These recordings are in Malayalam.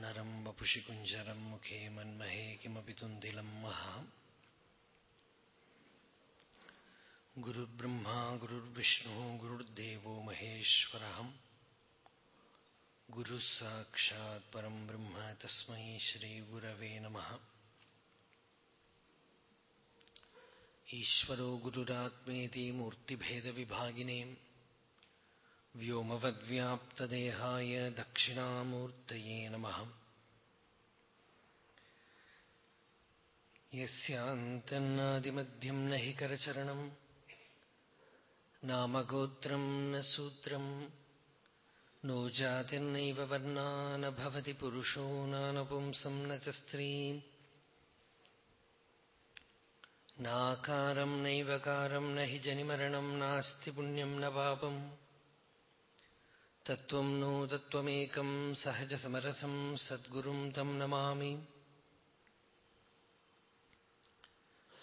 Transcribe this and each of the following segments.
नरम् वपुषि कुञ्जरम् मुखे मन्महे किमपि तुन्दिलम् महा गुरुर्ब्रह्मा, गुरुर्विष्णुः, गुरुर्देवो महेश्वरः गुरुः साक्षात् परम् ब्रह्म तस्मै श्रीगुरवे नमः। ईश्वरो गुरुरात्मेति मूर्तिभेदविभागिने व्योमवद्व्याप्तदेहाय दक्षिणामूर्तये नमः। यस्यान्तन्नादिमध्यम् न हि करचरणम् नामगोत्रम् न सूत्रम् नो जातिर्नैव वर्णा न भवति पुरुषो नानपुंसम् न च स्त्रीम् नाकारम् नैवकारम् न हि तत्त्वम् नो तत्त्वमेकम् सहजसमरसम् सद्गुरुम् तम् नमामि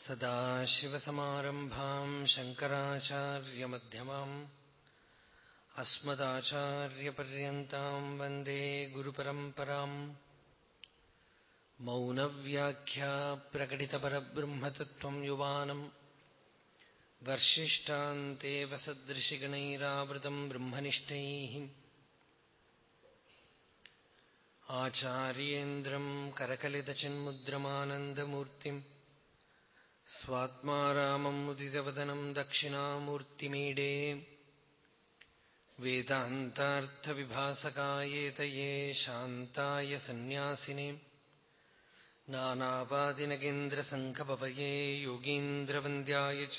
सदाशिवसमारम्भाम् शङ्कराचार्यमध्यमाम् अस्मदाचार्यपर्यन्ताम् वन्दे गुरुपरम्पराम् मौनव्याख्या प्रकटितपरब्रह्मतत्त्वम् युवानम् वर्षिष्ठान्तेव सदृशिगणैरावृतम् ब्रह्मनिष्ठैः आचार्येन्द्रम् करकलितचिन्मुद्रमानन्दमूर्तिम् स्वात्मा रामम् मुदितवदनम् दक्षिणामूर्तिमीडे वेदान्तार्थविभासकायेतये शान्ताय सन्न्यासिने नानावादिनगेन्द्रसङ्घपवये योगीन्द्रवन्द्याय च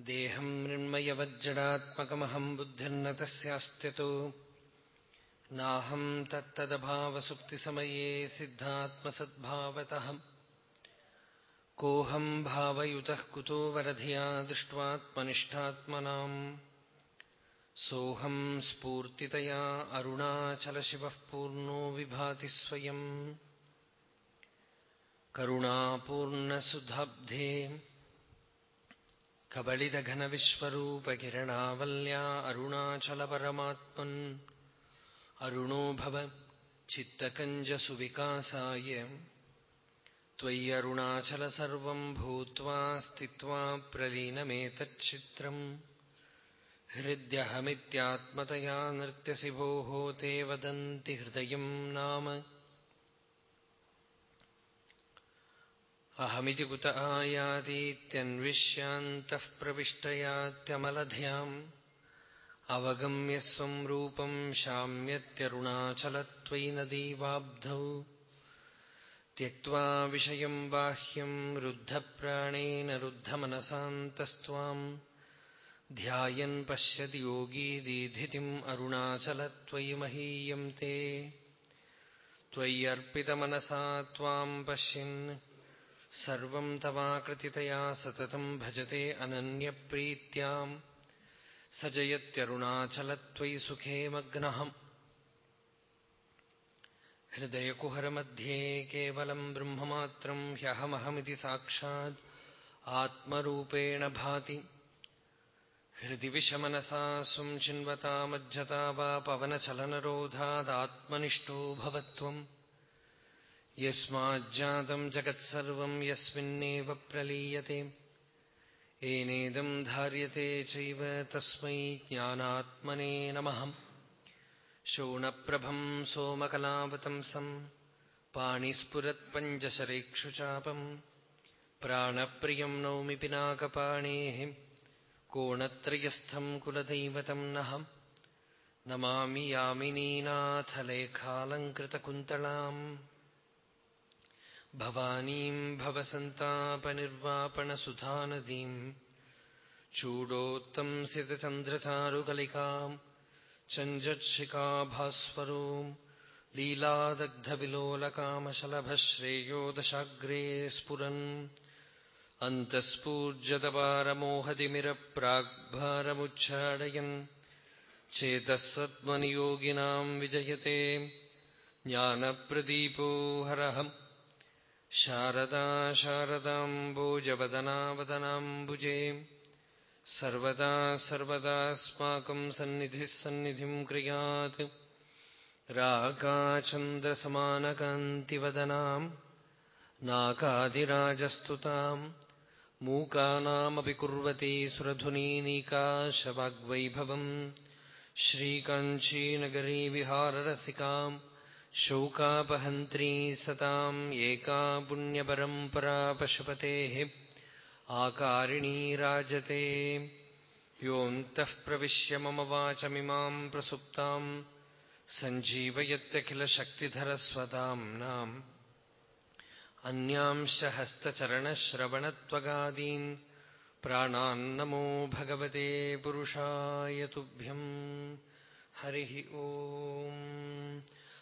देहम् मृण्मयवज्जडात्मकमहम् बुद्धिर्न तस्यास्त्यतो नाहम् तत्तदभावसुप्तिसमये सिद्धात्मसद्भावतः। भावयुतः कुतो वरधिया दृष्ट्वात्मनिष्ठात्मनाम्। सोऽहम् स्फूर्तितया अरुणाचलशिवः पूर्णो विभाति स्वयम्। करुणापूर्णसुधाब्धे कबलिदघनविश्वरूपकिरणावल्या अरुणाचलपरमात्मन् अरुणो भव चित्तकञ्जसुविकासाय त्वय्यरुणाचल सर्वम् भूत्वा स्थित्वा प्रलीनमेतच्चित्रम् हृद्यहमित्यात्मतया नृत्यसि भोः ते वदन्ति हृदयम् नाम അഹമിതി കുത ആയാതീത്യന്വിഷ്യന്തഃ പ്രവിഷ്ടയാത്യമലധ്യാം അവഗമ്യസ്വം രൂപം ശാമ്യത്യരുണാചലത്വയി നദീവാബ്ധൗ തൃക്ഷം ബാഹ്യം രുദ്ധപ്രാണേന രുദ്ധമനസാന്തസ്വാം ധ്യാൻ പശ്യതി യോഗീ ദീധിം അരുണാചലത്വയി മഹീയം തേ ർപ്പിതമനസാം പശ്യൻ सर्वम् तवाकृतितया सततम् भजते अनन्यप्रीत्याम्। स जयत्यरुणाचलत्वयि सुखे मग्नः हृदयकुहरमध्ये केवलम् ब्रह्ममात्रम् ह्यहमहमिति साक्षात् आत्मरूपेण भाति। हृदि विषमनसा स्वम् चिन्वता मज्जता वा यस्माज्जातम् जगत्सर्वम् यस्मिन्नेव प्रलीयते। एनेदम् धार्यते चैव तस्मै ज्ञानात्मने नमः। शोणप्रभम् सोमकलावतंसम् पाणिस्फुरत्पञ्चशरेक्षुचापम् प्राणप्रियम् नौमि पिनाकपाणेः कोणत्रयस्थम् कुलदैवतम् नः। नमामि यामिनीनाथलेखालङ्कृतकुन्तलाम् भवानीम् भवसन्तापनिर्वापणसुधानदीम् चूडोत्तंसितचन्द्रचारुकलिकाम् चञ्जत्शिखाभास्वरो लीलादग्धविलोलकामशलभश्रेयो दशाग्रे स्फुरन् अन्तःस्फूर्जतपारमोहतिमिरप्राग्भारमुच्छाडयन् चेतः सत्मनियोगिनाम् विजयते ज्ञानप्रदीपो हरहम् शारदा शारदाम्बोजवदनावदनाम्बुजे सर्वदा सर्वदास्माकम् सन्निधिः सन्निधिम् क्रियात्। राकाचन्द्रसमानकान्तिवदनाम् नाकादिराजस्तुताम् मूकानामपि कुर्वती सुरधुनीनीकाशवाग्वैभवम् श्रीकाञ्चीनगरी विहाररसिकाम् शोकापहन्त्री सताम् एका पुण्यपरम्परा पशुपतेः आकारिणी राजते। योऽन्तः प्रविश्य मम वाचमिमाम् प्रसुप्ताम् सञ्जीवयत्यखिलशक्तिधरस्वताम्नाम् अन्यांश्च हस्तचरणश्रवणत्वगादीन् प्राणान्नमो भगवते पुरुषाय तुभ्यम् हरिः ओम्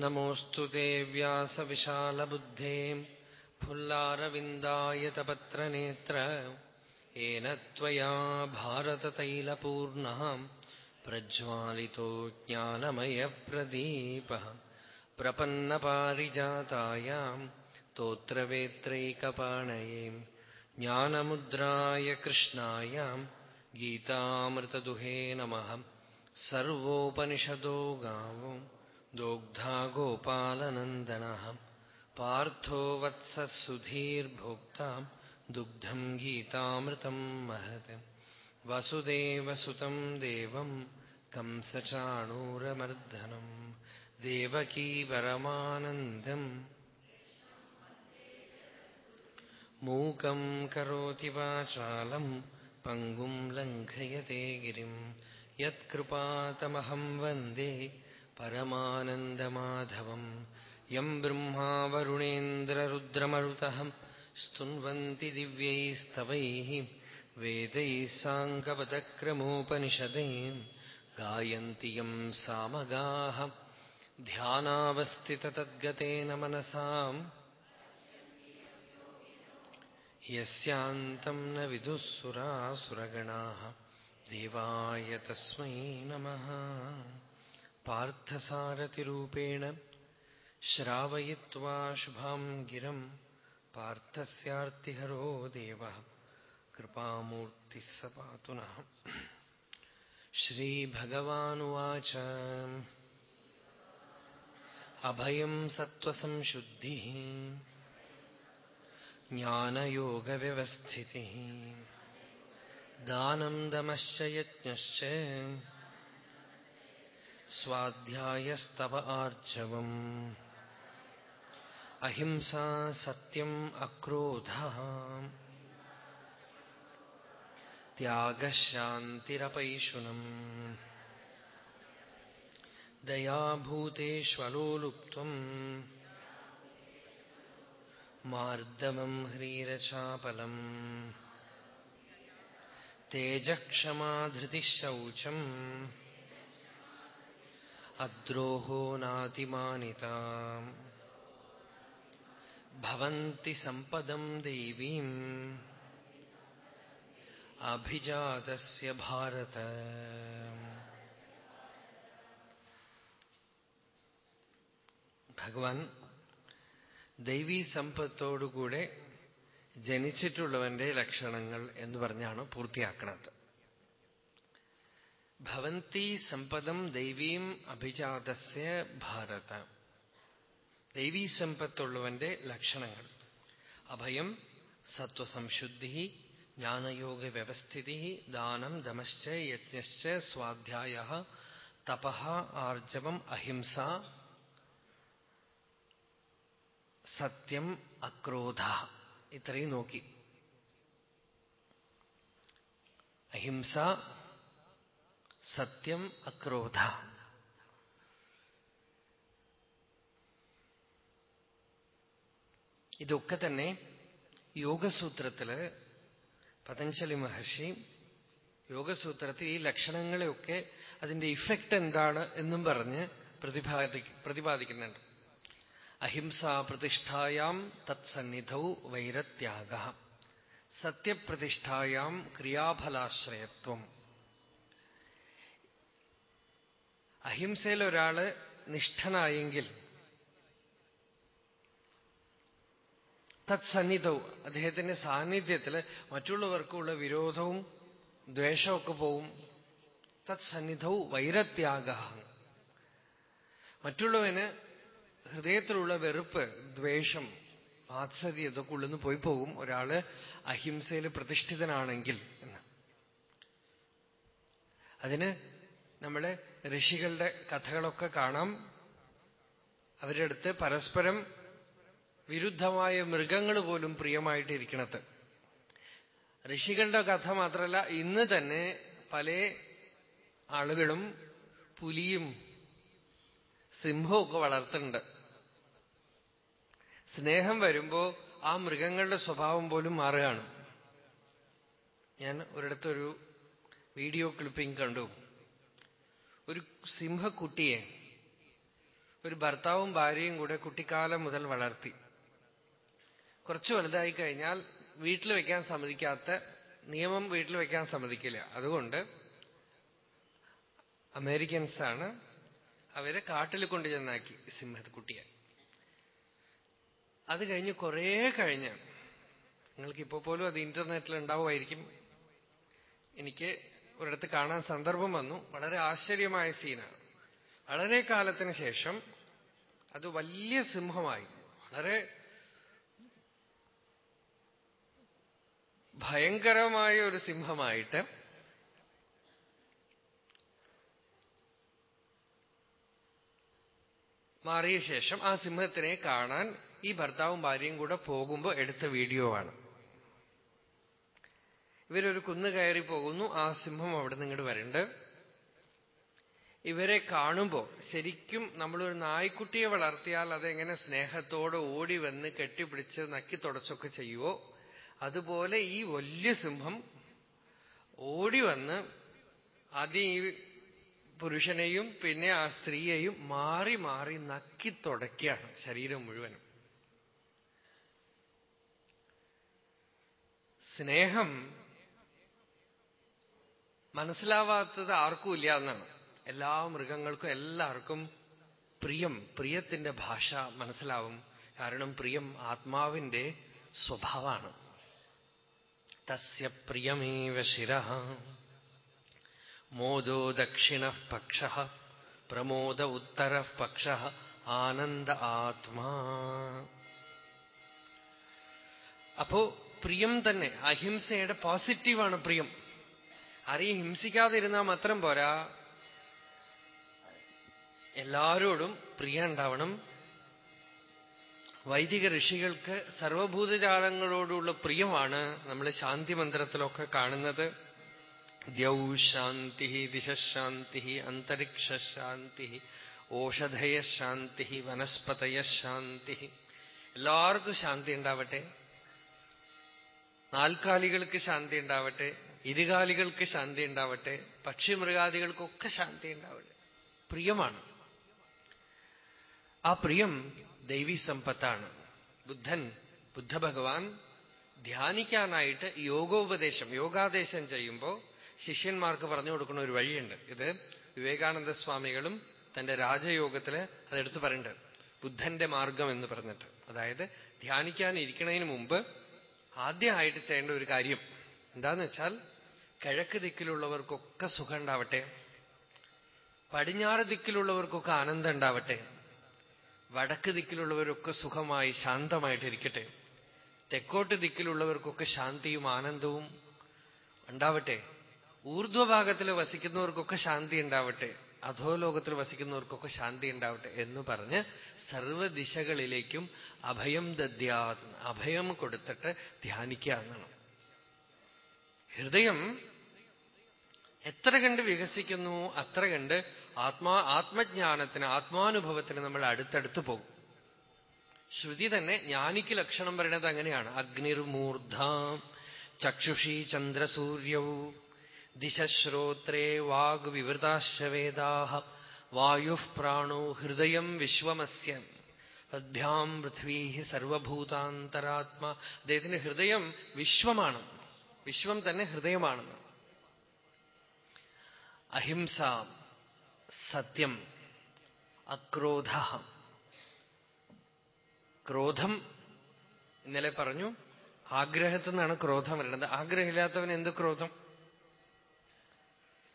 नमोऽस्तु ते व्यासविशालबुद्धे फुल्लारविन्दायतपत्रनेत्र येन त्वया भारततैलपूर्णः प्रज्वालितो ज्ञानमयप्रदीपः प्रपन्नपारिजातायाम् स्तोत्रवेत्रैकपाणये ज्ञानमुद्राय कृष्णाय गीतामृतदुहे नमः सर्वोपनिषदो गावो दोग्धा गोपालनन्दनः पार्थो वत्सः सुधीर्भोक्ता दुग्धम् गीतामृतम् महत् वसुदेवसुतम् देवम् कंसचाणूरमर्दनम् देवकी परमानन्दम् मूकम् करोति वाचालम् पङ्गुम् लङ्घयते गिरिम् यत्कृपातमहम् वन्दे परमानन्दमाधवम् यम् ब्रह्मा वरुणेन्द्ररुद्रमरुतः स्तुन्वन्ति दिव्यैस्तवैः वेदैः साङ्गपदक्रमोपनिषदे गायन्ति यम् सामगाः ध्यानावस्थिततद्गतेन मनसाम् यस्यान्तम् न विदुः सुरासुरगणाः देवाय तस्मै नमः पार्थसारथिरूपेण श्रावयित्वा शुभाम् गिरम् पार्थस्यार्तिहरो देवः। कृपामूर्तिः स पातु नः श्रीभगवानुवाच। अभयम् सत्त्वसंशुद्धिः। ज्ञानयोगव्यवस्थितिः। दानम् स्वाध्यायस्तव आर्जवम् अहिंसा सत्यम् अक्रोधः त्यागशान्तिरपैशुनम् दयाभूतेष्वलोलुप्त्वम् मार्दवम् ह्रीरचापलम् तेजक्षमा धृतिः शौचम् अद्रोहो नातिमानिता भवन्ति सम्पदम् देवीम् अभिजातस्य भारत ഭഗവാൻ ദൈവീ സമ്പത്തോടുകൂടെ ജനിച്ചിട്ടുള്ളവന്റെ ലക്ഷണങ്ങൾ എന്ന് പറഞ്ഞാണ് പൂർത്തിയാക്കുന്നത് ഭവന്തി സമ്പദം ദൈവീം അഭിജാതസ്യ ഭാരത. ദൈവീ സമ്പത്തുള്ളവന്റെ ലക്ഷണങ്ങൾ. അഭയം സത്വസംശുദ്ധി ജ്ഞാനയോഗ വ്യവസ്ഥിതി ദാനം ദമശ്ച യജ്ഞശ്ച സ്വാധ്യായ തപ ആർജവം അഹിംസ സത്യം അക്രോധ. ഇത്രയും നോക്കി. അഹിംസ സത്യം അക്രോധ. ഇതൊക്കെ തന്നെ യോഗസൂത്രത്തിൽ പതഞ്ജലി മഹർഷി യോഗസൂത്രത്തിൽ ഈ ലക്ഷണങ്ങളെയൊക്കെ അതിന്റെ ഇഫക്റ്റ് എന്താണ് എന്നും പറഞ്ഞ് പ്രതിപാദി പ്രതിപാദിക്കുന്നുണ്ട്. അഹിംസാ പ്രതിഷ്ഠായാം തത്സന്നിധൗ വൈരത്യാഗ. സത്യപ്രതിഷ്ഠായാം ക്രിയാഫലാശ്രയത്വം. അഹിംസയിൽ ഒരാൾ നിഷ്ഠനായെങ്കിൽ തത്സന്നിധവും അദ്ദേഹത്തിന്റെ സാന്നിധ്യത്തിൽ മറ്റുള്ളവർക്കുള്ള വിരോധവും ദ്വേഷമൊക്കെ പോവും. തത്സന്നിധവും വൈരത്യാഗ. മറ്റുള്ളവന് ഹൃദയത്തിലുള്ള വെറുപ്പ് ദ്വേഷം വാത്സതി ഇതൊക്കെ ഉള്ളിന്ന് പോയി പോകും. ഒരാൾ അഹിംസയിൽ പ്രതിഷ്ഠിതനാണെങ്കിൽ എന്ന്. അതിന് നമ്മൾ ഋഷികളുടെ കഥകളൊക്കെ കാണാം. അവരുടെ അടുത്ത് പരസ്പരം വിരുദ്ധമായ മൃഗങ്ങൾ പോലും പ്രിയമായിട്ടിരിക്കണത് ഋഷികളുടെ കഥ മാത്രമല്ല ഇന്ന് തന്നെ പല ആളുകളും പുലിയും സിംഹവും ഒക്കെ വളർത്തുന്നുണ്ട്. സ്നേഹം വരുമ്പോ ആ മൃഗങ്ങളുടെ സ്വഭാവം പോലും മാറുകയാണ്. ഞാൻ ഒരിടത്തൊരു വീഡിയോ ക്ലിപ്പിംഗ് കണ്ടു. ഒരു സിംഹക്കുട്ടിയെ ഒരു ഭർത്താവും ഭാര്യയും കൂടെ കുട്ടിക്കാലം മുതൽ വളർത്തി. കുറച്ച് വലുതായി കഴിഞ്ഞാൽ വീട്ടിൽ വെക്കാൻ സമ്മതിക്കാത്ത നിയമം വീട്ടിൽ വെക്കാൻ സമ്മതിക്കില്ല. അതുകൊണ്ട് അമേരിക്കൻസ് ആണ് അവരെ കാട്ടിൽ കൊണ്ടു ചെന്നാക്കി സിംഹക്കുട്ടിയെ. അത് കഴിഞ്ഞ് കുറേ കഴിഞ്ഞ് നിങ്ങൾക്കിപ്പോ പോലും അത് ഇന്റർനെറ്റിൽ ഉണ്ടാവുമായിരിക്കും. എനിക്ക് ഒരിടത്ത് കാണാൻ സന്ദർഭം വന്നു. വളരെ ആശ്ചര്യമായ സീനാണ് വളരെ കാലത്തിന് ശേഷം അത് വലിയ സിംഹമായി. വളരെ ഭയങ്കരമായ ഒരു സിംഹമായിട്ട് മാറിയ ശേഷം ആ സിംഹത്തിനെ കാണാൻ ഈ ഭർത്താവും ഭാര്യയും കൂടെ പോകുമ്പോൾ എടുത്ത വീഡിയോ ആണ്. ഇവരൊരു കുന്ന് കയറി പോകുന്നു. ആ സിംഹം അവിടെ നിന്ന് വരുന്നുണ്ട് ഇവരെ കാണുമ്പോൾ ശരിക്കും നമ്മളൊരു നായ്ക്കുട്ടിയെ വളർത്തിയാൽ അതെങ്ങനെ സ്നേഹത്തോടെ ഓടി വന്ന് കെട്ടിപ്പിടിച്ച് നക്കി തുടച്ചൊക്കെ ചെയ്യുവോ? അതുപോലെ ഈ വലിയ സിംഹം ഓടി വന്ന് ആദ്യം ഈ പുരുഷനെയും പിന്നെ ആ സ്ത്രീയെയും മാറി മാറി നക്കി ശരീരം മുഴുവനും. സ്നേഹം മനസ്സിലാവാത്തത് ആർക്കും ഇല്ല എന്നാണ്. എല്ലാ മൃഗങ്ങൾക്കും എല്ലാവർക്കും പ്രിയം പ്രിയത്തിന്റെ ഭാഷ മനസ്സിലാവും. കാരണം പ്രിയം ആത്മാവിന്റെ സ്വഭാവമാണ്. തസ്യ പ്രിയമേവ ശിര. മോദോ ദക്ഷിണ പക്ഷ. പ്രമോദ ഉത്തര പക്ഷ. ആനന്ദ ആത്മാ. അപ്പോ പ്രിയം തന്നെ അഹിംസയുടെ പോസിറ്റീവാണ് പ്രിയം. ആരെയും ഹിംസിക്കാതിരുന്നാൽ മാത്രം പോരാ. എല്ലാരോടും പ്രിയ ഉണ്ടാവണം. വൈദിക ഋഷികൾക്ക് സർവഭൂതജാലങ്ങളോടുള്ള പ്രിയമാണ് നമ്മൾ ശാന്തി മന്ത്രത്തിലൊക്കെ കാണുന്നത്. ദ്യൗ ശാന്തി ദിശശാന്തി അന്തരിക്ഷശാന്തി ഓഷധയശാന്തി വനസ്പതയശാന്തി എല്ലാവർക്കും ശാന്തി ഉണ്ടാവട്ടെ. നാൽക്കാലികൾക്ക് ശാന്തി ഉണ്ടാവട്ടെ. ഇരുകാലികൾക്ക് ശാന്തി ഉണ്ടാവട്ടെ പക്ഷിമൃഗാദികൾക്കൊക്കെ ശാന്തി ഉണ്ടാവട്ടെ. പ്രിയമാണ്. ആ പ്രിയം ദൈവീ സമ്പത്താണ്. ബുദ്ധൻ ബുദ്ധഭഗവാൻ ധ്യാനിക്കാനായിട്ട് യോഗോപദേശം യോഗാദേശം ചെയ്യുമ്പോൾ ശിഷ്യന്മാർക്ക് പറഞ്ഞു കൊടുക്കുന്ന ഒരു വഴിയുണ്ട്. ഇത് വിവേകാനന്ദ സ്വാമികളും തന്റെ രാജയോഗത്തിൽ അതെടുത്ത് പറയുന്നുണ്ട് ബുദ്ധന്റെ മാർഗം എന്ന് പറഞ്ഞിട്ട്. അതായത് ധ്യാനിക്കാൻ ഇരിക്കുന്നതിന് മുമ്പ് ആദ്യമായിട്ട് ചെയ്യേണ്ട ഒരു കാര്യം എന്താന്ന് വെച്ചാൽ കിഴക്ക് ദിക്കിലുള്ളവർക്കൊക്കെ സുഖം ഉണ്ടാവട്ടെ പടിഞ്ഞാറ് ദിക്കിലുള്ളവർക്കൊക്കെ ആനന്ദം ഉണ്ടാവട്ടെ വടക്ക് ദിക്കിലുള്ളവരൊക്കെ സുഖമായി ശാന്തമായിട്ടിരിക്കട്ടെ. തെക്കോട്ട് ദിക്കിലുള്ളവർക്കൊക്കെ ശാന്തിയും ആനന്ദവും ഉണ്ടാവട്ടെ. ഊർധ്വഭാഗത്തിൽ വസിക്കുന്നവർക്കൊക്കെ ശാന്തി ഉണ്ടാവട്ടെ അധോലോകത്തിൽ വസിക്കുന്നവർക്കൊക്കെ ശാന്തി ഉണ്ടാവട്ടെ എന്ന് പറഞ്ഞ് സർവദിശകളിലേക്കും അഭയം ദദ്യാ അഭയം കൊടുത്തിട്ട് ധ്യാനിക്കുക എന്നാണ്. ഹൃദയം എത്ര കണ്ട് വികസിക്കുന്നു അത്ര കണ്ട് ആത്മാ ആത്മജ്ഞാനത്തിന് ആത്മാനുഭവത്തിന് നമ്മൾ അടുത്തടുത്ത് പോകും. ശ്രുതി തന്നെ ജ്ഞാനിക്ക് ലക്ഷണം പറയുന്നത് അങ്ങനെയാണ്. അഗ്നിർമൂർധ ചക്ഷുഷി ചന്ദ്രസൂര്യൗ ദിശശ്രോത്രേ വാഗ് വിവൃതാശ്വവേദാ വായു പ്രാണോ ഹൃദയം വിശ്വമസ്യ പദ്ഭ്യാം പൃഥ്വീ സർവഭൂതാന്തരാത്മ. അദ്ദേഹത്തിന്റെ ഹൃദയം വിശ്വമാണ്. വിശ്വം തന്നെ ഹൃദയമാണെന്ന്. അഹിംസ സത്യം അക്രോധ ക്രോധം ഇന്നലെ പറഞ്ഞു ആഗ്രഹത്തിൽ നിന്നാണ് ക്രോധം വരുന്നത്. ആഗ്രഹമില്ലാത്തവൻ എന്ത് ക്രോധം?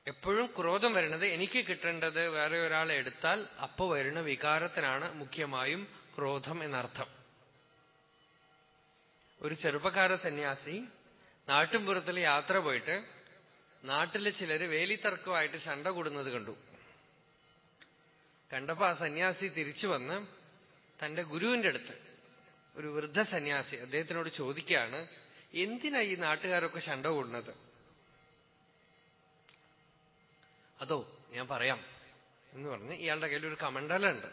എപ്പോഴും ക്രോധം വരുന്നത് എനിക്ക് കിട്ടേണ്ടത് വേറെ ഒരാളെ എടുത്താൽ അപ്പോ വരുന്ന വികാരത്തിനാണ് മുഖ്യമായും ക്രോധം എന്നർത്ഥം. ഒരു ചെറുപ്പക്കാര സന്യാസി നാട്ടിൻപുറത്തിൽ യാത്ര പോയിട്ട് നാട്ടിലെ ചിലര് വേലിത്തർക്കമായിട്ട് ശണ്ട കൂടുന്നത് കണ്ടു. കണ്ടപ്പോ ആ സന്യാസി തിരിച്ചു വന്ന് തന്റെ ഗുരുവിന്റെ അടുത്ത് ഒരു വൃദ്ധ സന്യാസി അദ്ദേഹത്തിനോട് ചോദിക്കുകയാണ് എന്തിനാ ഈ നാട്ടുകാരൊക്കെ ശണ്ട കൂടുന്നത്? അതോ ഞാൻ പറയാം എന്ന് പറഞ്ഞ് ഇയാളുടെ കയ്യിൽ ഒരു കമണ്ടലുണ്ട്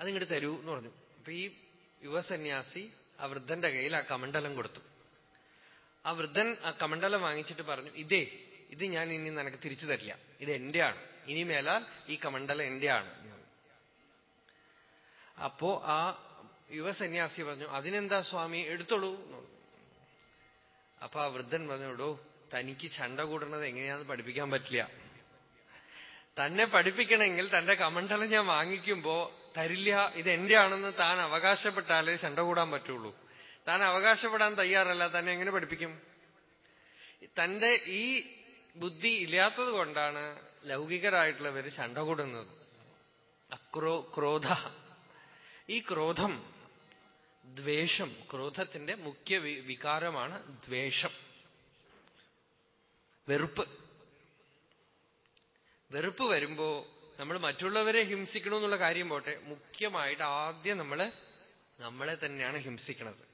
അതിങ്ങോട്ട് തരൂ എന്ന് പറഞ്ഞു. അപ്പൊ ഈ യുവസന്യാസി ആ വൃദ്ധന്റെ കയ്യിൽ ആ കമണ്ടലം കൊടുത്തു. ആ വൃദ്ധൻ ആ കമണ്ടലം വാങ്ങിച്ചിട്ട് പറഞ്ഞു ഇതേ ഇത് ഞാൻ ഇനി നിനക്ക് തിരിച്ചു തരില്ല. ഇത് എന്റെയാണ്. ഇനി മേലാൽ ഈ കമണ്ടലം എന്റെയാണ്. അപ്പോ ആ യുവസന്യാസി പറഞ്ഞു അതിനെന്താ സ്വാമി എടുത്തോളൂ. അപ്പൊ ആ വൃദ്ധൻ പറഞ്ഞോടോ തനിക്ക് ചണ്ട കൂടണത് എങ്ങനെയാന്ന് പഠിപ്പിക്കാൻ പറ്റില്ല. തന്നെ പഠിപ്പിക്കണമെങ്കിൽ തന്റെ കമണ്ടലം ഞാൻ വാങ്ങിക്കുമ്പോ തരില്ല. ഇത് എന്റെ ആണെന്ന് താൻ അവകാശപ്പെട്ടാലേ ചണ്ട കൂടാൻ പറ്റുള്ളൂ. താൻ അവകാശപ്പെടാൻ തയ്യാറല്ല തന്നെ എങ്ങനെ പഠിപ്പിക്കും? തന്റെ ഈ ബുദ്ധി ഇല്ലാത്തത് കൊണ്ടാണ് ലൗകികരായിട്ടുള്ളവര് ചണ്ട കൂടുന്നത്. അക്രോ ക്രോധ. ഈ ക്രോധം ദ്വേഷം ക്രോധത്തിന്റെ മുഖ്യ വികാരമാണ് ദ്വേഷം. വെറുപ്പ്. വെറുപ്പ് വരുമ്പോ നമ്മൾ മറ്റുള്ളവരെ ഹിംസിക്കണമെന്നുള്ള കാര്യം പോട്ടെ മുഖ്യമായിട്ട് ആദ്യം നമ്മൾ നമ്മളെ തന്നെയാണ് ഹിംസിക്കുന്നത്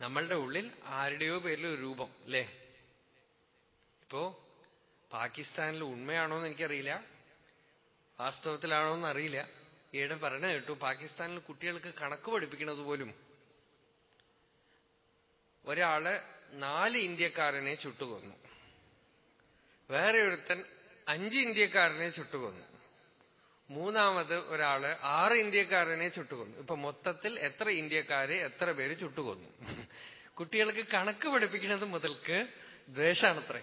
നമ്മളുടെ ഉള്ളിൽ ആരുടെയോ പേരിൽ ഒരു രൂപം അല്ലേ? ഇപ്പോ പാകിസ്ഥാനിൽ ഉണ്മയാണോ എന്ന് എനിക്കറിയില്ല. വാസ്തവത്തിലാണോ എന്ന് അറിയില്ല. ഈയിടെ പറഞ്ഞ കേട്ടു പാകിസ്ഥാനിൽ കുട്ടികൾക്ക് കണക്ക് പഠിപ്പിക്കുന്നത് പോലും. ഒരാൾ നാല് ഇന്ത്യക്കാരനെ ചുട്ടുകൊന്നു. വേറെ ഒരുത്തൻ അഞ്ച് ഇന്ത്യക്കാരനെ ചുട്ടുകൊന്നു. മൂന്നാമത് ഒരാൾ ആറ് ഇന്ത്യക്കാരനെ ചുട്ടുകൊന്നു. ഇപ്പൊ മൊത്തത്തിൽ എത്ര ഇന്ത്യക്കാരെ എത്ര പേര് ചുട്ടുകൊന്നു? കുട്ടികൾക്ക് കണക്ക് പഠിപ്പിക്കുന്നത് മുതൽക്ക് ദ്വേഷാണത്രേ.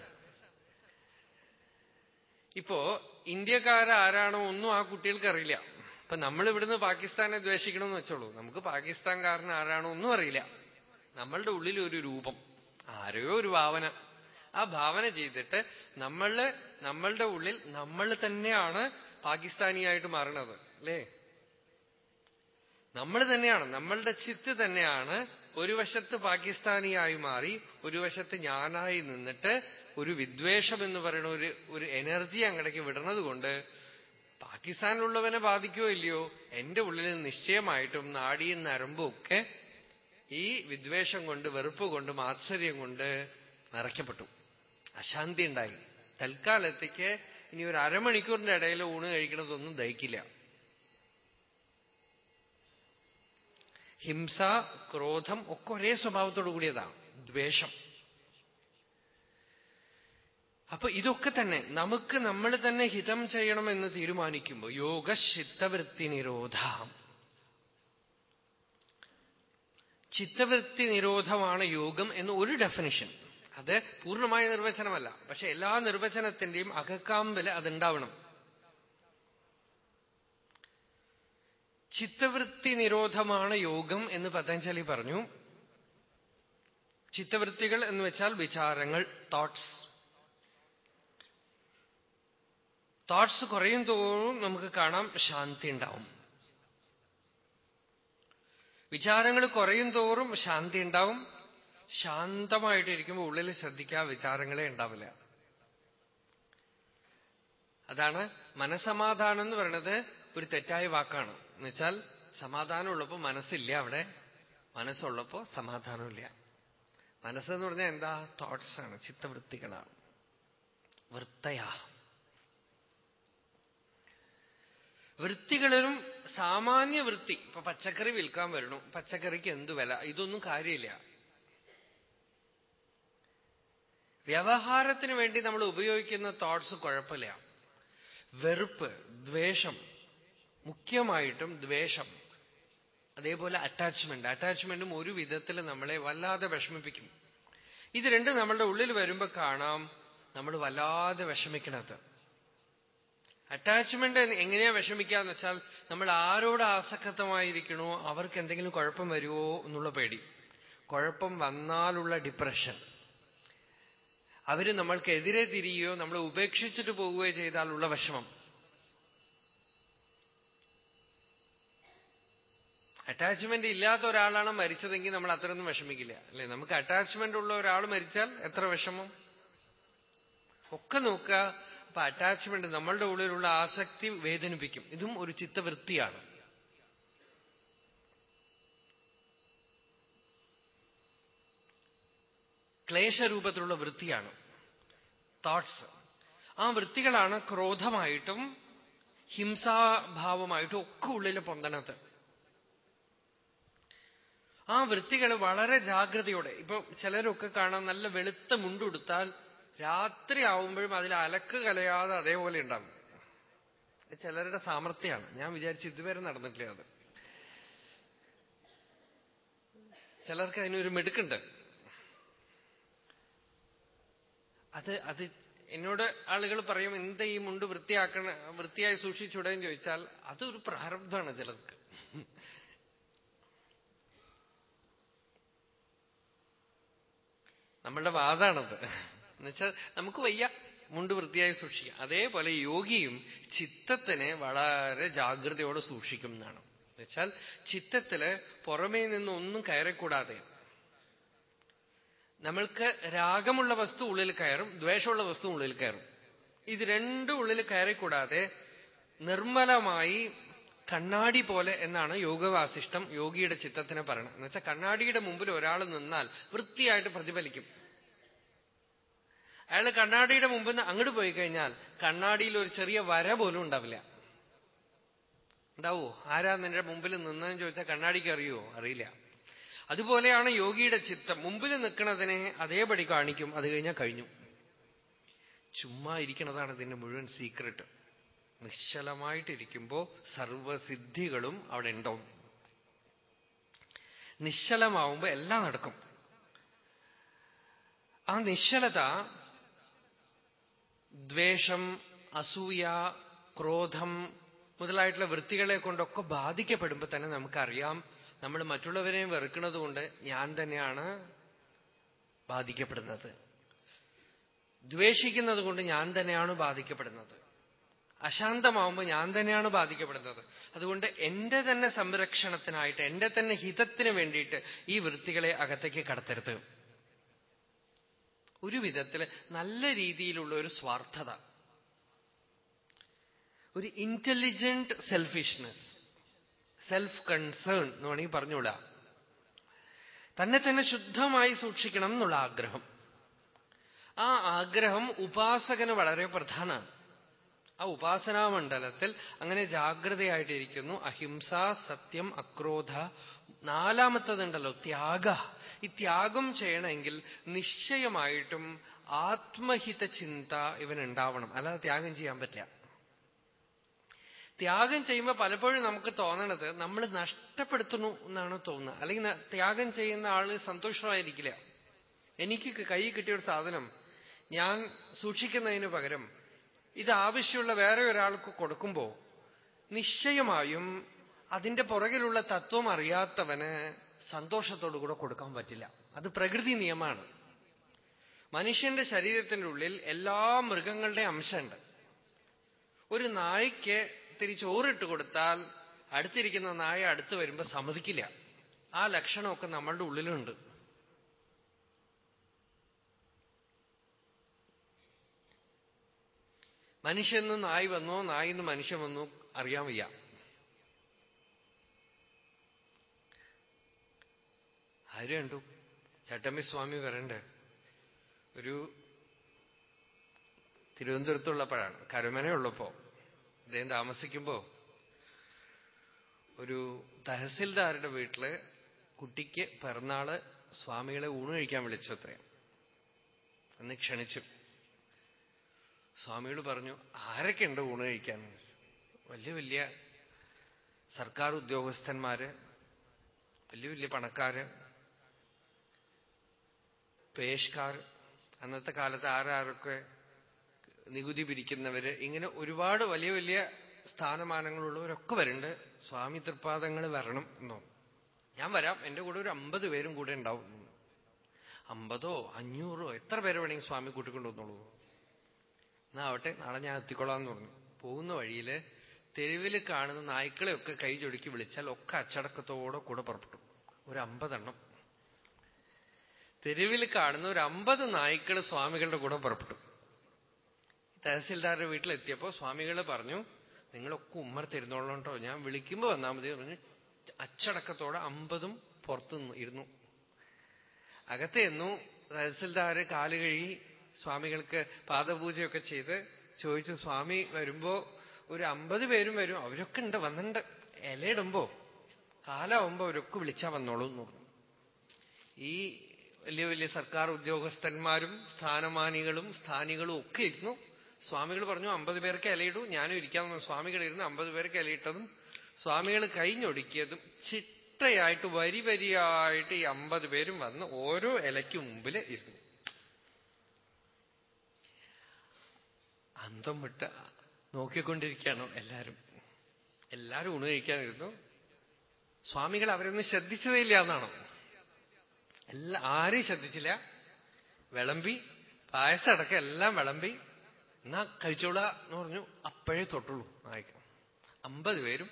ഇപ്പോ ഇന്ത്യക്കാരാരാണോ ഒന്നും ആ കുട്ടികൾക്ക് അറിയില്ല. ഇപ്പൊ നമ്മൾ ഇവിടുന്ന് പാകിസ്ഥാനെ ദ്വേഷിക്കണമെന്ന് വെച്ചോളൂ. നമുക്ക് പാകിസ്ഥാൻകാരൻ ആരാണോ ഒന്നും അറിയില്ല. നമ്മളുടെ ഉള്ളിൽ ഒരു രൂപം ആരെയോ ഒരു ഭാവന. ആ ഭാവന ചെയ്തിട്ട് നമ്മൾ നമ്മളുടെ ഉള്ളിൽ നമ്മൾ തന്നെയാണ് പാകിസ്ഥാനിയായിട്ട് മാറണത് അല്ലേ? നമ്മൾ തന്നെയാണ് നമ്മളുടെ ചിത്ത് തന്നെയാണ് ഒരു വശത്ത് പാകിസ്ഥാനിയായി മാറി ഒരു വശത്ത് ഞാനായി നിന്നിട്ട് ഒരു വിദ്വേഷം എന്ന് പറയുന്ന ഒരു ഒരു എനർജി അങ്ങടേക്ക് വിടുന്നത് കൊണ്ട് പാകിസ്ഥാനിലുള്ളവനെ ബാധിക്കുകയോ ഇല്ലയോ? എന്റെ ഉള്ളിൽ നിശ്ചയമായിട്ടും നാടിയും നരമ്പും ഒക്കെ ഈ വിദ്വേഷം കൊണ്ട് വെറുപ്പ് കൊണ്ട് മാത്സര്യം കൊണ്ട് നിറയ്ക്കപ്പെട്ടു. അശാന്തി ഉണ്ടായി. തൽക്കാലത്തേക്ക് ഇനി ഒരു അരമണിക്കൂറിന്റെ ഇടയിൽ ഊണ് കഴിക്കണതൊന്നും ദഹിക്കില്ല. ഹിംസ ക്രോധം ഒക്കെ ഒരേ സ്വഭാവത്തോടു കൂടിയതാണ്. ദ്വേഷം. അപ്പൊ ഇതൊക്കെ തന്നെ നമുക്ക് നമ്മൾ തന്നെ ഹിതം ചെയ്യണമെന്ന് തീരുമാനിക്കുമ്പോൾ യോഗ ചിത്തവൃത്തി നിരോധ ചിത്തവൃത്തി നിരോധമാണ് യോഗം എന്ന് ഒരു ഡെഫിനിഷൻ അത് പൂർണമായ നിർവചനമല്ല. പക്ഷെ എല്ലാ നിർവചനത്തിന്റെയും അകക്കാമ്പിൽ അതുണ്ടാവണം. ചിത്തവൃത്തി നിരോധമാണ് യോഗം എന്ന് പതഞ്ജലി പറഞ്ഞു. ചിത്തവൃത്തികൾ എന്ന് വെച്ചാൽ വിചാരങ്ങൾ തോട്ട്സ് തോട്ട്സ് കുറയും തോറും നമുക്ക് കാണാം ശാന്തി ഉണ്ടാവും. വിചാരങ്ങൾ കുറയും തോറും ശാന്തി ഉണ്ടാവും. ശാന്തമായിട്ടിരിക്കുമ്പോൾ ഉള്ളിൽ ശ്രദ്ധിക്കാൻ വിചാരങ്ങളെ ഉണ്ടാവില്ല. അതാണ് മനസമാധാനം എന്ന് പറയുന്നത് ഒരു തെറ്റായ വാക്കാണ്. എന്നുവെച്ചാൽ സമാധാനമുള്ളപ്പോ മനസ്സില്ല അവിടെ. മനസ്സുള്ളപ്പോ സമാധാനമില്ല. മനസ്സെന്ന് പറഞ്ഞാൽ എന്താ? തോട്ട്സ് ആണ്. ചിത്തവൃത്തികളാണ്. വൃത്തയാ. വൃത്തികളിലും സാമാന്യ വൃത്തി. ഇപ്പൊ പച്ചക്കറി വിൽക്കാൻ വരണു പച്ചക്കറിക്ക് എന്ത് വില? ഇതൊന്നും കാര്യമില്ല. വ്യവഹാരത്തിന് വേണ്ടി നമ്മൾ ഉപയോഗിക്കുന്ന തോട്ട്സ് കുഴപ്പമില്ല. വെറുപ്പ് ദ്വേഷം മുഖ്യമായിട്ടും ദ്വേഷം അതേപോലെ അറ്റാച്ച്മെന്റ് അറ്റാച്ച്മെന്റും ഒരു വിധത്തിൽ നമ്മളെ വല്ലാതെ വിഷമിപ്പിക്കും. ഇത് രണ്ടും നമ്മളുടെ ഉള്ളിൽ വരുമ്പോൾ കാണാം നമ്മൾ വല്ലാതെ വിഷമിക്കണത്. അറ്റാച്ച്മെന്റ് എങ്ങനെയാ വിഷമിക്കാന്ന് വെച്ചാൽ നമ്മൾ ആരോട് ആസക്തമായിരിക്കണോ അവർക്ക് എന്തെങ്കിലും കുഴപ്പം വരുമോ എന്നുള്ള പേടി. കുഴപ്പം വന്നാലുള്ള ഡിപ്രഷൻ അവർ നമ്മൾക്കെതിരെ തിരിയുകയോ നമ്മളെ ഉപേക്ഷിച്ചിട്ട് പോവുകയോ ചെയ്താലുള്ള വിഷമം. അറ്റാച്ച്മെന്റ് ഇല്ലാത്ത ഒരാളാണ് മരിച്ചതെങ്കിൽ നമ്മൾ അത്രയൊന്നും വിഷമിക്കില്ല. അല്ലെ? നമുക്ക് അറ്റാച്ച്മെന്റ് ഉള്ള ഒരാൾ മരിച്ചാൽ എത്ര വിഷമം? ഒക്കെ നോക്കുക. അപ്പൊ അറ്റാച്ച്മെന്റ് നമ്മളുടെ ഉള്ളിലുള്ള ആസക്തി വേദനിപ്പിക്കും. ഇതും ഒരു ചിത്തവൃത്തിയാണ്. ക്ലേശരൂപത്തിലുള്ള വൃത്തിയാണ്. തോട്ട്സ് ആ വൃത്തികളാണ് ക്രോധമായിട്ടും ഹിംസാഭാവമായിട്ടും ഒക്കെ ഉള്ളിൽ പൊന്തണത്. ആ വൃത്തികൾ വളരെ ജാഗ്രതയോടെ ഇപ്പൊ ചിലരൊക്കെ കാണാൻ നല്ല വെളുത്ത മുണ്ടുടുത്താൽ രാത്രി ആവുമ്പോഴും അതിൽ അലക്ക് കലയാതെ അതേപോലെ ഉണ്ടാവും. ചിലരുടെ സാമർത്ഥ്യമാണ് ഞാൻ വിചാരിച്ചു ഇതുവരെ നടന്നിട്ടില്ല അത്. ചിലർക്ക് അതിനൊരു മിടുക്കുണ്ട്. അത് അത് എന്നോട് ആളുകൾ പറയും എന്താ ഈ മുണ്ട് വൃത്തിയാക്കണ വൃത്തിയായി സൂക്ഷിച്ചൂടെന്ന് ചോദിച്ചാൽ അതൊരു പ്രാരബ്ധമാണ് ചിലർക്ക്. നമ്മളുടെ വാദാണത് എന്നുവെച്ചാൽ നമുക്ക് വയ്യ മുണ്ട് വൃത്തിയായി സൂക്ഷിക്കാം അതേപോലെ യോഗിയും ചിത്തത്തിനെ വളരെ ജാഗ്രതയോടെ സൂക്ഷിക്കും എന്നാണ്. എന്നുവെച്ചാൽ ചിത്തത്തിൽ പുറമേ നിന്നൊന്നും കയറിക്കൂടാതെ നമ്മൾക്ക് രാഗമുള്ള വസ്തു ഉള്ളിൽ കയറും ദ്വേഷമുള്ള വസ്തു ഉള്ളിൽ കയറും. ഇത് രണ്ടും ഉള്ളിൽ കയറിക്കൂടാതെ നിർമ്മലമായി കണ്ണാടി പോലെ എന്നാണ് യോഗവാസിഷ്ടം യോഗിയുടെ ചിത്തത്തിനെ പറയണം എന്നുവെച്ചാൽ കണ്ണാടിയുടെ മുമ്പിൽ ഒരാൾ നിന്നാൽ വൃത്തിയായിട്ട് പ്രതിഫലിക്കും. അയാൾ കണ്ണാടിയുടെ മുമ്പിൽ നിന്ന് അങ്ങോട്ട് പോയി കഴിഞ്ഞാൽ കണ്ണാടിയിൽ ഒരു ചെറിയ വര പോലും ഉണ്ടാവില്ല. ഉണ്ടാവോ? ആരാ നിന്റെ മുമ്പിൽ നിന്നെന്ന് ചോദിച്ചാൽ കണ്ണാടിക്ക് അറിയുമോ അറിയില്ല. അതുപോലെയാണ് യോഗിയുടെ ചിത്തം. മുമ്പിൽ നിൽക്കുന്നതിനെ അതേപടി കാണിക്കും. അത് കഴിഞ്ഞാൽ കഴിഞ്ഞു. ചുമ്മാ ഇരിക്കുന്നതാണ് ഇതിന്റെ മുഴുവൻ സീക്രട്ട് നിശ്ചലമായിട്ടിരിക്കുമ്പോ സർവസിദ്ധികളും അവിടെ ഉണ്ടാവും നിശ്ചലമാവുമ്പോ എല്ലാം നടക്കും. ആ നിശ്ചലത ദ്വേഷം അസൂയ ക്രോധം മുതലായിട്ടുള്ള വൃത്തികളെ കൊണ്ടൊക്കെ ബാധിക്കപ്പെടുമ്പോ തന്നെ നമുക്കറിയാം നമ്മൾ മറ്റുള്ളവരെയും വെറുക്കുന്നത് കൊണ്ട് ഞാൻ തന്നെയാണ് ബാധിക്കപ്പെടുന്നത്. ദ്വേഷിക്കുന്നത് കൊണ്ട് ഞാൻ തന്നെയാണ് ബാധിക്കപ്പെടുന്നത്. അശാന്തമാവുമ്പോൾ ഞാൻ തന്നെയാണ് ബാധിക്കപ്പെടുന്നത്. അതുകൊണ്ട് എന്റെ തന്നെ സംരക്ഷണത്തിനായിട്ട് എന്റെ തന്നെ ഹിതത്തിന് വേണ്ടിയിട്ട് ഈ വൃത്തികളെ അകത്തേക്ക് കടത്തരുത്. ഒരു വിധത്തിൽ നല്ല രീതിയിലുള്ള ഒരു സ്വാർത്ഥത. ഒരു ഇന്റലിജന്റ് സെൽഫിഷ്നെസ് സെൽഫ് കൺസേൺ എന്ന് വേണമെങ്കിൽ പറഞ്ഞുകൂടാ തന്നെ തന്നെ ശുദ്ധമായി സൂക്ഷിക്കണം എന്നുള്ള ആഗ്രഹം. ആ ആഗ്രഹം ഉപാസകന് വളരെ പ്രധാനമാണ്. ആ ഉപാസനാമണ്ഡലത്തിൽ അങ്ങനെ ജാഗ്രതയായിട്ടിരിക്കുന്നു. അഹിംസ സത്യം അക്രോധ നാലാമത്തതുണ്ടല്ലോ ത്യാഗ. ഈ ത്യാഗം ചെയ്യണമെങ്കിൽ നിശ്ചയമായിട്ടും ആത്മഹിത ചിന്ത ഇവനുണ്ടാവണം. അല്ലാതെ ത്യാഗം ചെയ്യാൻ പറ്റില്ല. ത്യാഗം ചെയ്യുമ്പോൾ പലപ്പോഴും നമുക്ക് തോന്നണത് നമ്മൾ നഷ്ടപ്പെടുത്തുന്നു എന്നാണ് തോന്നുന്നത് അല്ലെങ്കിൽ ത്യാഗം ചെയ്യുന്ന ആൾ സന്തോഷമായിരിക്കില്ല. എനിക്ക് കൈ കിട്ടിയ ഒരു സാധനം ഞാൻ സൂക്ഷിക്കുന്നതിന് പകരം ഇത് ആവശ്യമുള്ള വേറെ ഒരാൾക്ക് കൊടുക്കുമ്പോൾ നിശ്ചയമായും അതിന്റെ പുറകിലുള്ള തത്വം അറിയാത്തവന് സന്തോഷത്തോടു കൂടെ കൊടുക്കാൻ പറ്റില്ല. അത് പ്രകൃതി നിയമമാണ്. മനുഷ്യന്റെ ശരീരത്തിന്റെ ഉള്ളിൽ എല്ലാ മൃഗങ്ങളുടെയും അംശമുണ്ട്. ഒരു നായ്ക്ക് ഇത്തിരി ചോറിട്ട് കൊടുത്താൽ അടുത്തിരിക്കുന്ന നായ അടുത്ത് വരുമ്പോ സമ്മതിക്കില്ല. ആ ലക്ഷണമൊക്കെ നമ്മളുടെ ഉള്ളിലുണ്ട്. മനുഷ്യന്ന് നായി വന്നോ നായിന്ന് മനുഷ്യൻ വന്നോ അറിയാൻ വയ്യ. ആര് കണ്ടു. ചട്ടമ്പി സ്വാമി വരണ്ട് ഒരു തിരുവനന്തപുരത്തുള്ളപ്പോഴാണ് കരമനയുള്ളപ്പോ അദ്ദേഹം താമസിക്കുമ്പോ ഒരു തഹസിൽദാരുടെ വീട്ടിൽ കുട്ടിക്ക് പിറന്നാൾ സ്വാമികളെ ഊണ് കഴിക്കാൻ വിളിച്ചു അത്രയും അന്ന് ക്ഷണിച്ചു. സ്വാമികൾ പറഞ്ഞു ആരൊക്കെ ഉണ്ട് ഊണ് കഴിക്കാൻ? വലിയ വലിയ സർക്കാർ ഉദ്യോഗസ്ഥന്മാര് വലിയ വലിയ പണക്കാര് പേഷ്കാർ അന്നത്തെ കാലത്ത് ആരാരൊക്കെ നികുതി പിരിക്കുന്നവര് ഇങ്ങനെ ഒരുപാട് വലിയ വലിയ സ്ഥാനമാനങ്ങളുള്ളവരൊക്കെ വരുന്നുണ്ട് സ്വാമി തൃപ്പാദങ്ങൾ വരണം എന്നോ. ഞാൻ വരാം. എന്റെ കൂടെ ഒരു അമ്പത് പേരും കൂടെ ഉണ്ടാവും. അമ്പതോ അഞ്ഞൂറോ എത്ര പേര് വേണമെങ്കിൽ സ്വാമി കൂട്ടിക്കൊണ്ടുവന്നോളൂ എന്നാ ആവട്ടെ നാളെ ഞാൻ എത്തിക്കൊള്ളാന്ന് പറഞ്ഞു. പോകുന്ന വഴിയിൽ തെരുവിൽ കാണുന്ന നായ്ക്കളെയൊക്കെ കൈ ചൊടുക്കി വിളിച്ചാൽ ഒക്കെ അച്ചടക്കത്തോടെ കൂടെ പുറപ്പെട്ടു. ഒരു അമ്പതെണ്ണം. തെരുവിൽ കാണുന്ന ഒരു അമ്പത് നായ്ക്കൾ സ്വാമികളുടെ കൂടെ പുറപ്പെട്ടു. തഹസിൽദാരുടെ വീട്ടിലെത്തിയപ്പോ സ്വാമികൾ പറഞ്ഞു നിങ്ങളൊക്കെ ഉമ്മർത്തിരുന്നോളണം കേട്ടോ ഞാൻ വിളിക്കുമ്പോ വന്നാൽ മതി പറഞ്ഞു. അച്ചടക്കത്തോടെ അമ്പതും പുറത്തു ഇരുന്നു. അകത്ത് എന്നു തഹസിൽദാര് കാൽ കഴുകി സ്വാമികൾക്ക് പാദപൂജയൊക്കെ ചെയ്ത് ചോദിച്ചു സ്വാമി വരുമ്പോ ഒരു അമ്പത് പേരും വരും. അവരൊക്കെ ഉണ്ട് വന്നിട്ടുണ്ട് ഇലയിടുമ്പോ കാലാവുമ്പോ അവരൊക്കെ വിളിച്ചാ വന്നോളൂ എന്ന് പറഞ്ഞു. ഈ വലിയ വലിയ സർക്കാർ ഉദ്യോഗസ്ഥന്മാരും സ്ഥാനമാനികളും സ്ഥാനികളും ഒക്കെ ഇരുന്നു. സ്വാമികൾ പറഞ്ഞു അമ്പത് പേർക്ക് ഇലയിടൂ ഞാനും ഇരിക്കാമെന്ന്. സ്വാമികൾ ഇരുന്ന് അമ്പത് പേർക്ക് ഇലയിട്ടതും സ്വാമികൾ കഴിഞ്ഞൊടുക്കിയതും ചിട്ടയായിട്ട് വരി വരിയായിട്ട് ഈ അമ്പത് പേരും വന്ന് ഓരോ ഇലയ്ക്ക് മുമ്പിൽ ഇരുന്നു. അന്തം വിട്ട് നോക്കിക്കൊണ്ടിരിക്കുകയാണോ എല്ലാരും. എല്ലാരും ഊണ് കഴിക്കാനിരുന്നു. സ്വാമികൾ അവരൊന്നും ശ്രദ്ധിച്ചതേയില്ല എന്നാണോ. എല്ലാ ആരെയും ശ്രദ്ധിച്ചില്ല. വിളമ്പി പായസം അടക്കം എല്ലാം വിളമ്പി എന്നാ കഴിച്ചോളാ എന്ന് പറഞ്ഞു. അപ്പോഴേ തൊട്ടുള്ളൂ നായിക്ക അമ്പത് പേരും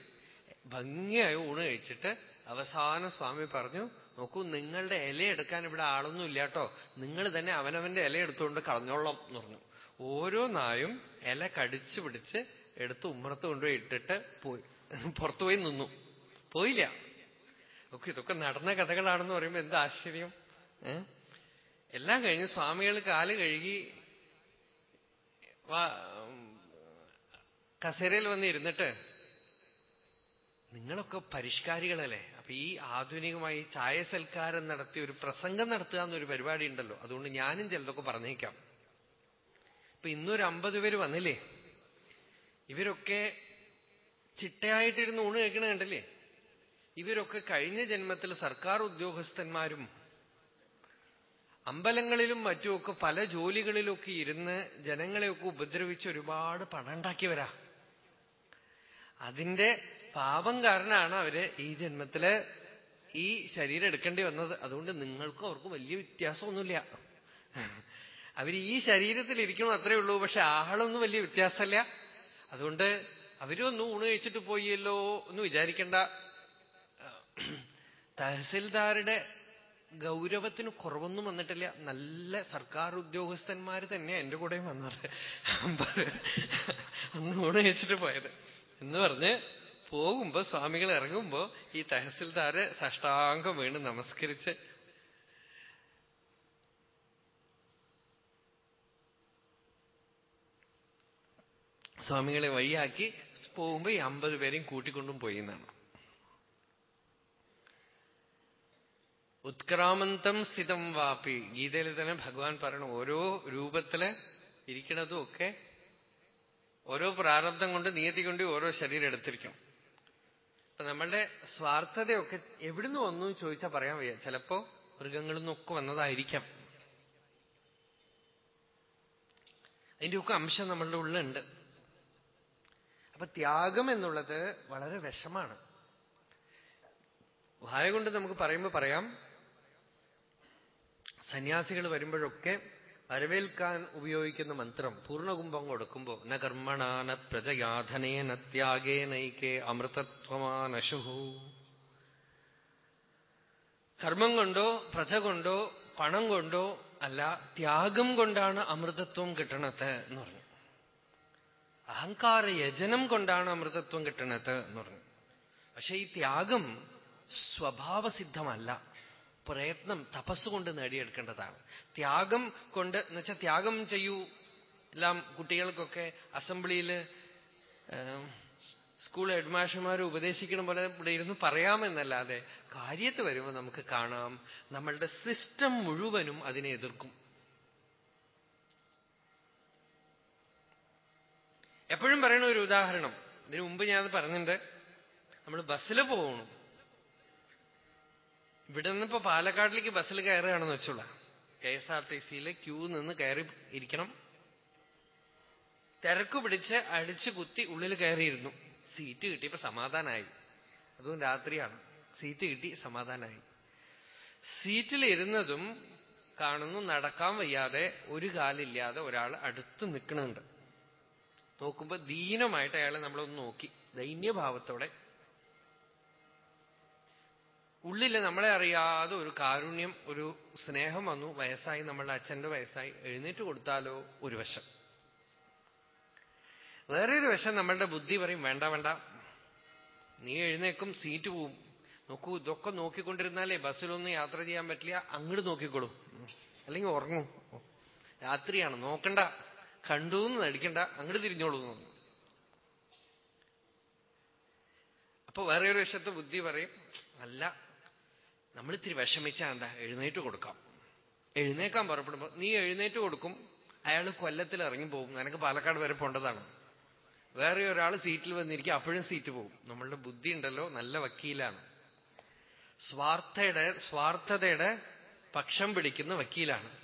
ഭംഗിയായി ഊണ് കഴിച്ചിട്ട് അവസാന സ്വാമി പറഞ്ഞു നോക്കൂ നിങ്ങളുടെ ഇല എടുക്കാൻ ഇവിടെ ആളൊന്നും ഇല്ല കേട്ടോ. നിങ്ങൾ തന്നെ അവനവന്റെ ഇല എടുത്തുകൊണ്ട് കളഞ്ഞോളാം എന്ന് പറഞ്ഞു. ഓരോ നായും ഇല കടിച്ചു പിടിച്ച് എടുത്ത് ഉമ്മറത്ത് കൊണ്ടുപോയി ഇട്ടിട്ട് പോയി. പുറത്തുപോയി നിന്നു. പോയില്ല. ഒക്കെ ഇതൊക്കെ നടന്ന കഥകളാണെന്ന് പറയുമ്പോ എന്താ ആശ്ചര്യം? എല്ലാം കഴിഞ്ഞ് സ്വാമികൾ കാൽ കഴുകി കസേരയിൽ വന്ന് ഇരുന്നിട്ട് നിങ്ങളൊക്കെ പരിഷ്കാരികളല്ലേ? അപ്പൊ ഈ ആധുനികമായി ചായ സൽക്കാരം നടത്തി ഒരു പ്രസംഗം നടത്തുക എന്നൊരു പരിപാടി ഉണ്ടല്ലോ. അതുകൊണ്ട് ഞാനും ചിലതൊക്കെ പറഞ്ഞേക്കാം. ഇപ്പൊ ഇന്നൊരു അമ്പത് പേര് വന്നില്ലേ? ഇവരൊക്കെ ചിട്ടയായിട്ടിരുന്ന് ഊണ് കഴിക്കണ കണ്ടില്ലേ? ഇവരൊക്കെ കഴിഞ്ഞ ജന്മത്തിൽ സർക്കാർ ഉദ്യോഗസ്ഥന്മാരും അമ്പലങ്ങളിലും മറ്റുമൊക്കെ പല ജോലികളിലൊക്കെ ഇരുന്ന് ജനങ്ങളെയൊക്കെ ഉപദ്രവിച്ച് ഒരുപാട് പണം ഉണ്ടാക്കിയവരാ. അതിന്റെ പാപം കാരണമാണ് അവർ ഈ ജന്മത്തിൽ ഈ ശരീരം എടുക്കേണ്ടി വന്നത്. അതുകൊണ്ട് നിങ്ങൾക്കും അവർക്കും വലിയ വ്യത്യാസമൊന്നുമില്ല. അവർ ഈ ശരീരത്തിൽ ഇരിക്കണം അത്രേ ഉള്ളൂ പക്ഷെ ആളൊന്നും വലിയ വ്യത്യാസമല്ല. അതുകൊണ്ട് അവരൊന്നും ഊണ് കഴിച്ചിട്ട് പോയല്ലോ എന്ന് വിചാരിക്കണ്ട. തഹസിൽദാരുടെ ഗൗരവത്തിന് കുറവൊന്നും വന്നിട്ടില്ല. നല്ല സർക്കാർ ഉദ്യോഗസ്ഥന്മാർ തന്നെ എന്റെ കൂടെ വന്നത്. അന്ന് കൂടെ വെച്ചിട്ട് പോയത്. എന്ന് പറഞ്ഞ് പോകുമ്പോ സ്വാമികൾ ഇറങ്ങുമ്പോ ഈ തഹസിൽദാര് സഷ്ടാംഗം വീണ് നമസ്കരിച്ച് സ്വാമികളെ വഴിയാക്കി പോകുമ്പോ ഈ അമ്പത് പേരെയും കൂട്ടിക്കൊണ്ടും പോയി എന്നാണ്. ഉത്ക്രാമന്തം സ്ഥിതം വാപ്പി ഗീതയിൽ തന്നെ ഭഗവാൻ പറയണം ഓരോ രൂപത്തിൽ ഇരിക്കണതും ഒക്കെ ഓരോ പ്രാരബ്ധം കൊണ്ട് നിയതി കൊണ്ട് ഓരോ ശരീരം എടുത്തിരിക്കും. അപ്പൊ നമ്മളുടെ സ്വാർത്ഥതയൊക്കെ എവിടുന്ന് വന്നു ചോദിച്ചാൽ പറയാൻ വയ്യ. ചിലപ്പോ മൃഗങ്ങളിൽ നിന്നൊക്കെ വന്നതായിരിക്കാം. അതിന്റെയൊക്കെ അംശം നമ്മളുടെ ഉള്ളുണ്ട് അപ്പൊ ത്യാഗം എന്നുള്ളത് വളരെ വിഷമാണ്. വായ കൊണ്ട് നമുക്ക് പറയുമ്പോൾ പറയാം സന്യാസികൾ വരുമ്പോഴൊക്കെ വരവേൽക്കാൻ ഉപയോഗിക്കുന്ന മന്ത്രം പൂർണകുംഭം കൊടുക്കുമ്പോ ന കർമ്മണാന പ്രജയാധനേന ത്യാഗേനൈകേ അമൃതത്വമാനശുഹു. കർമ്മം കൊണ്ടോ പ്രജ കൊണ്ടോ പണം കൊണ്ടോ അല്ല ത്യാഗം കൊണ്ടാണ് അമൃതത്വം കിട്ടണത് എന്ന് പറഞ്ഞു. അഹങ്കാര യജനം കൊണ്ടാണ് അമൃതത്വം കിട്ടണത് എന്ന് പറഞ്ഞു. പക്ഷെ ഈ ത്യാഗം സ്വഭാവസിദ്ധമല്ല. പ്രയത്നം തപസ്സുകൊണ്ട് നേടിയെടുക്കേണ്ടതാണ്. ത്യാഗം കൊണ്ട് എന്നുവെച്ചാൽ ത്യാഗം ചെയ്യൂ. എല്ലാം കുട്ടികൾക്കൊക്കെ അസംബ്ലിയിൽ സ്കൂൾ ഹെഡ്മാസ്റ്റർമാർ ഉപദേശിക്കണം പോലെ ഇവിടെ ഇരുന്ന് പറയാമെന്നല്ലാതെ കാര്യത്ത് വരുമ്പോൾ നമുക്ക് കാണാം. നമ്മളുടെ സിസ്റ്റം മുഴുവനും അതിനെ എതിർക്കും. എപ്പോഴും പറയണ ഒരു ഉദാഹരണം. ഇതിനു മുമ്പ് ഞാനത് പറഞ്ഞിട്ടുണ്ട്. നമ്മൾ ബസ്സിൽ പോകണം ഇവിടെ നിന്നിപ്പോ പാലക്കാട്ടിലേക്ക് ബസ്സിൽ കയറുകയാണെന്ന് വെച്ചോളാം. കെ എസ് ആർ ടി സിയിൽ ക്യൂ നിന്ന് കയറി ഇരിക്കണം. തിരക്ക് പിടിച്ച് അടിച്ചു കുത്തി ഉള്ളിൽ കയറിയിരുന്നു. സീറ്റ് കിട്ടിയപ്പോ സമാധാനായി. അതും രാത്രിയാണ്. സീറ്റ് കിട്ടി സമാധാനായി. സീറ്റിൽ ഇരുന്നതും കാണുന്നു നടക്കാൻ വയ്യാതെ ഒരു കാലില്ലാതെ ഒരാൾ അടുത്ത് നിൽക്കുന്നുണ്ട്. നോക്കുമ്പോ ദീനമായിട്ട് അയാളെ നമ്മളൊന്ന് നോക്കി. ദൈന്യഭാവത്തോടെ ഉള്ളിൽ നമ്മളെ അറിയാതെ ഒരു കാരുണ്യം ഒരു സ്നേഹം വന്നു. വയസ്സായി നമ്മളുടെ അച്ഛന്റെ വയസ്സായി. എഴുന്നേറ്റ് കൊടുത്താലോ ഒരു വശം. വേറൊരു വശം നമ്മളുടെ ബുദ്ധി പറയും വേണ്ട വേണ്ട. നീ എഴുന്നേക്കും സീറ്റ് പോവും. നോക്കൂ ഇതൊക്കെ നോക്കിക്കൊണ്ടിരുന്നാലേ ബസ്സിലൊന്നും യാത്ര ചെയ്യാൻ പറ്റില്ല. അങ്ങോട്ട് നോക്കിക്കോളൂ. അല്ലെങ്കിൽ ഉറങ്ങും. രാത്രിയാണ്. നോക്കണ്ട. കണ്ടു എന്ന് നടിക്കണ്ട. അങ്ങോട്ട് തിരിഞ്ഞോളൂ എന്ന് അപ്പൊ വേറെ ഒരു വശത്ത് ബുദ്ധി പറയും അല്ല നമ്മളിത്തിരി വിഷമിച്ചാ എന്താ? എഴുന്നേറ്റ് കൊടുക്കാം. എഴുന്നേക്കാൻ പുറപ്പെടുമ്പോ നീ എഴുന്നേറ്റ് കൊടുക്കും. അയാൾ കൊല്ലത്തിൽ ഇറങ്ങി പോകും. നിനക്ക് പാലക്കാട് വരെ പോണ്ടതാണ്. വേറെ ഒരാൾ സീറ്റിൽ വന്നിരിക്കും. അപ്പോഴും സീറ്റ് പോകും. നമ്മളുടെ ബുദ്ധി ഉണ്ടല്ലോ. നല്ല വക്കീലാണ്. സ്വാർത്ഥയുടെ സ്വാർത്ഥതയുടെ പക്ഷം പിടിക്കുന്ന വക്കീലാണ്.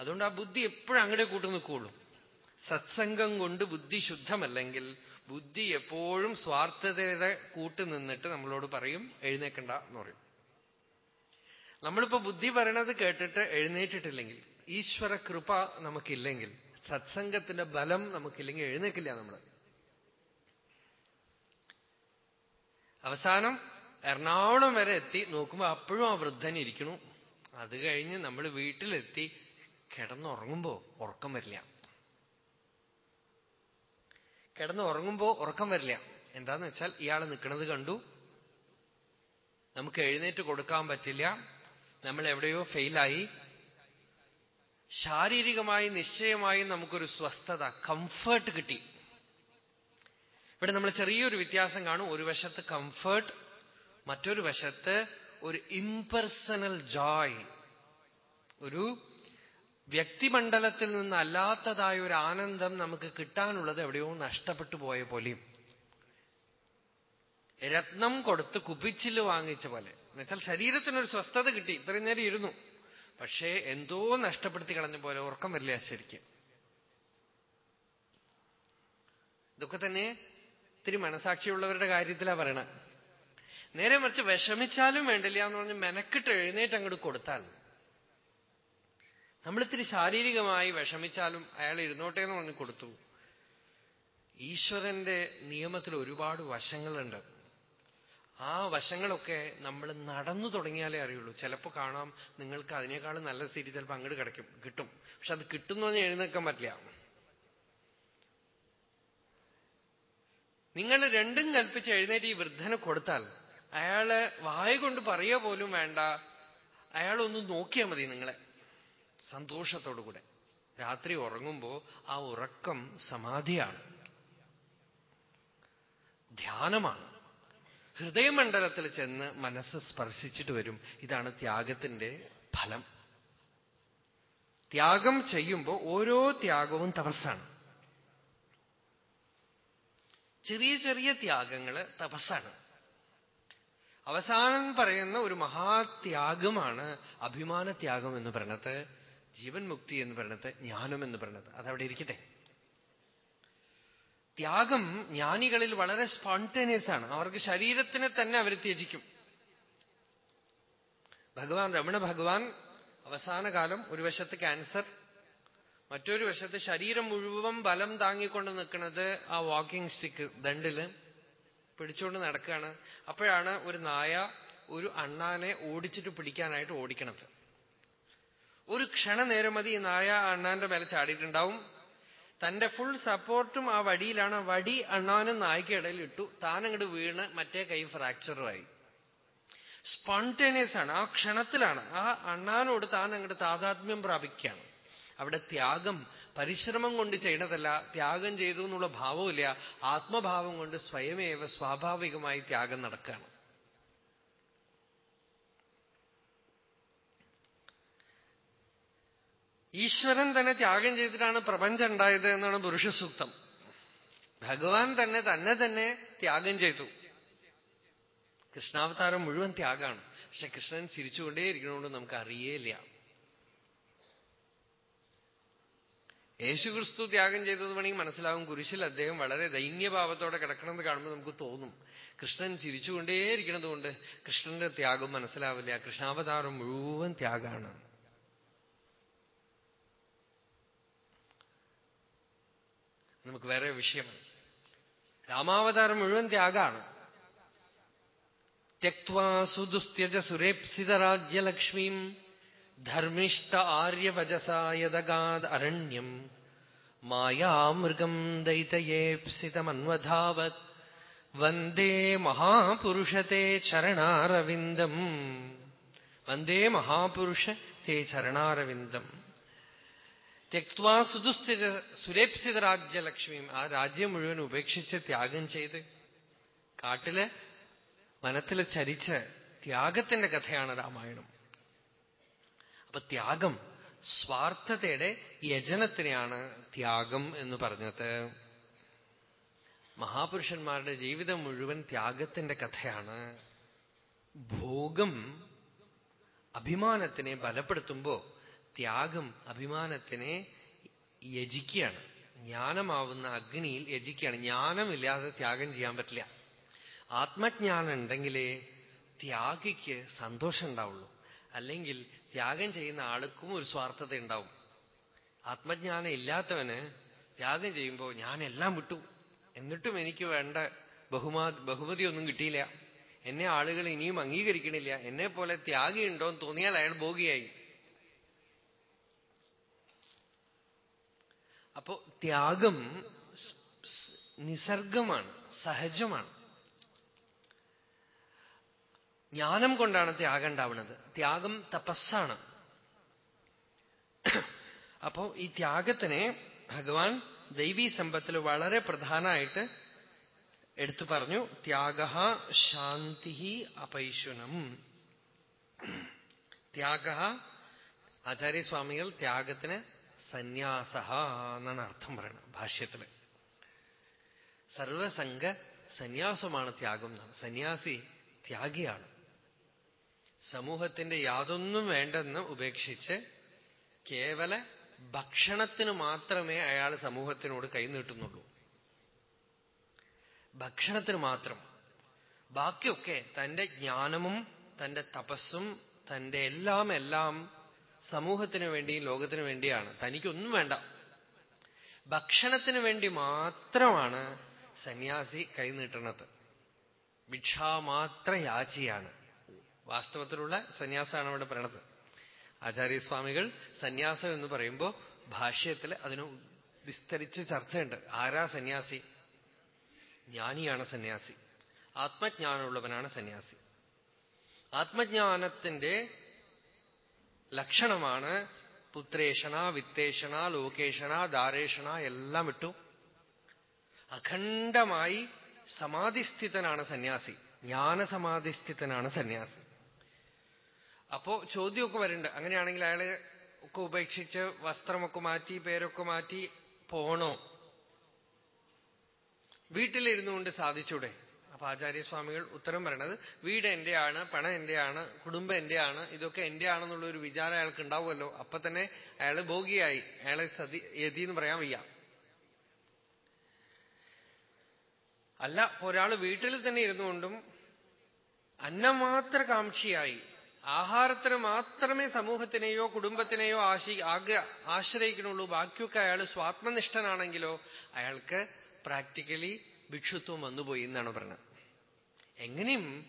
അതുകൊണ്ട് ആ ബുദ്ധി എപ്പോഴും അങ്ങടെ കൂട്ടു നിൽക്കുള്ളൂ സത്സംഗം കൊണ്ട് ബുദ്ധി ശുദ്ധമല്ലെങ്കിൽ ബുദ്ധി എപ്പോഴും സ്വാർത്ഥതയുടെ കൂട്ടുനിന്നിട്ട് നമ്മളോട് പറയും എഴുന്നേക്കണ്ട എന്ന് പറയും. നമ്മളിപ്പോ ബുദ്ധി പറയണത് കേട്ടിട്ട് എഴുന്നേറ്റിട്ടില്ലെങ്കിൽ ഈശ്വര കൃപ നമുക്കില്ലെങ്കിൽ സത്സംഗത്തിന്റെ ബലം നമുക്കില്ലെങ്കിൽ എഴുന്നേക്കില്ല നമ്മൾ അവസാനം എറണാകുളം വരെ എത്തി നോക്കുമ്പോ അപ്പോഴും ആ വൃദ്ധൻ ഇരിക്കണു. അത് കഴിഞ്ഞ് നമ്മൾ വീട്ടിലെത്തി കിടന്നുറങ്ങുമ്പോ ഉറക്കം വരില്ല. കിടന്നുറങ്ങുമ്പോ ഉറക്കം വരില്ല. എന്താന്ന് വെച്ചാൽ ഇയാൾ നിൽക്കുന്നത് കണ്ടു. നമുക്ക് എഴുന്നേറ്റ് കൊടുക്കാൻ പറ്റില്ല. നമ്മൾ എവിടെയോ ഫെയിലായി. ശാരീരികമായി നിശ്ചയമായും നമുക്കൊരു സ്വസ്ഥത കംഫേർട്ട് കിട്ടി. ഇവിടെ നമ്മൾ ചെറിയൊരു വ്യത്യാസം കാണും. ഒരു വശത്ത് കംഫേർട്ട് മറ്റൊരു വശത്ത് ഒരു ഇംപേഴ്സണൽ ജോയ് ഒരു വ്യക്തിമണ്ഡലത്തിൽ നിന്ന് അല്ലാത്തതായ ഒരു ആനന്ദം നമുക്ക് കിട്ടാനുള്ളത് എവിടെയോ നഷ്ടപ്പെട്ടു പോയ പോലെയും. രത്നം കൊടുത്ത് കുപ്പിച്ചിൽ വാങ്ങിച്ച പോലെ. എന്നുവെച്ചാൽ ശരീരത്തിനൊരു സ്വസ്ഥത കിട്ടി. ഇത്രയും നേരം ഇരുന്നു. പക്ഷേ എന്തോ നഷ്ടപ്പെടുത്തി കളഞ്ഞ പോലെ ഉറക്കം വരില്ല ശരിക്കും. ഇതൊക്കെ തന്നെ ഇത്തിരി മനസാക്ഷിയുള്ളവരുടെ കാര്യത്തിലാ പറയണ. നേരെ മറിച്ച് വിഷമിച്ചാലും വേണ്ടില്ല എന്ന് പറഞ്ഞ് മെനക്കിട്ട് എഴുന്നേറ്റ് അങ്ങോട്ട് കൊടുത്താൽ നമ്മളിത്തിരി ശാരീരികമായി വിഷമിച്ചാലും അയാൾ ഇരുന്നോട്ടെ എന്ന് പറഞ്ഞ് കൊടുത്തു. ഈശ്വരന്റെ നിയമത്തിൽ ഒരുപാട് വശങ്ങളുണ്ട്. ആ വശങ്ങളൊക്കെ നമ്മൾ നടന്നു തുടങ്ങിയാലേ അറിയുള്ളൂ. ചിലപ്പോൾ കാണാം നിങ്ങൾക്ക് അതിനേക്കാൾ നല്ല സ്ഥിതി ചിലപ്പോൾ അങ്ങോട്ട് കിടക്കും കിട്ടും. പക്ഷെ അത് കിട്ടുന്നു എന്ന് എഴുന്നേക്കാൻ പറ്റില്ല. നിങ്ങൾ രണ്ടും കൽപ്പിച്ച് എഴുന്നേറ്റ് ഈ വൃദ്ധന് കൊടുത്താൽ അയാൾ വായ കൊണ്ട് പറയുക പോലും വേണ്ട. അയാളൊന്ന് നോക്കിയാൽ മതി നിങ്ങളെ. സന്തോഷത്തോടുകൂടെ രാത്രി ഉറങ്ങുമ്പോ ആ ഉറക്കം സമാധിയാണ്. ധ്യാനമാണ്. ഹൃദയമണ്ഡലത്തിൽ ചെന്ന് മനസ്സ് സ്പർശിച്ചിട്ട് വരും. ഇതാണ് ത്യാഗത്തിന്റെ ഫലം. ത്യാഗം ചെയ്യുമ്പോൾ ഓരോ ത്യാഗവും തപസ്സാണ്. ചെറിയ ചെറിയ ത്യാഗങ്ങൾ തപസ്സാണ്. അവസാനം പറയുന്ന ഒരു മഹാത്യാഗമാണ് അഭിമാനത്യാഗം എന്ന് പറയണത് ജീവൻ മുക്തി എന്ന് പറയണത് ജ്ഞാനം എന്ന് പറയണത്. അതവിടെ ഇരിക്കട്ടെ. ത്യാഗം ജ്ഞാനികളിൽ വളരെ സ്പോണ്ടേനിയസ് ആണ്. അവർക്ക് ശരീരത്തിനെ തന്നെ അവർ ത്യജിക്കും. ഭഗവാൻ രമണ ഭഗവാൻ അവസാന കാലം ഒരു വശത്ത് ക്യാൻസർ മറ്റൊരു വശത്ത് ശരീരം മുഴുവൻ ബലം താങ്ങിക്കൊണ്ട് നിൽക്കുന്നത് ആ വാക്കിംഗ് സ്റ്റിക്ക് ദണ്ടിൽ പിടിച്ചുകൊണ്ട് നടക്കുകയാണ്. അപ്പോഴാണ് ഒരു നായ ഒരു അണ്ണാനെ ഓടിച്ചിട്ട് പിടിക്കാനായിട്ട് ഓടിക്കണത്. ഒരു ക്ഷണനേരം മതി ഈ നായ അണ്ണാന്റെ മേലെ ചാടിയിട്ടുണ്ടാവും. തന്റെ ഫുൾ സപ്പോർട്ടും ആ വടിയിലാണ്. വടി അണ്ണാനും നായ്ക്കിടയിൽ ഇട്ടു. താൻ അങ്ങോട്ട് വീണ് മറ്റേ കൈ ഫ്രാക്ചറുമായി സ്പോണ്ടേനിയസ് ആണ്. ആ ക്ഷണത്തിലാണ്. ആ അണ്ണാനോട് താൻ അങ്ങോട്ട് താതാത്മ്യം പ്രാപിക്കുകയാണ്. അവിടെ ത്യാഗം പരിശ്രമം കൊണ്ട് ചെയ്യണതല്ല. ത്യാഗം ചെയ്തു എന്നുള്ള ഭാവമില്ല ആത്മഭാവം കൊണ്ട് സ്വയമേവ സ്വാഭാവികമായി ത്യാഗം നടക്കുകയാണ്. ഈശ്വരൻ തന്നെ ത്യാഗം ചെയ്തിട്ടാണ് പ്രപഞ്ചം ഉണ്ടായത് എന്നാണ് പുരുഷസൂക്തം. ഭഗവാൻ തന്നെ തന്നെ തന്നെ ത്യാഗം ചെയ്തു. കൃഷ്ണാവതാരം മുഴുവൻ ത്യാഗമാണ്. പക്ഷെ കൃഷ്ണൻ ചിരിച്ചുകൊണ്ടേ ചിരിച്ചുകൊണ്ടേയിരിക്കണോണ്ട് നമുക്ക് അറിയേയില്ല യേശുക്രിസ്തു ത്യാഗം ചെയ്തത് വേണമെങ്കിൽ മനസ്സിലാവും. കുരിശിൽ അദ്ദേഹം വളരെ ദൈന്യഭാവത്തോടെ കിടക്കണമെന്ന് കാണുമ്പോൾ നമുക്ക് തോന്നും. കൃഷ്ണൻ ചിരിച്ചുകൊണ്ടേയിരിക്കണതുകൊണ്ട് കൃഷ്ണന്റെ ത്യാഗം മനസ്സിലാവില്ല. കൃഷ്ണാവതാരം മുഴുവൻ ത്യാഗമാണ്. നമുക്ക് വേറെ വിഷയമാണ് രാമാവതാരം മുഴുവൻ ത്യാഗമാണ് തെക്വാ സുദുസ്ത്യജ സുരേപ്സിതരാജ്യലക്ഷ്മീം ധർമ്മിഷ്ട ആര്യവജസായതഗാദ് അരണ്യം മായാമൃഗം ദൈതയേപ്സിതമന്വധാവത് വന്ദേ മഹാപുരുഷത്തെ ചരണാരവിന്ദം. വന്ദേ മഹാപുരുഷ തേ ചരണാരവിന്ദം. തെക്വാ സുദുസ്ഥിത സുരേപ്സിത രാജ്യലക്ഷ്മിയും ആ രാജ്യം മുഴുവൻ ഉപേക്ഷിച്ച് ത്യാഗം ചെയ്ത് കാട്ടിൽ വനത്തിൽ ചരിച്ച ത്യാഗത്തിന്റെ കഥയാണ് രാമായണം. അപ്പൊ ത്യാഗം സ്വാർത്ഥതയുടെ യജനത്തിനെയാണ് ത്യാഗം എന്ന് പറഞ്ഞത്. മഹാപുരുഷന്മാരുടെ ജീവിതം മുഴുവൻ ത്യാഗത്തിന്റെ കഥയാണ്. ഭോഗം അഭിമാനത്തിനെ ബലപ്പെടുത്തുമ്പോ ത്യാഗം അഭിമാനത്തിനെ യജിക്കുകയാണ്. ജ്ഞാനമാവുന്ന അഗ്നിയിൽ യജിക്കുകയാണ്. ജ്ഞാനമില്ലാതെ ത്യാഗം ചെയ്യാൻ പറ്റില്ല. ആത്മജ്ഞാനം ഉണ്ടെങ്കിലേ ത്യാഗിക്ക് സന്തോഷം ഉണ്ടാവുള്ളൂ. അല്ലെങ്കിൽ ത്യാഗം ചെയ്യുന്ന ആൾക്കും ഒരു സ്വാർത്ഥത ഉണ്ടാവും. ആത്മജ്ഞാനം ഇല്ലാത്തവന് ത്യാഗം ചെയ്യുമ്പോൾ ഞാൻ എല്ലാം വിട്ടു. എന്നിട്ടും എനിക്ക് വേണ്ട ബഹുമാ ബഹുമതിയൊന്നും കിട്ടിയില്ല. എന്നെ ആളുകൾ ഇനിയും അംഗീകരിക്കണില്ല. എന്നെ പോലെ ത്യാഗിയുണ്ടോ എന്ന് തോന്നിയാൽ അയാൾ ഭോഗിയായി. അപ്പോ ത്യാഗം നിസർഗമാണ് സഹജമാണ്. ജ്ഞാനം കൊണ്ടാണ് ത്യാഗം ഉണ്ടാവുന്നത്. ത്യാഗം തപസ്സാണ്. അപ്പോ ഈ ത്യാഗത്തിനെ ഭഗവാൻ ദൈവീ സമ്പത്തിൽ വളരെ പ്രധാനമായിട്ട് എടുത്തു പറഞ്ഞു ത്യാഗ ശാന്തി അപൈശുനം. ത്യാഗ ആചാര്യസ്വാമികൾ ത്യാഗത്തിന് സന്യാസ എന്നാണ് അർത്ഥം പറയുന്നത് ഭാഷ്യത്തിൽ. സർവസംഗ സന്യാസമാണ് ത്യാഗം എന്നാണ്. സന്യാസി ത്യാഗിയാണ്. സമൂഹത്തിന്റെ യാതൊന്നും വേണ്ടെന്ന് ഉപേക്ഷിച്ച് കേവല ഭക്ഷണത്തിന് മാത്രമേ അയാൾ സമൂഹത്തിനോട് കൈനീട്ടുന്നുള്ളൂ ഭക്ഷണത്തിന് മാത്രം. ബാക്കിയൊക്കെ തന്റെ ജ്ഞാനവും തന്റെ തപസ്സും തന്റെ എല്ലാം എല്ലാം സമൂഹത്തിന് വേണ്ടിയും ലോകത്തിന് വേണ്ടിയാണ്. തനിക്കൊന്നും വേണ്ട. ഭക്ഷണത്തിന് വേണ്ടി മാത്രമാണ് സന്യാസി കൈനീട്ടണത് ഭിക്ഷാമാത്ര യാചിയാണ്. വാസ്തവത്തിലുള്ള സന്യാസമാണ് അവിടെ പറയണത്. ആചാര്യസ്വാമികൾ സന്യാസം എന്ന് പറയുമ്പോൾ ഭാഷ്യത്തിൽ അതിന് വിസ്തരിച്ച് ചർച്ചയുണ്ട്. ആരാ സന്യാസി? ജ്ഞാനിയാണ് സന്യാസി. ആത്മജ്ഞാനമുള്ളവനാണ് സന്യാസി. ആത്മജ്ഞാനത്തിന്റെ ലക്ഷണമാണ് പുത്രേഷണ വിത്തേഷണ ലോകേഷണ ദാരേഷണ എല്ലാം ഇട്ടു. അഖണ്ഡമായി സമാധിസ്ഥിതനാണ് സന്യാസി. ജ്ഞാനസമാധിസ്ഥിതനാണ് സന്യാസി. അപ്പോ ചോദ്യമൊക്കെ വരുന്നുണ്ട് അങ്ങനെയാണെങ്കിൽ അയാൾ ഒക്കെ ഉപേക്ഷിച്ച് വസ്ത്രമൊക്കെ മാറ്റി പേരൊക്കെ മാറ്റി പോണോ? വീട്ടിലിരുന്നുകൊണ്ട് സാധിച്ചൂടെ? അപ്പൊ ആചാര്യസ്വാമികൾ ഉത്തരം പറയണത് വീട് എന്റെയാണ് പണം എന്റെയാണ് കുടുംബം എന്റെയാണ് ഇതൊക്കെ എന്റെയാണെന്നുള്ള ഒരു വിചാരം അയാൾക്ക് ഉണ്ടാവുമല്ലോ. അപ്പൊ തന്നെ അയാൾ ഭോഗിയായി. അയാളെ സതി യതി എന്ന് പറയാൻ വയ്യ. അല്ല ഒരാൾ വീട്ടിൽ തന്നെ ഇരുന്നുകൊണ്ടും അന്നമാത്ര കാംക്ഷിയായി ആഹാരത്തിന് മാത്രമേ സമൂഹത്തിനെയോ കുടുംബത്തിനെയോ ആശി ആഗ്ര ആശ്രയിക്കണുള്ളൂ ബാക്കിയൊക്കെ അയാൾ സ്വാത്മനിഷ്ഠനാണെങ്കിലോ അയാൾക്ക് പ്രാക്ടിക്കലി ഭിക്ഷുത്വം വന്നുപോയി എന്നാണ് പറഞ്ഞത്. എങ്ങനെയും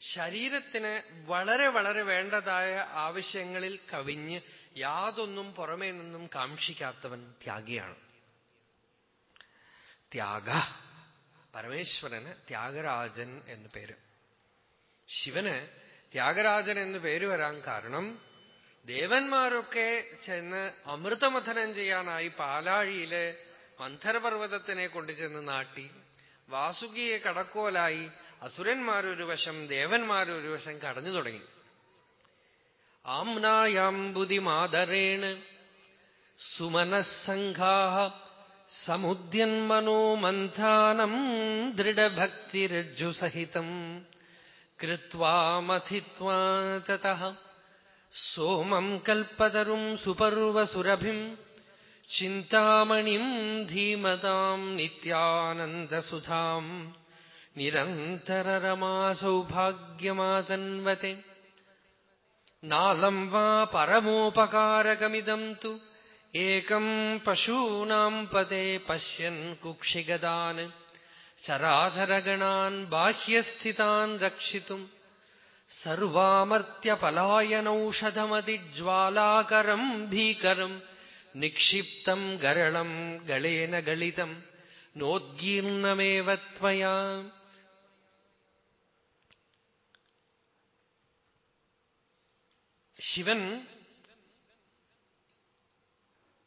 ശരീരത്തിന് വളരെ വളരെ വേണ്ടതായ ആവശ്യങ്ങളിൽ കവിഞ്ഞ് യാതൊന്നും പുറമേ നിന്നും കാക്ഷിക്കാത്തവൻ ത്യാഗിയാണ്. ത്യാഗ പരമേശ്വരന് ത്യാഗരാജൻ എന്ന് പേര്. ശിവന് ത്യാഗരാജൻ എന്ന് പേര് വരാൻ കാരണം ദേവന്മാരൊക്കെ ചെന്ന് അമൃതമഥനം ചെയ്യാനായി പാലാഴിയിലെ മന്ധരപർവതത്തിനെ കൊണ്ടുചെന്ന് നാട്ടി വാസുകിയെ കടക്കോലായി അസുരന്മാരൊരു വശം ദേവന്മാരൊരു വശം കടഞ്ഞു തുടങ്ങി. ആംനായാംബുതിമാദരേണ് സുമനഃസംഘാ സമുദ്യന്മനോമന്ഥാനം ദൃഢഭക്തിരജ്ജുസഹിതം കൃത്വാമഥിത്വാ തതഃ. സോമം കൽപ്പതരും സുപർവസുരഭിം ചിന്താമണിം ധീമതാം നിത്യാനന്ദസുധാം. നിരന്തരരമാസൗഭാഗ്യമാതന്വത്തെ നാളം വാ പരമോപകാരകമിതം തു. ഏകം പശൂനാം പതേ പശ്യൻ കുക്ഷിഗതാൻ ചരാചരഗണാൻ ബാഹ്യസ്ഥിതാൻ രക്ഷിതും. സർവാമർത്യപലായനൌഷധമതിജ്വാലാകരം ഭീകരം. നിക്ഷിപ്തം ഗരളം ഗളേന ഗളിതം. നോദ്ഗീർണമേവ ശിവൻ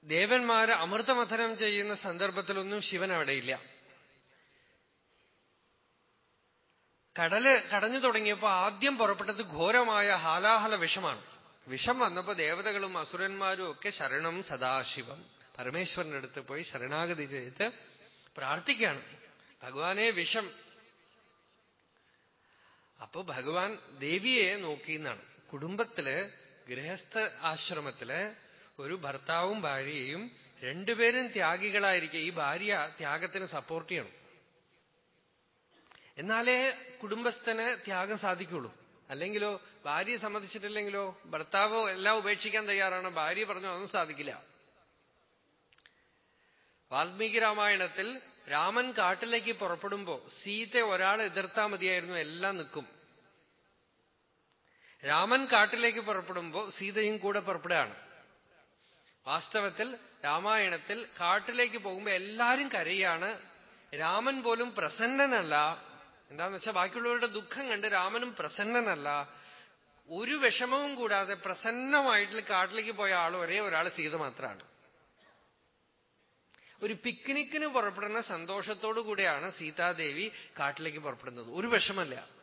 ദേവന്മാര് അമൃതമഥനം ചെയ്യുന്ന സന്ദർഭത്തിലൊന്നും ശിവൻ അവിടെയില്ല. കടൽ കടഞ്ഞു തുടങ്ങിയപ്പോ ആദ്യം പുറപ്പെട്ടത് ഘോരമായ ഹാലാഹല വിഷമാണ്. വിഷം വന്നപ്പോ ദേവതകളും അസുരന്മാരും ഒക്കെ ശരണം സദാശിവം. പരമേശ്വരന്റെ അടുത്ത് പോയി ശരണാഗതി ചെയ്ത് പ്രാർത്ഥിക്കുകയാണ്. ഭഗവാനെ വിഷം. അപ്പോ ഭഗവാൻ ദേവിയെ നോക്കി എന്നാണ്. കുടുംബത്തിൽ ഗൃഹസ്ഥ ആശ്രമത്തിൽ ഒരു ഭർത്താവും ഭാര്യയും രണ്ടുപേരും ത്യാഗികളായിരിക്കും ഈ ഭാര്യ ത്യാഗത്തിന് സപ്പോർട്ട് ചെയ്യണം. എന്നാലേ കുടുംബസ്ഥന് ത്യാഗം സാധിക്കുള്ളൂ. അല്ലെങ്കിലോ ഭാര്യ സമ്മതിച്ചിട്ടില്ലെങ്കിലോ ഭർത്താവോ എല്ലാം ഉപേക്ഷിക്കാൻ തയ്യാറാണ് ഭാര്യ പറഞ്ഞു അതൊന്നും സാധിക്കില്ല. വാൽമീകി രാമായണത്തിൽ രാമൻ കാട്ടിലേക്ക് പുറപ്പെടുമ്പോ സീത ഒരാൾ എതിർത്താൽ മതിയായിരുന്നു എല്ലാം നിൽക്കും രാമൻ കാട്ടിലേക്ക് പുറപ്പെടുമ്പോ സീതയും കൂടെ പുറപ്പെടുകയാണ്. വാസ്തവത്തിൽ രാമായണത്തിൽ കാട്ടിലേക്ക് പോകുമ്പോൾ എല്ലാരും കരയാണ് രാമൻ പോലും പ്രസന്നനല്ല. എന്താന്ന് വെച്ചാൽ ബാക്കിയുള്ളവരുടെ ദുഃഖം കണ്ട് രാമനും പ്രസന്നനല്ല. ഒരു വിഷമവും കൂടാതെ പ്രസന്നമായിട്ട് കാട്ടിലേക്ക് പോയ ആൾ ഒരേ ഒരാൾ സീത മാത്രമാണ് ഒരു പിക്നിക്കിന് പുറപ്പെടുന്ന സന്തോഷത്തോടു കൂടിയാണ് സീതാദേവി കാട്ടിലേക്ക് പുറപ്പെടുന്നത്. ഒരു വിഷമല്ല.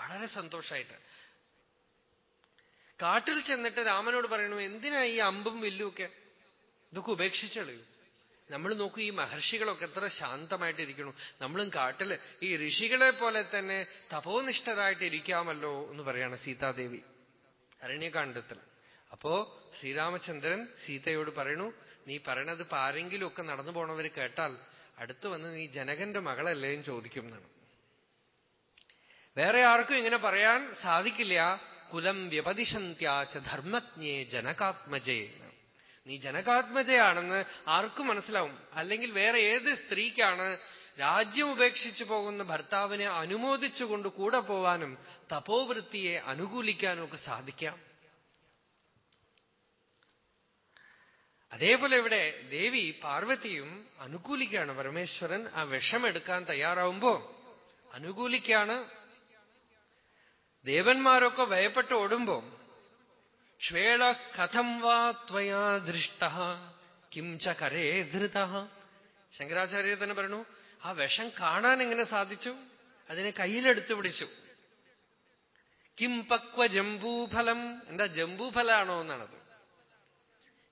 വളരെ സന്തോഷമായിട്ട് കാട്ടിൽ ചെന്നിട്ട് രാമനോട് പറയണു എന്തിനാ ഈ അമ്പും വില്ലുമൊക്കെ ഇതൊക്കെ ഉപേക്ഷിച്ചളയൂ നമ്മൾ നോക്കൂ ഈ മഹർഷികളൊക്കെ എത്ര ശാന്തമായിട്ടിരിക്കണു നമ്മളും കാട്ടിൽ ഈ ഋഷികളെ പോലെ തന്നെ തപോനിഷ്ഠരായിട്ടിരിക്കാമല്ലോ എന്ന് പറയാണ് സീതാദേവി അരണ്യകാണ്ഡത്തിൽ അപ്പോ ശ്രീരാമചന്ദ്രൻ സീതയോട് പറയണു നീ പറയണത് ഇപ്പൊ ആരെങ്കിലും ഒക്കെ നടന്നു പോണവര് കേട്ടാൽ അടുത്തു വന്ന് നീ ജനകന്റെ മകളല്ലേ എന്ന് ചോദിക്കും എന്നാണ്. വേറെ ആർക്കും ഇങ്ങനെ പറയാൻ സാധിക്കില്ല. കുലം വ്യപതിശന്ത്യാച്ച ധർമ്മജ്ഞേ ജനകാത്മജേ നീ ജനകാത്മജയാണെന്ന് ആർക്കും മനസ്സിലാവും. അല്ലെങ്കിൽ വേറെ ഏത് സ്ത്രീക്കാണ് രാജ്യം ഉപേക്ഷിച്ചു പോകുന്ന ഭർത്താവിനെ അനുമോദിച്ചുകൊണ്ട് കൂടെ പോവാനും തപോവൃത്തിയെ അനുകൂലിക്കാനും ഒക്കെ സാധിക്കാം. അതേപോലെ ഇവിടെ ദേവി പാർവതിയും അനുകൂലിക്കുകയാണ്. പരമേശ്വരൻ ആ വിഷമെടുക്കാൻ തയ്യാറാവുമ്പോ അനുകൂലിക്കാണ് ദേവന്മാരൊക്കെ ഭയപ്പെട്ട് ഓടുമ്പോ ക്ഷേള കഥം വാ ത്വയാ ദൃഷ്ട കിംച കരേ ധൃത. ശങ്കരാചാര്യ തന്നെ പറഞ്ഞു ആ വിഷം കാണാൻ എങ്ങനെ സാധിച്ചു? അതിനെ കയ്യിലെടുത്തു പിടിച്ചു. കിം പക്വ ജംബൂഫലം എന്താ ജംബൂഫലാണോ എന്നാണത്.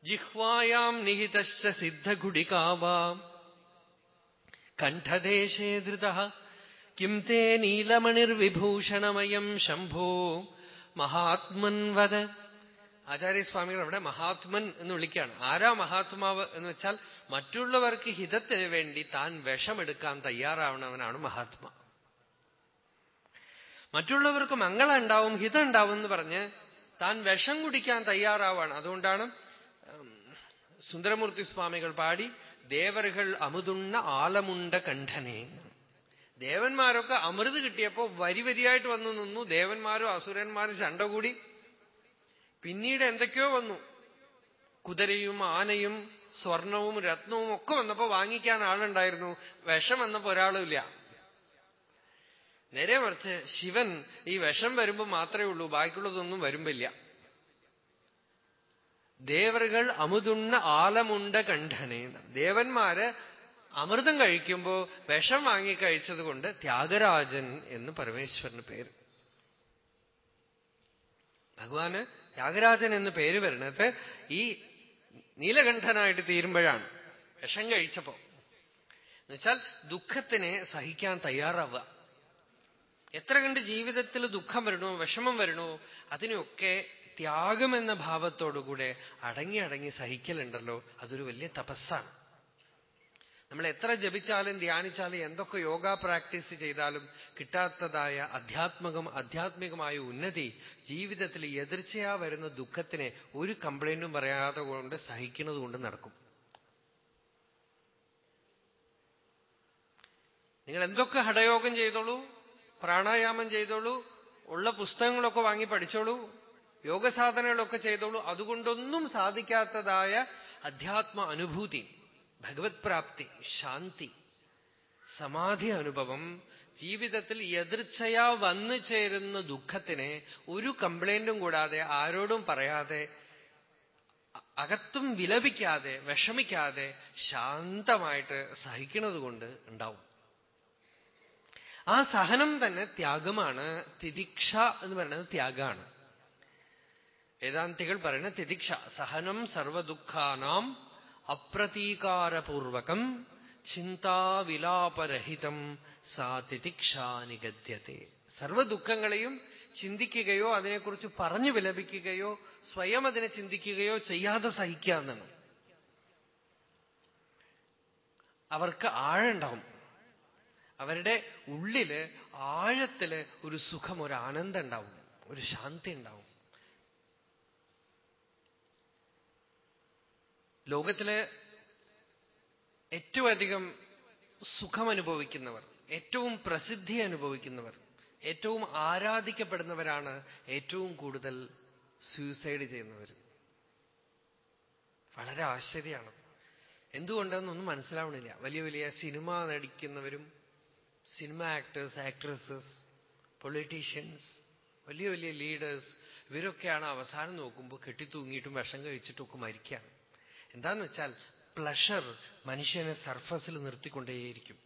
ജിഹ്വായാം നിഹിതശ്ച സിദ്ധഗുഡികാവാം കണ്ഠദേശേ ധൃത. കിം തേ നീലമണിർവിഭൂഷണമയം ശംഭോ മഹാത്മൻ വദ ആചാര്യസ്വാമികൾ അവിടെ മഹാത്മൻ എന്ന് വിളിക്കുകയാണ്. ആരാ മഹാത്മാവ് എന്ന് വെച്ചാൽ മറ്റുള്ളവർക്ക് ഹിതത്തിന് വേണ്ടി താൻ വിഷമെടുക്കാൻ തയ്യാറാവണവനാണ് മഹാത്മാ. മറ്റുള്ളവർക്ക് മംഗളം ഉണ്ടാവും ഹിതം ഉണ്ടാവും എന്ന് പറഞ്ഞ് താൻ വിഷം കുടിക്കാൻ തയ്യാറാവാണ്. അതുകൊണ്ടാണ് സുന്ദരമൂർത്തി സ്വാമികൾ പാടി ദേവറുകൾ അമുതുണ്ണ ആലമുണ്ട കണ്ഠനെ ദേവന്മാരൊക്കെ അമൃത് കിട്ടിയപ്പോ വരി വരിയായിട്ട് വന്നു നിന്നു. ദേവന്മാരും അസുരന്മാരും ചണ്ട കൂടി. പിന്നീട് എന്തൊക്കെയോ വന്നു. കുതിരയും ആനയും സ്വർണവും രത്നവും ഒക്കെ വന്നപ്പോ വാങ്ങിക്കാൻ ആളുണ്ടായിരുന്നു. വിഷം വന്നപ്പോ ഒരാളുമില്ല നേരെ മറിച്ച് ശിവൻ ഈ വിഷം വരുമ്പോ മാത്രമേ ഉള്ളൂ. ബാക്കിയുള്ളതൊന്നും വരുമ്പില്ല. ദേവറുകൾ അമുതുണ്ണ ആലമുണ്ട കണ്ഠനേന്ന് ദേവന്മാര് അമൃതം കഴിക്കുമ്പോൾ വിഷം വാങ്ങി കഴിച്ചത് കൊണ്ട് ത്യാഗരാജൻ എന്ന് പരമേശ്വരന് പേര്. ഭഗവാന് ത്യാഗരാജൻ എന്ന് പേര് വരുന്നത് ഈ നീലകണ്ഠനായിട്ട് തീരുമ്പോഴാണ് വിഷം കഴിച്ചപ്പോ. എന്നുവെച്ചാൽ ദുഃഖത്തിനെ സഹിക്കാൻ തയ്യാറാവുക. എത്ര കണ്ട് ജീവിതത്തിൽ ദുഃഖം വരണോ വിഷമം വരണോ അതിനൊക്കെ ത്യാഗമെന്ന ഭാവത്തോടുകൂടെ അടങ്ങി അടങ്ങി സഹിക്കലുണ്ടല്ലോ അതൊരു വലിയ തപസ്സാണ്. നമ്മൾ എത്ര ജപിച്ചാലും ധ്യാനിച്ചാലും എന്തൊക്കെ യോഗ പ്രാക്ടീസ് ചെയ്താലും കിട്ടാത്തതായ അധ്യാത്മകം ആധ്യാത്മികമായ ഉന്നതി ജീവിതത്തിൽ എതിർച്ചയാ വരുന്ന ദുഃഖത്തിനെ ഒരു കംപ്ലൈന്റും പറയാതെ കൊണ്ട് സഹിക്കുന്നതുകൊണ്ട് നടക്കും. നിങ്ങൾ എന്തൊക്കെ ഹഠയോഗം ചെയ്തോളൂ പ്രാണായാമം ചെയ്തോളൂ ഉള്ള പുസ്തകങ്ങളൊക്കെ വാങ്ങി പഠിച്ചോളൂ യോഗസാധനകളൊക്കെ ചെയ്തോളൂ അതുകൊണ്ടൊന്നും സാധിക്കാത്തതായ അധ്യാത്മ അനുഭൂതി. ഭഗവത് പ്രാപ്തി ശാന്തി സമാധി അനുഭവം ജീവിതത്തിൽ എതിർച്ചയാ വന്നു ചേരുന്ന ദുഃഖത്തിനെ ഒരു കംപ്ലൈന്റും കൂടാതെ ആരോടും പറയാതെ അകത്തും വിലപിക്കാതെ വിഷമിക്കാതെ ശാന്തമായിട്ട് സഹിക്കുന്നത് കൊണ്ട് ഉണ്ടാവും. ആ സഹനം തന്നെ ത്യാഗമാണ് തിദിക്ഷ എന്ന് പറയുന്നത് ത്യാഗമാണ് വേദാന്തികൾ പറയുന്ന തിദിക്ഷ സഹനം സർവദുഃഖാനാം അപ്രതീകാരപൂർവകം ചിന്താവിലാപരഹിതം സാ തിദിക്ഷാ നിഗദ്യത്തെ സർവദുഃഖങ്ങളെയും ചിന്തിക്കുകയോ അതിനെക്കുറിച്ച് പറഞ്ഞു വിലപിക്കുകയോ സ്വയം അതിനെ ചിന്തിക്കുകയോ ചെയ്യാതെ സഹിക്കാന്നാണ് അവർക്ക് ആഴുണ്ടാവും അവരുടെ ഉള്ളിൽ ആഴത്തിൽ ഒരു സുഖം ഒരു ആനന്ദം ഉണ്ടാവും. ഒരു ശാന്തി ഉണ്ടാവും. ലോകത്തിലെ ഏറ്റവും അധികം സുഖം അനുഭവിക്കുന്നവർ ഏറ്റവും പ്രസിദ്ധി അനുഭവിക്കുന്നവർ ഏറ്റവും ആരാധിക്കപ്പെടുന്നവരാണ് ഏറ്റവും കൂടുതൽ സൂയിസൈഡ് ചെയ്യുന്നവർ വളരെ ആശ്ചര്യമാണ്. എന്തുകൊണ്ടെന്നൊന്നും മനസ്സിലാവണില്ല. വലിയ വലിയ സിനിമ നടിക്കുന്നവരും സിനിമ ആക്ടേഴ്സ് ആക്ട്രസസ് പൊളിറ്റീഷ്യൻസ് വലിയ വലിയ ലീഡേഴ്സ് ഇവരൊക്കെയാണ് അവസാനം നോക്കുമ്പോൾ കെട്ടിത്തൂങ്ങിയിട്ടും വിഷം കഴിച്ചിട്ടും ഒക്കെ മരിക്കുകയാണ് എന്താന്ന് വെച്ചാൽ പ്ലഷർ മനുഷ്യനെ സർഫസിൽ നിർത്തിക്കൊണ്ടേയിരിക്കും.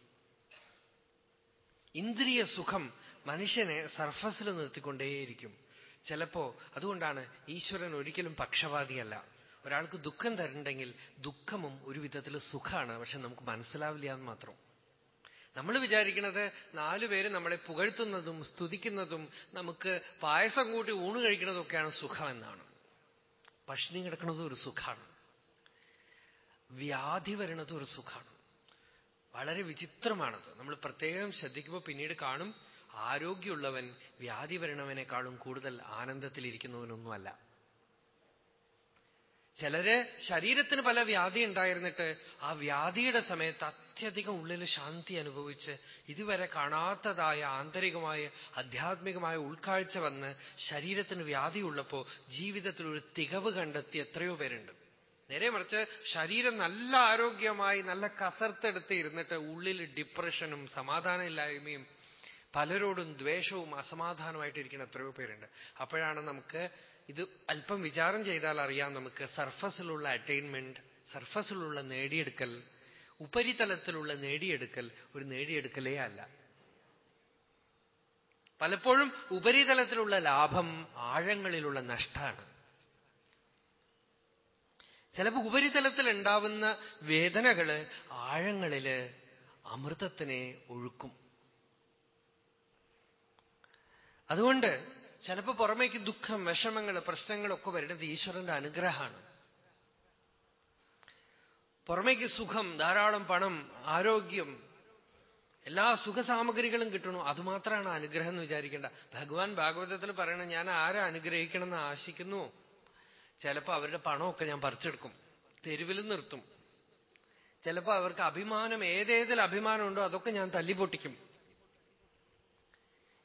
ഇന്ദ്രിയ സുഖം മനുഷ്യനെ സർഫസിൽ നിർത്തിക്കൊണ്ടേയിരിക്കും. ചിലപ്പോ അതുകൊണ്ടാണ് ഈശ്വരൻ ഒരിക്കലും പക്ഷപാതിയല്ല ഒരാൾക്ക് ദുഃഖം തരണ്ടെങ്കിൽ ദുഃഖമും ഒരു വിധത്തിൽ സുഖമാണ് പക്ഷെ നമുക്ക് മനസ്സിലാവില്ല എന്ന് മാത്രം. നമ്മൾ വിചാരിക്കുന്നത് നാലുപേര് നമ്മളെ പുകഴ്ത്തുന്നതും സ്തുതിക്കുന്നതും നമുക്ക് പായസം കൂട്ടി ഊണ് കഴിക്കുന്നതൊക്കെയാണ് സുഖമെന്നാണ്. പഷ്ണി കിടക്കുന്നതും ഒരു സുഖമാണ് വ്യാധി വരുന്നത് ഒരു സുഖമാണ് വളരെ വിചിത്രമാണത്. നമ്മൾ പ്രത്യേകം ശ്രദ്ധിക്കുമ്പോൾ പിന്നീട് കാണും ആരോഗ്യമുള്ളവൻ വ്യാധി വരണവനേക്കാളും കൂടുതൽ ആനന്ദത്തിലിരിക്കുന്നവനൊന്നുമല്ല. ചിലര് ശരീരത്തിന് പല വ്യാധി ഉണ്ടായിരുന്നിട്ട് ആ വ്യാധിയുടെ സമയത്ത് അത്യധികം ഉള്ളിൽ ശാന്തി അനുഭവിച്ച് ഇതുവരെ കാണാത്തതായ ആന്തരികമായ ആധ്യാത്മികമായ ഉൾക്കാഴ്ച വന്ന് ശരീരത്തിന് വ്യാധിയുള്ളപ്പോ ജീവിതത്തിൽ ഒരു തികവ് കണ്ടെത്തി എത്രയോ പേരുണ്ട്. നേരെ മറിച്ച് ശരീരം നല്ല ആരോഗ്യമായി നല്ല കസർത്തെടുത്ത് ഇരുന്നിട്ട് ഉള്ളിൽ ഡിപ്രഷനും സമാധാനമില്ലായ്മയും പലരോടും ദ്വേഷവും അസമാധാനമായിട്ടിരിക്കുന്ന എത്രയോ പേരുണ്ട്. അപ്പോഴാണ് നമുക്ക് ഇത് അല്പം വിചാരം ചെയ്താൽ അറിയാം നമുക്ക് സർഫസിലുള്ള അറ്റൈൻമെന്റ് സർഫസിലുള്ള നേടിയെടുക്കൽ ഉപരിതലത്തിലുള്ള നേടിയെടുക്കൽ ഒരു നേടിയെടുക്കലേ അല്ല. പലപ്പോഴും ഉപരിതലത്തിലുള്ള ലാഭം ആഴങ്ങളിലുള്ള നഷ്ടമാണ് ചിലപ്പോ ഉപരിതലത്തിൽ ഉണ്ടാവുന്ന വേദനകൾ ആഴങ്ങളിൽ അമൃതത്തിനെ ഒഴുക്കും. അതുകൊണ്ട് ചിലപ്പോ പുറമേക്ക് ദുഃഖം വിഷമങ്ങൾ പ്രശ്നങ്ങളൊക്കെ വരുന്നത് ഈശ്വരന്റെ അനുഗ്രഹമാണ്. പുറമേക്ക് സുഖം ധാരാളം പണം ആരോഗ്യം എല്ലാ സുഖസാമഗ്രികളും കിട്ടണു. അതുമാത്രമാണ് അനുഗ്രഹം എന്ന് വിചാരിക്കേണ്ട. ഭഗവാൻ ഭാഗവതത്തിൽ പറയണം ഞാൻ ആരെ അനുഗ്രഹിക്കണം എന്ന് ആശിക്കുന്നു? ചിലപ്പോൾ അവരുടെ പണമൊക്കെ ഞാൻ പറിച്ചെടുക്കും. തെരുവിൽ നിർത്തും. ചിലപ്പോൾ അവർക്ക് അഭിമാനം ഏതേതിൽ അഭിമാനമുണ്ടോ അതൊക്കെ ഞാൻ തല്ലിപൊട്ടിക്കും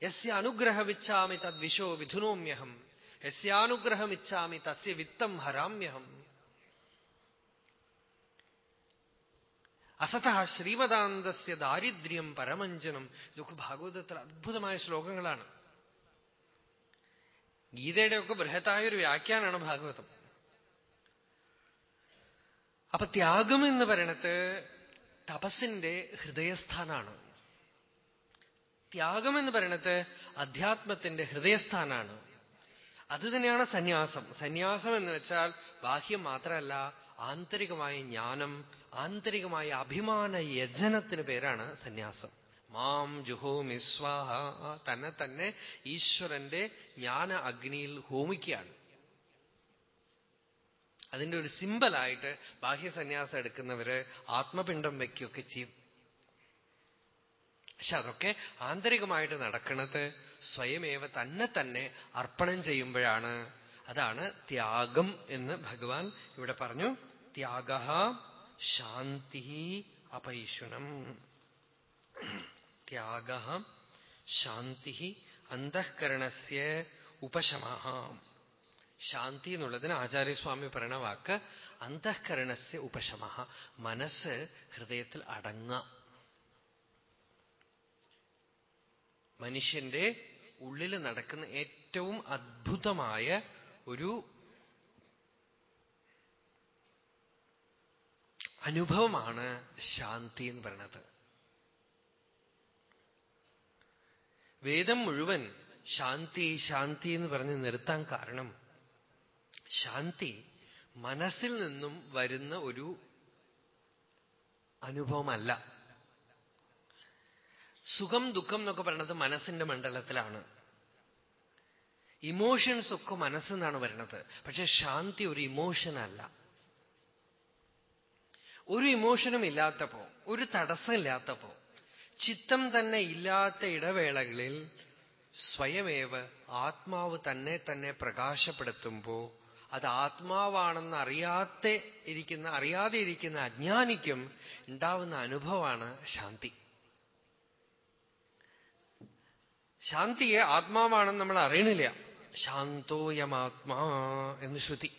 യസ്യ അനുഗ്രഹമിച്ഛാമി തദ് വിശോ വിധുനോമ്യഹം. യസ്യാനുഗ്രഹമിച്ഛാമി തസ്യ വിത്തം ഹരാമ്യഹം. അസത ശ്രീമദാന്തസ്യ ദാരിദ്ര്യം പരമഞ്ജനം. ഇതൊക്കെ ഭാഗവതത്തിൽ അത്ഭുതമായ ശ്ലോകങ്ങളാണ്. ഗീതയുടെയൊക്കെ ബൃഹത്തായ ഒരു വ്യാഖ്യാനാണ് ഭാഗവതം. അപ്പൊ ത്യാഗം എന്ന് പറയണത് തപസ്സിന്റെ ഹൃദയസ്ഥാനാണ്. ത്യാഗം എന്ന് പറയണത് അധ്യാത്മത്തിന്റെ ഹൃദയസ്ഥാനാണ്. അത് തന്നെയാണ് സന്യാസം. സന്യാസം എന്ന് വെച്ചാൽ ബാഹ്യം മാത്രമല്ല ആന്തരികമായ ജ്ഞാനം ആന്തരികമായ അഭിമാന യജനത്തിന് പേരാണ് സന്യാസം. മാം ജുഹോമി സ്വാഹ. തന്നെ തന്നെ ഈശ്വരന്റെ ജ്ഞാന അഗ്നിയിൽ ഹോമിക്കുകയാണ്. അതിന്റെ ഒരു സിമ്പലായിട്ട് ബാഹ്യസന്യാസം എടുക്കുന്നവര് ആത്മപിണ്ഡം വയ്ക്കുകയൊക്കെ ചെയ്യും. പക്ഷെ അതൊക്കെ ആന്തരികമായിട്ട് നടക്കുന്നത് സ്വയമേവ തന്നെ തന്നെ അർപ്പണം ചെയ്യുമ്പോഴാണ്. അതാണ് ത്യാഗം എന്ന് ഭഗവാൻ ഇവിടെ പറഞ്ഞു. ത്യാഗ ശാന്തി അപൈശുനം ത്യാഗ ശാന്തി അന്തഃകരണസ്യ ഉപശമ ശാന്തി എന്നുള്ളതിന് ആചാര്യസ്വാമി പറയണ വാക്ക് അന്തഃകരണസ്യ ഉപശമ മനസ്സ് ഹൃദയത്തിൽ അടങ്ങ. മനുഷ്യന്റെ ഉള്ളിൽ നടക്കുന്ന ഏറ്റവും അത്ഭുതമായ ഒരു അനുഭവമാണ് ശാന്തി എന്ന് പറയുന്നത് വേദം മുഴുവൻ ശാന്തി ശാന്തി എന്ന് പറഞ്ഞ് നിർത്താൻ കാരണം ശാന്തി മനസ്സിൽ നിന്നും വരുന്ന ഒരു അനുഭവമല്ല. സുഖം ദുഃഖം എന്നൊക്കെ പറയണത് മനസ്സിന്റെ മണ്ഡലത്തിലാണ്. ഇമോഷൻസ് ഒക്കെ മനസ്സിൽ നിന്നാണ് വരുന്നത്. പക്ഷെ ശാന്തി ഒരു ഇമോഷൻ അല്ല. ഒരു ഇമോഷനും ഇല്ലാത്തപ്പോ ഒരു തടസ്സമില്ലാത്തപ്പോ ചിത്തം തന്നെ ഇല്ലാത്ത ഇടവേളകളിൽ സ്വയമേവ ആത്മാവ് തന്നെ തന്നെ പ്രകാശപ്പെടുത്തുമ്പോ അത് ആത്മാവാണെന്ന് അറിയാത്ത ഇരിക്കുന്ന അറിയാതെ ഇരിക്കുന്ന അജ്ഞാനിക്കും ഉണ്ടാവുന്ന അനുഭവമാണ് ശാന്തി. ശാന്തിയെ ആത്മാവാണെന്ന് നമ്മൾ അറിയണില്ല. ശാന്തോയമാത്മാ എന്ന് ശ്രുതി.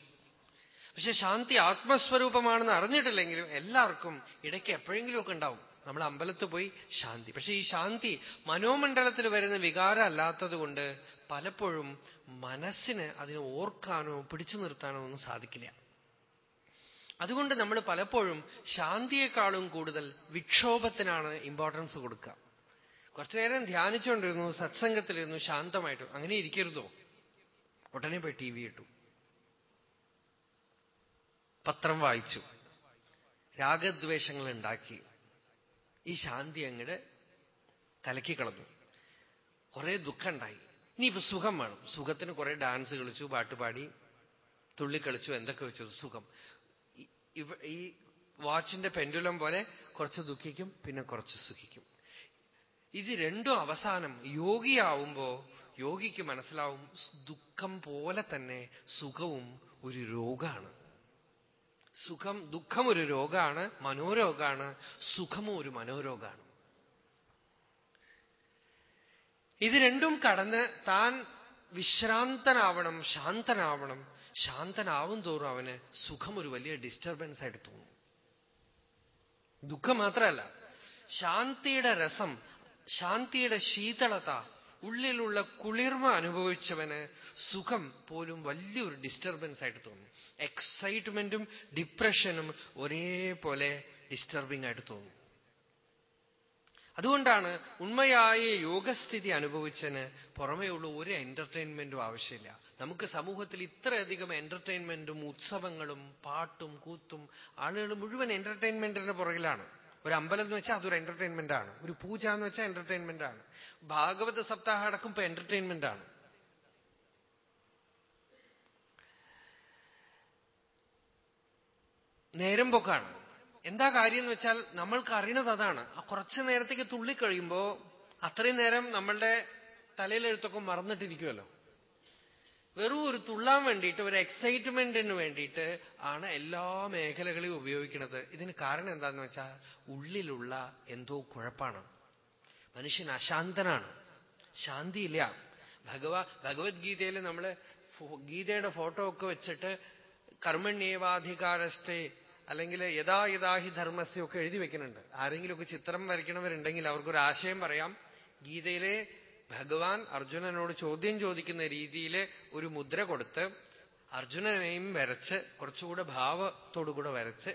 പക്ഷെ ശാന്തി ആത്മസ്വരൂപമാണെന്ന് അറിഞ്ഞിട്ടില്ലെങ്കിലും എല്ലാവർക്കും ഇടയ്ക്ക് എപ്പോഴെങ്കിലുമൊക്കെ ഉണ്ടാവും. നമ്മൾ അമ്പലത്തിൽ പോയി ശാന്തി. പക്ഷെ ഈ ശാന്തി മനോമണ്ഡലത്തിൽ വരുന്ന വികാരം അല്ലാത്തതുകൊണ്ട് പലപ്പോഴും മനസ്സിന് അതിനെ ഓർക്കാനോ പിടിച്ചു നിർത്താനോ ഒന്നും സാധിക്കില്ല. അതുകൊണ്ട് നമ്മൾ പലപ്പോഴും ശാന്തിയെക്കാളും കൂടുതൽ വിക്ഷോഭത്തിനാണ് ഇമ്പോർട്ടൻസ് കൊടുക്കുക. കുറച്ചു നേരം ധ്യാനിച്ചുകൊണ്ടിരുന്നു സത്സംഗത്തിലിരുന്നു ശാന്തമായിട്ടു. അങ്ങനെ ഇരിക്കരുതോ? ഉടനെ പോയി ടി വി ഇട്ടു. പത്രം വായിച്ചു. രാഗദ്വേഷങ്ങൾ ഉണ്ടാക്കി. ഈ ശാന്തി അങ്ങട് കലക്കി കളഞ്ഞു. കുറെ ദുഃഖമുണ്ടായി. ഇനിയിപ്പോ സുഖം വേണം. സുഖത്തിന് കുറെ ഡാൻസ് കളിച്ചു പാട്ടുപാടി തുള്ളിക്കളിച്ചു എന്തൊക്കെ വെച്ചു സുഖം. ഈ വാച്ചിന്റെ പെൻഡുലം പോലെ കുറച്ച് ദുഃഖിക്കും പിന്നെ കുറച്ച് സുഖിക്കും. ഇത് രണ്ടും അവസാനം യോഗിയാവുമ്പോ യോഗിക്ക് മനസ്സിലാവും ദുഃഖം പോലെ തന്നെ സുഖവും ഒരു രോഗാണ്. സുഖം ദുഃഖം ഒരു രോഗമാണ് മനോരോഗമാണ് സുഖമോ ഒരു മനോരോഗമാണ് ഇത് രണ്ടും കടന്ന് താൻ വിശ്രാന്തനാവണം ശാന്തനാവണം. ശാന്തനാവും തോറും അവന് സുഖം ഒരു വലിയ ഡിസ്റ്റർബൻസ് ആയിട്ട് തോന്നും. ദുഃഖം മാത്രമല്ല ശാന്തിയുടെ രസം ശാന്തിയുടെ ശീതളത ഉള്ളിലുള്ള കുളിർമ അനുഭവിച്ചവന് സുഖം പോലും വലിയൊരു ഡിസ്റ്റർബൻസ് ആയിട്ട് തോന്നും. എക്സൈറ്റ്മെന്റും ഡിപ്രഷനും ഒരേപോലെ ഡിസ്റ്റർബിംഗ് ആയിട്ട് തോന്നും. അതുകൊണ്ടാണ് ഉണ്മയായ യോഗസ്ഥിതി അനുഭവിച്ചതിന് പുറമേയുള്ള ഒരു എന്റർടൈൻമെന്റും ആവശ്യമില്ല. നമുക്ക് സമൂഹത്തിൽ ഇത്രയധികം എന്റർടൈൻമെന്റും ഉത്സവങ്ങളും പാട്ടും കൂത്തും ആളുകൾ മുഴുവൻ എന്റർടൈൻമെന്റിന്റെ പുറകിലാണ്. ഒരു അമ്പലം എന്ന് വെച്ചാൽ അതൊരു എന്റർടൈൻമെന്റ് ആണ്. ഒരു പൂജ എന്ന് വെച്ചാൽ എന്റർടൈൻമെന്റ് ആണ്. ഭാഗവത സപ്താഹം അടക്കം എന്റർടൈൻമെന്റ് ആണ്. നേരം പൊക്കാണ്. എന്താ കാര്യം എന്ന് വെച്ചാൽ നമ്മൾക്ക് അറിയണത് അതാണ്. ആ കുറച്ചു നേരത്തേക്ക് തുള്ളിക്കഴിയുമ്പോ അത്രയും നേരം നമ്മളുടെ തലയിലെഴുത്തൊക്കെ മറന്നിട്ടിരിക്കുമല്ലോ വെറും ഒരു തുള്ളാൻ വേണ്ടിയിട്ട് ഒരു എക്സൈറ്റ്മെന്റിന് വേണ്ടിയിട്ട് ആണ് എല്ലാ മേഖലകളെയും ഉപയോഗിക്കുന്നത്. ഇതിന് കാരണം എന്താന്ന് വെച്ചാൽ ഉള്ളിലുള്ള എന്തോ കുഴപ്പാണ്. മനുഷ്യൻ അശാന്തനാണ്. ശാന്തിയില്ല. ഭഗവാ ഭഗവത്ഗീതയിൽ നമ്മൾ ഗീതയുടെ ഫോട്ടോ ഒക്കെ വെച്ചിട്ട് കർമ്മണ്യേവാധികാരസ്ഥെ അല്ലെങ്കിൽ യഥാ യഥാഹി ധർമ്മസ്യ ഒക്കെ എഴുതി വെക്കുന്നുണ്ട്. ആരെങ്കിലുമൊക്കെ ചിത്രം വരയ്ക്കണവരുണ്ടെങ്കിൽ അവർക്കൊരു ആശയം പറയാം. ഗീതയിലെ ഭഗവാൻ അർജുനനോട് ചോദ്യം ചോദിക്കുന്ന രീതിയിൽ ഒരു മുദ്ര കൊടുത്ത് അർജുനനെയും വരച്ച് കുറച്ചുകൂടെ ഭാവത്തോടുകൂടെ വരച്ച്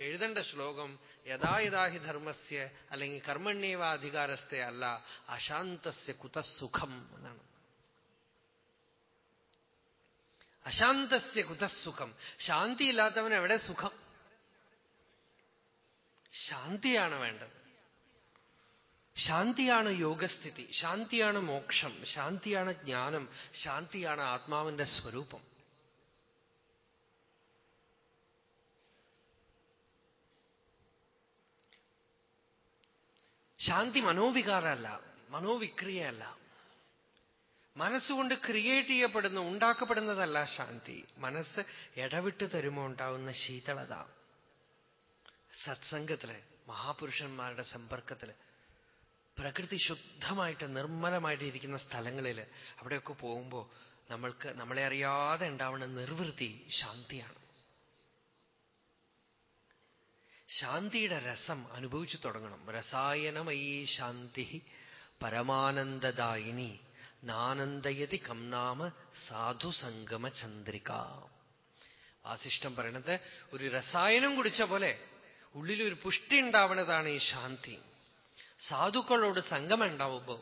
എഴുതേണ്ട ശ്ലോകം യഥാ യഥാഹി ധർമ്മസ്യ അല്ലെങ്കിൽ കർമ്മണ്യേവ അധികാരസ്ഥ അല്ല അശാന്തസ്യ കുതസുഖം എന്നാണ്. അശാന്തസ്യ കുതസുഖം ശാന്തിയില്ലാത്തവൻ എവിടെ സുഖം? ശാന്തിയാണ് വേണ്ടത്. ശാന്തിയാണ് യോഗസ്ഥിതി ശാന്തിയാണ് മോക്ഷം ശാന്തിയാണ് ജ്ഞാനം ശാന്തിയാണ് ആത്മാവിന്റെ സ്വരൂപം. ശാന്തി മനോവികാരമല്ല മനോവിക്രിയയല്ല. മനസ്സുകൊണ്ട് ക്രിയേറ്റ് ചെയ്യപ്പെടുന്ന ഉണ്ടാക്കപ്പെടുന്നതല്ല ശാന്തി. മനസ്സ് ഇടവിട്ട് തരുമോ ഉണ്ടാവുന്ന ശീതളത. സത്സംഗത്തിൽ മഹാപുരുഷന്മാരുടെ സമ്പർക്കത്തിൽ പ്രകൃതി ശുദ്ധമായിട്ട് നിർമ്മലമായിട്ട് ഇരിക്കുന്ന സ്ഥലങ്ങളിൽ അവിടെയൊക്കെ പോകുമ്പോൾ നമ്മൾക്ക് നമ്മളെ അറിയാതെ ഉണ്ടാവുന്ന നിർവൃത്തി ശാന്തിയാണ്. ശാന്തിയുടെ രസം അനുഭവിച്ചു തുടങ്ങണം. രസായനമയീ ശാന്തി പരമാനന്ദദായിനി നാനന്ദയതി കംനാമ സാധുസംഗമ ചന്ദ്രിക. വാസിഷ്ടം പറയണത് ഒരു രസായനം കുടിച്ച പോലെ ഉള്ളിൽ ഒരു പുഷ്ടി ഉണ്ടാവുന്നതാണ് ഈ ശാന്തി. സാധുക്കളോട് സംഗമം ഉണ്ടാവുമ്പോ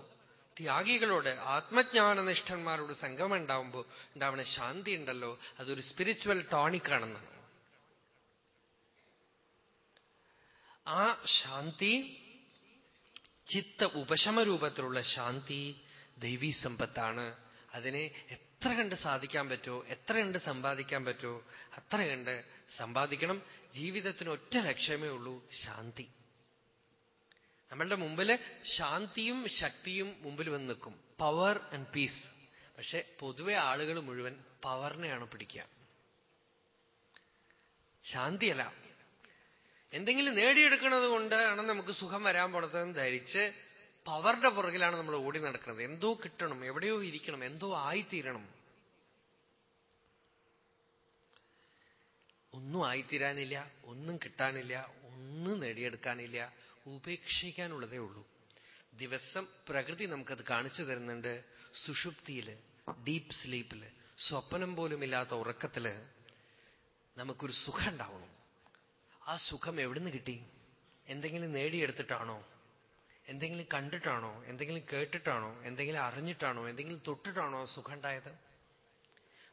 ത്യാഗികളോട് ആത്മജ്ഞാനനിഷ്ഠന്മാരോട് സംഗമം ഉണ്ടാവുമ്പോ ഉണ്ടാവുന്ന ശാന്തി ഉണ്ടല്ലോ അതൊരു സ്പിരിച്വൽ ടോണിക് ടോണിക്കാണെന്നാണ് ആ ശാന്തി ചിത്ത ഉപശമരൂപത്തിലുള്ള ശാന്തി ദൈവീ സമ്പത്താണ്. അതിനെ എത്ര കണ്ട് സാധിക്കാൻ പറ്റുമോ എത്ര കണ്ട് സമ്പാദിക്കാൻ പറ്റുമോ അത്ര കണ്ട് സമ്പാദിക്കണം. ജീവിതത്തിന് ഒറ്റ ലക്ഷ്യമേ ഉള്ളൂ ശാന്തി. നമ്മളുടെ മുമ്പിൽ ശാന്തിയും ശക്തിയും മുമ്പിൽ വന്ന് നിൽക്കും. പവർ ആൻഡ് പീസ് പക്ഷെ പൊതുവെ ആളുകൾ മുഴുവൻ പവറിനെയാണ് പിടിക്കുക. ശാന്തിയല്ല. എന്തെങ്കിലും നേടിയെടുക്കുന്നത് കൊണ്ടാണ് നമുക്ക് സുഖം വരാൻ പോണതെന്ന് ധരിച്ച് പവറിന്റെ പുറകിലാണ് നമ്മൾ ഓടി നടക്കുന്നത്. എന്തോ കിട്ടണം എവിടെയോ ഇരിക്കണം എന്തോ ആയിത്തീരണം. ഒന്നും ആയിത്തീരാനില്ല ഒന്നും കിട്ടാനില്ല ഒന്നും നേടിയെടുക്കാനില്ല. ഉപേക്ഷിക്കാനുള്ളതേ ഉള്ളൂ. ദിവസം പ്രകൃതി നമുക്കത് കാണിച്ചു തരുന്നുണ്ട്. സുഷുപ്തിയിൽ ഡീപ്പ് സ്ലീപ്പിൽ സ്വപ്നം പോലുമില്ലാത്ത ഉറക്കത്തിൽ നമുക്കൊരു സുഖം ഉണ്ടാവണം. ആ സുഖം എവിടുന്ന് കിട്ടി? എന്തെങ്കിലും നേടിയെടുത്തിട്ടാണോ? എന്തെങ്കിലും കണ്ടിട്ടാണോ? എന്തെങ്കിലും കേട്ടിട്ടാണോ? എന്തെങ്കിലും അറിഞ്ഞിട്ടാണോ? എന്തെങ്കിലും തൊട്ടിട്ടാണോ സുഖം ഉണ്ടായത്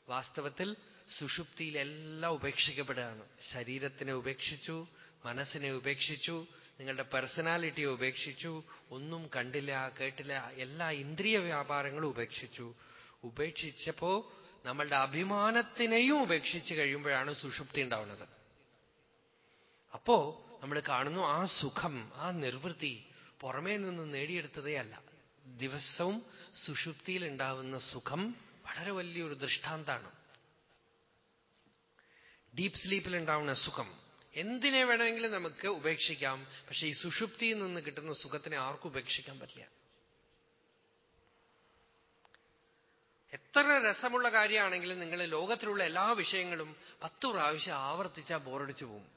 വാസ്തവത്തിൽ സുഷുപ്തിയിലെല്ലാം ഉപേക്ഷിക്കപ്പെടുകയാണ്. ശരീരത്തിനെ ഉപേക്ഷിച്ചു മനസ്സിനെ ഉപേക്ഷിച്ചു നിങ്ങളുടെ പേഴ്സണാലിറ്റിയെ ഉപേക്ഷിച്ചു ഒന്നും കണ്ടില്ല കേട്ടില്ല എല്ലാ ഇന്ദ്രിയ വ്യാപാരങ്ങളും ഉപേക്ഷിച്ചു. ഉപേക്ഷിച്ചപ്പോ നമ്മളുടെ അഭിമാനത്തിനെയും ഉപേക്ഷിച്ച് കഴിയുമ്പോഴാണ് സുഷുപ്തി ഉണ്ടാവുന്നത്. അപ്പോ നമ്മൾ കാണുന്നു ആ സുഖം ആ നിർവൃത്തി പുറമേ നിന്ന് നേടിയെടുത്തതേ അല്ല. ദിവസവും സുഷുപ്തിയിൽ ഉണ്ടാവുന്ന സുഖം വളരെ വലിയൊരു ദൃഷ്ടാന്താണ്. ഡീപ് സ്ലീപ്പിൽ ഉണ്ടാവുന്ന സുഖം എന്തിനെ വേണമെങ്കിലും നമുക്ക് ഉപേക്ഷിക്കാം. പക്ഷെ ഈ സുഷുപ്തിയിൽ നിന്ന് കിട്ടുന്ന സുഖത്തിനെ ആർക്കും ഉപേക്ഷിക്കാൻ പറ്റില്ല. എത്ര രസമുള്ള കാര്യമാണെങ്കിലും നിങ്ങൾ ലോകത്തിലുള്ള എല്ലാ വിഷയങ്ങളും പത്ത് പ്രാവശ്യം ആവർത്തിച്ചാൽ ബോറടിച്ചു പോകും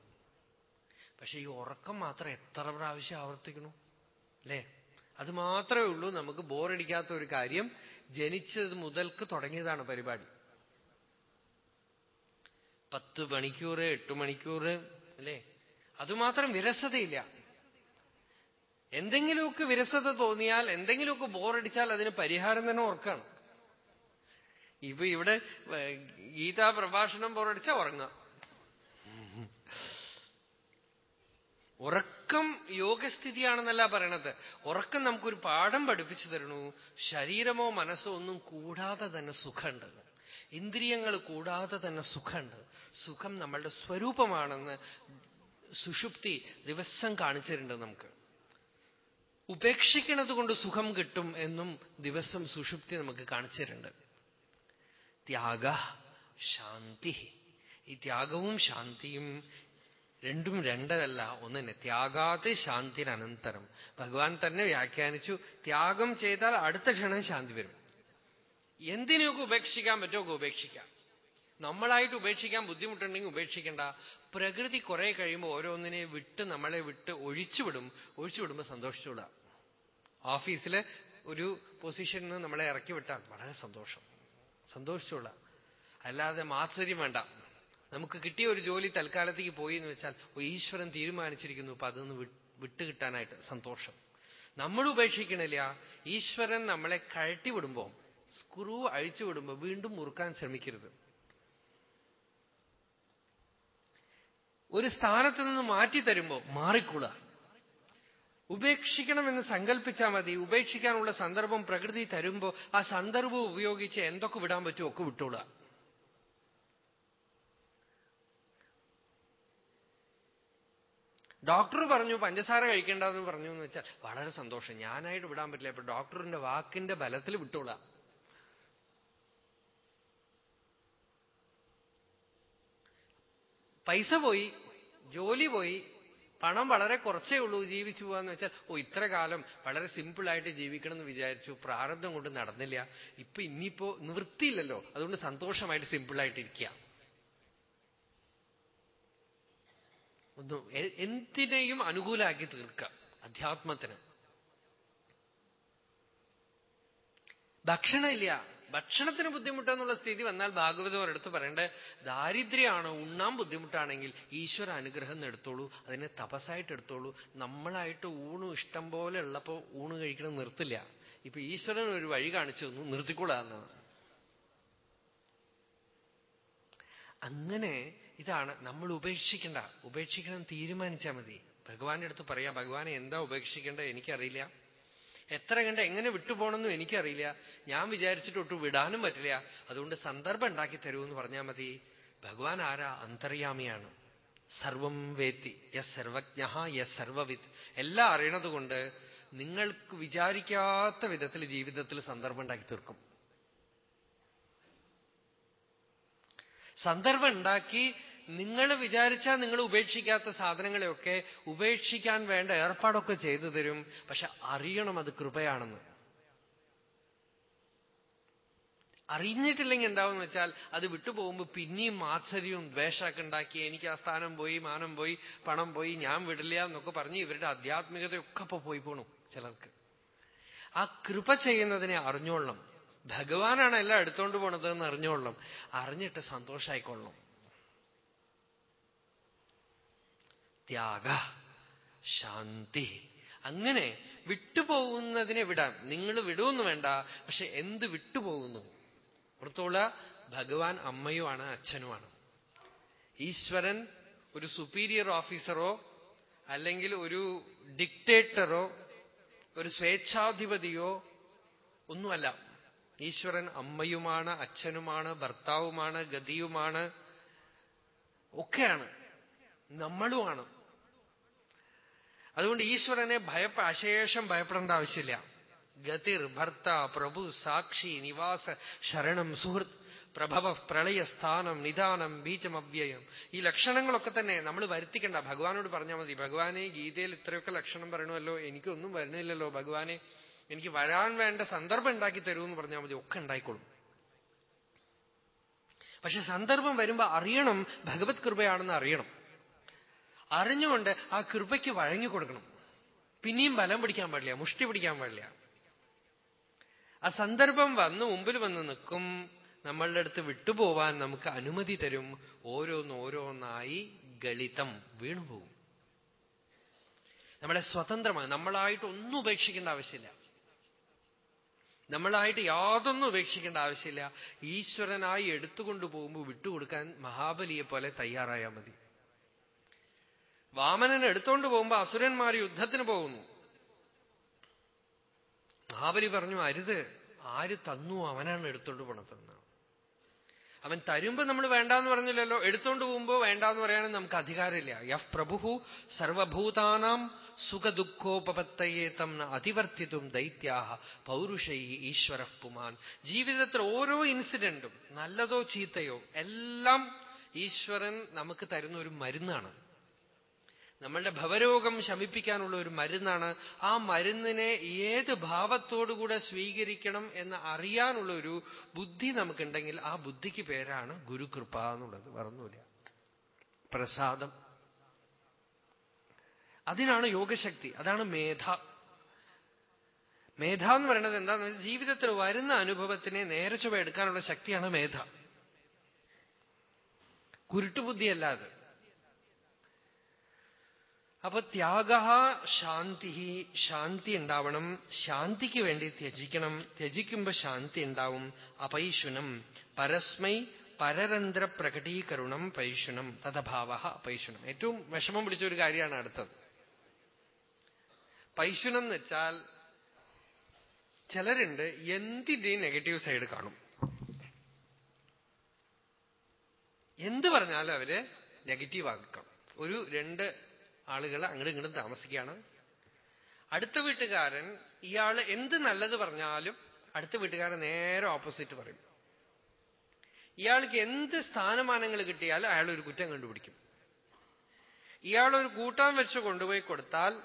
പക്ഷെ ഈ ഉറക്കം മാത്രം എത്ര പ്രാവശ്യം ആവർത്തിക്കണു? അല്ലേ? അത് മാത്രമേ ഉള്ളൂ നമുക്ക് ബോറടിക്കാത്ത ഒരു കാര്യം. ജനിച്ചത് മുതൽക്ക് തുടങ്ങിയതാണ് പരിപാടി. പത്ത് മണിക്കൂർ എട്ട് മണിക്കൂർ അല്ലേ? അതുമാത്രം വിരസതയില്ല. എന്തെങ്കിലുമൊക്കെ വിരസത തോന്നിയാൽ എന്തെങ്കിലുമൊക്കെ ബോറടിച്ചാൽ അതിന് പരിഹാരം തന്നെ ഓർക്കാണ് ഇപ്പൊ ഇവിടെ ഗീതാ പ്രഭാഷണം ബോറടിച്ചാൽ ഉറങ്ങാം ഉറക്കം യോഗസ്ഥിതിയാണെന്നല്ല പറയണത്. ഉറക്കം നമുക്കൊരു പാഠം പഠിപ്പിച്ചു തരണു. ശരീരമോ മനസ്സോ ഒന്നും കൂടാതെ തന്നെ സുഖമുണ്ട്. ഇന്ദ്രിയങ്ങൾ കൂടാതെ തന്നെ സുഖമുണ്ട്. സുഖം നമ്മളുടെ സ്വരൂപമാണെന്ന് സുഷുപ്തി ദിവസം കാണിച്ചിട്ടുണ്ട് നമുക്ക്. ഉപേക്ഷിക്കുന്നത് കൊണ്ട് സുഖം കിട്ടും എന്നും ദിവസം സുഷുപ്തി നമുക്ക് കാണിച്ചിട്ടുണ്ട്. ത്യാഗ ശാന്തി. ഈ ത്യാഗവും ശാന്തിയും രണ്ടും രണ്ടതല്ല. ഒന്നിനെ ത്യാഗാത് ശാന്തിനനന്തരം ഭഗവാൻ തന്നെ വ്യാഖ്യാനിച്ചു ത്യാഗം ചെയ്താൽ അടുത്ത ക്ഷണം ശാന്തി വരും. എന്തിനൊക്കെ ഉപേക്ഷിക്കാൻ പറ്റുമോ? ഉപേക്ഷിക്കാം. നമ്മളായിട്ട് ഉപേക്ഷിക്കാൻ ബുദ്ധിമുട്ടുണ്ടെങ്കിൽ ഉപേക്ഷിക്കണ്ട. പ്രകൃതി കുറെ കഴിയുമ്പോൾ ഓരോന്നിനെ വിട്ട് നമ്മളെ വിട്ട് ഒഴിച്ചുവിടും ഒഴിച്ചുവിടുമ്പോൾ സന്തോഷിച്ചോളാ ഓഫീസിൽ ഒരു പൊസിഷനിൽ നിന്ന് നമ്മളെ ഇറക്കി വിട്ടാൽ വളരെ സന്തോഷം. സന്തോഷിച്ചോളാം അല്ലാതെ മാത്സര്യം വേണ്ട. നമുക്ക് കിട്ടിയ ഒരു ജോലി തൽക്കാലത്തേക്ക് പോയി എന്ന് വെച്ചാൽ ഈശ്വരൻ തീരുമാനിച്ചിരിക്കുന്നു. അപ്പൊ അതൊന്ന് വിട്ടുകിട്ടാനായിട്ട് സന്തോഷം. നമ്മൾ ഉപേക്ഷിക്കണില്ല. ഈശ്വരൻ നമ്മളെ കഴട്ടി വിടുമ്പോൾ സ്ക്രൂ അഴിച്ചു വിടുമ്പോ വീണ്ടും മുറുക്കാൻ ശ്രമിക്കരുത്. ഒരു സ്ഥാനത്ത് നിന്ന് മാറ്റി തരുമ്പോ മാറിക്കൂടാ. ഉപേക്ഷിക്കണമെന്ന് സങ്കല്പിച്ചാൽ മതി. ഉപേക്ഷിക്കാനുള്ള സന്ദർഭം പ്രകൃതി തരുമ്പോ ആ സന്ദർഭം ഉപയോഗിച്ച് എന്തൊക്കെ വിടാൻ പറ്റുമോ ഒക്കെ വിട്ടോളുക ഡോക്ടർ പറഞ്ഞു പഞ്ചസാര കഴിക്കേണ്ടെന്ന് പറഞ്ഞു എന്ന് വെച്ചാൽ വളരെ സന്തോഷം. ഞാനായിട്ട് വിടാൻ പറ്റില്ല. ഇപ്പൊ ഡോക്ടറിന്റെ വാക്കിന്റെ ബലത്തിൽ വിട്ടോളാം. പൈസ പോയി ജോലി പോയി പണം വളരെ കുറച്ചേ ഉള്ളൂ ജീവിച്ചു പോവാന്ന് വെച്ചാൽ ഓ ഇത്ര കാലം വളരെ സിമ്പിളായിട്ട് ജീവിക്കണം എന്ന് വിചാരിച്ചു പ്രാരബ്ധം കൊണ്ട് നടന്നില്ല. ഇപ്പൊ ഇനിയിപ്പോ നിവൃത്തിയില്ലല്ലോ. അതുകൊണ്ട് സന്തോഷമായിട്ട് സിമ്പിളായിട്ട് ഇരിക്കുക ഒന്ന് എന്തിനെയും അനുകൂലമാക്കി തീർക്കുക അധ്യാത്മത്തിന്. ഭക്ഷണമില്ല. ഭക്ഷണത്തിന് ബുദ്ധിമുട്ടെന്നുള്ള സ്ഥിതി വന്നാൽ ഭാഗവതം ഒരിടത്ത് പറയേണ്ടത് ദാരിദ്ര്യമാണോ ഉണ്ണാൻ ബുദ്ധിമുട്ടാണെങ്കിൽ ഈശ്വര അനുഗ്രഹം എടുത്തോളൂ അതിനെ തപസ്സായിട്ട് എടുത്തോളൂ. നമ്മളായിട്ട് ഊണ് ഇഷ്ടം പോലെ ഉള്ളപ്പോ ഊണ് കഴിക്കണം നിർത്തില്ല. ഇപ്പൊ ഈശ്വരൻ ഒരു വഴി കാണിച്ചു തന്നു നിർത്തിക്കൂടാന്ന് അങ്ങനെ ഇതാണ് നമ്മൾ ഉപേക്ഷിക്കേണ്ട. ഉപേക്ഷിക്കണം തീരുമാനിച്ചാൽ മതി. ഭഗവാന്റെ അടുത്ത് പറയാം ഭഗവാനെ എന്താ ഉപേക്ഷിക്കേണ്ടത് എനിക്കറിയില്ല. എത്ര കണ്ട് എങ്ങനെ വിട്ടുപോകണമെന്നും എനിക്കറിയില്ല. ഞാൻ വിചാരിച്ചിട്ടൊട്ട് വിടാനും പറ്റില്ല. അതുകൊണ്ട് സന്ദർഭം ഉണ്ടാക്കി തരൂ എന്ന് പറഞ്ഞാൽ മതി. ഭഗവാൻ ആരാ? അന്തര്യാമിയാണ്. സർവം വേത്തി. യസ് സർവജ്ഞ യസ് സർവവിത്ത് എല്ലാം അറിയണത് കൊണ്ട് നിങ്ങൾക്ക് വിചാരിക്കാത്ത വിധത്തിൽ ജീവിതത്തിൽ സന്ദർഭം ഉണ്ടാക്കി തീർക്കും. സന്ദർഭം ഉണ്ടാക്കി നിങ്ങൾ വിചാരിച്ചാൽ നിങ്ങൾ ഉപേക്ഷിക്കാത്ത സാധനങ്ങളെയൊക്കെ ഉപേക്ഷിക്കാൻ വേണ്ട ഏർപ്പാടൊക്കെ ചെയ്തു തരും. പക്ഷെ അറിയണം അത് കൃപയാണെന്ന്. അറിഞ്ഞിട്ടില്ലെങ്കിൽ എന്താവെന്ന് വെച്ചാൽ അത് വിട്ടുപോകുമ്പോൾ പിന്നെയും മാത്സര്യവും ദ്വേഷമൊക്കെ ഉണ്ടാക്കി എനിക്ക് ആ സ്ഥാനം പോയി മാനം പോയി പണം പോയി ഞാൻ വിടില്ല എന്നൊക്കെ പറഞ്ഞ് ഇവരുടെ ആധ്യാത്മികതയൊക്കെ ഇപ്പൊ പോയി പോണു ചിലർക്ക്. ആ കൃപ ചെയ്യുന്നതിനെ അറിഞ്ഞോളണം. ഭഗവാനാണ് എല്ലാം എടുത്തോണ്ട് പോണത് എന്ന് അറിഞ്ഞോളണം. അറിഞ്ഞിട്ട് സന്തോഷമായിക്കൊള്ളണം ത്യാഗ ശാന്തി. അങ്ങനെ വിട്ടുപോകുന്നതിനെ വിടാം. നിങ്ങൾ വിടുമെന്ന് വേണ്ട. പക്ഷെ എന്ത് വിട്ടുപോകുന്നു? ഓർത്തോള ഭഗവാൻ അമ്മയുമാണ് അച്ഛനുമാണ്. ഈശ്വരൻ ഒരു സുപ്പീരിയർ ഓഫീസറോ അല്ലെങ്കിൽ ഒരു ഡിക്റ്റേറ്ററോ ഒരു സ്വേച്ഛാധിപതിയോ ഒന്നുമല്ല. ഈശ്വരൻ അമ്മയുമാണ് അച്ഛനുമാണ് ഭർത്താവുമാണ് ഗതിയുമാണ് ഒക്കെയാണ്. നമ്മളുമാണ്. അതുകൊണ്ട് ഈശ്വരനെ ഭയപ്പ അശേഷം ഭയപ്പെടേണ്ട ആവശ്യമില്ല. ഗതിർ ഭർത്ത പ്രഭു സാക്ഷി നിവാസ ശരണം സുഹൃത്ത് പ്രഭവ പ്രളയ സ്ഥാനം നിദാനം ബീജമവ്യയം ഈ ലക്ഷണങ്ങളൊക്കെ തന്നെ നമ്മൾ വരുത്തിക്കണ്ട. ഭഗവാനോട് പറഞ്ഞാൽ മതി. ഭഗവാനെ ഗീതയിൽ ഇത്രയൊക്കെ ലക്ഷണം പറയണമല്ലോ. എനിക്കൊന്നും വരണില്ലല്ലോ ഭഗവാനെ. എനിക്ക് വരാൻ വേണ്ട സന്ദർഭം ഉണ്ടാക്കി തരൂ എന്ന് പറഞ്ഞാൽ മതി. ഒക്കെ ഉണ്ടായിക്കോളും. പക്ഷെ സന്ദർഭം വരുമ്പോൾ അറിയണം. ഭഗവത് കൃപയാണെന്ന് അറിയണം. അറിഞ്ഞുകൊണ്ട് ആ കൃപയ്ക്ക് വഴങ്ങി കൊടുക്കണം. പിന്നെയും ബലം പിടിക്കാൻ പാടില്ല മുഷ്ടി പിടിക്കാൻ പാടില്ല. ആ സന്ദർഭം വന്ന് മുമ്പിൽ വന്ന് നിൽക്കും. നമ്മളുടെ അടുത്ത് വിട്ടുപോവാൻ നമുക്ക് അനുമതി തരും. ഓരോന്നോരോന്നായി ഗളിതം വീണുപോകും. നമ്മളെ സ്വതന്ത്രമാണ്. നമ്മളായിട്ട് ഒന്നും ഉപേക്ഷിക്കേണ്ട ആവശ്യമില്ല. നമ്മളായിട്ട് യാതൊന്നും ഉപേക്ഷിക്കേണ്ട ആവശ്യമില്ല. ഈശ്വരനായി എടുത്തുകൊണ്ടു പോകുമ്പോൾ വിട്ടുകൊടുക്കാൻ മഹാബലിയെ പോലെ തയ്യാറായാൽ മതി. വാമനൻ എടുത്തോണ്ട് പോകുമ്പോ അസുരന്മാർ യുദ്ധത്തിന് പോകുന്നു. മഹാബലി പറഞ്ഞു അരുത് ആര് തന്നു അവനാണ് എടുത്തോണ്ട് പോണതെന്ന് അവൻ തരുമ്പോ നമ്മൾ വേണ്ടാന്ന് പറഞ്ഞില്ലല്ലോ എടുത്തോണ്ട് പോകുമ്പോ വേണ്ടാന്ന് പറയാനും നമുക്ക് അധികാരമില്ല. യഹ് പ്രഭു സർവഭൂതാനാം സുഖദുഃഖോപത്തയെ തം അതിവർത്തിതും ദൈത്യാഹ പൗരുഷൈ ഈശ്വര പുമാൻ. ജീവിതത്തിൽ ഓരോ ഇൻസിഡന്റും നല്ലതോ ചീത്തയോ എല്ലാം ഈശ്വരൻ നമുക്ക് തരുന്ന ഒരു മരുന്നാണ്. നമ്മളുടെ ഭവരോഗം ശമിപ്പിക്കാനുള്ള ഒരു മരുന്നാണ്. ആ മരുന്നിനെ ഏത് ഭാവത്തോടുകൂടെ സ്വീകരിക്കണം എന്ന് അറിയാനുള്ള ഒരു ബുദ്ധി നമുക്കുണ്ടെങ്കിൽ ആ ബുദ്ധിക്ക് പേരാണ് ഗുരുകൃപ എന്നുള്ളത്. പറഞ്ഞൂല പ്രസാദം. അതിനാണ് യോഗശക്തി. അതാണ് മേധ. മേധ എന്ന് പറയുന്നത് എന്താന്ന് വെച്ചാൽ ജീവിതത്തിൽ വരുന്ന അനുഭവത്തിനെ നേരെ ചുവ എടുക്കാനുള്ള ശക്തിയാണ് മേധ. കുരുട്ടുബുദ്ധിയല്ലാതെ അപ്പൊ ത്യാഗ ശാന്തി ശാന്തി ഉണ്ടാവണം. ശാന്തിക്ക് വേണ്ടി ത്യജിക്കണം. ത്യജിക്കുമ്പോ ശാന്തി ഉണ്ടാവും. അപൈശുനം. പരസ്മൈ പരരന്ധ്ര പ്രകടീകരണം പൈശുനം. തഥഭാവ അപൈശുനം. ഏറ്റവും വിഷമം പിടിച്ച ഒരു കാര്യമാണ് അടുത്തത്. പൈശുനം എന്ന് വെച്ചാൽ ചിലരുണ്ട് എന്തിന്റെയും നെഗറ്റീവ് സൈഡ് കാണും. എന്ത് പറഞ്ഞാലും അവർ നെഗറ്റീവ് ആക്കാം ഒരു രണ്ട് ആളുകൾ അങ്ങോട്ടും ഇങ്ങോട്ടും താമസിക്കുകയാണ്. അടുത്ത വീട്ടുകാരൻ ഇയാൾ എന്ത് നല്ലത് പറഞ്ഞാലും അടുത്ത വീട്ടുകാരൻ നേരെ ഓപ്പോസിറ്റ് പറയും. ഇയാൾക്ക് എന്ത് സ്ഥാനമാനങ്ങൾ കിട്ടിയാലും അയാൾ ഒരു കുറ്റം കണ്ടുപിടിക്കും. ഇയാളൊരു കൂട്ടാൻ വെച്ച് കൊണ്ടുപോയി കൊടുത്താൽ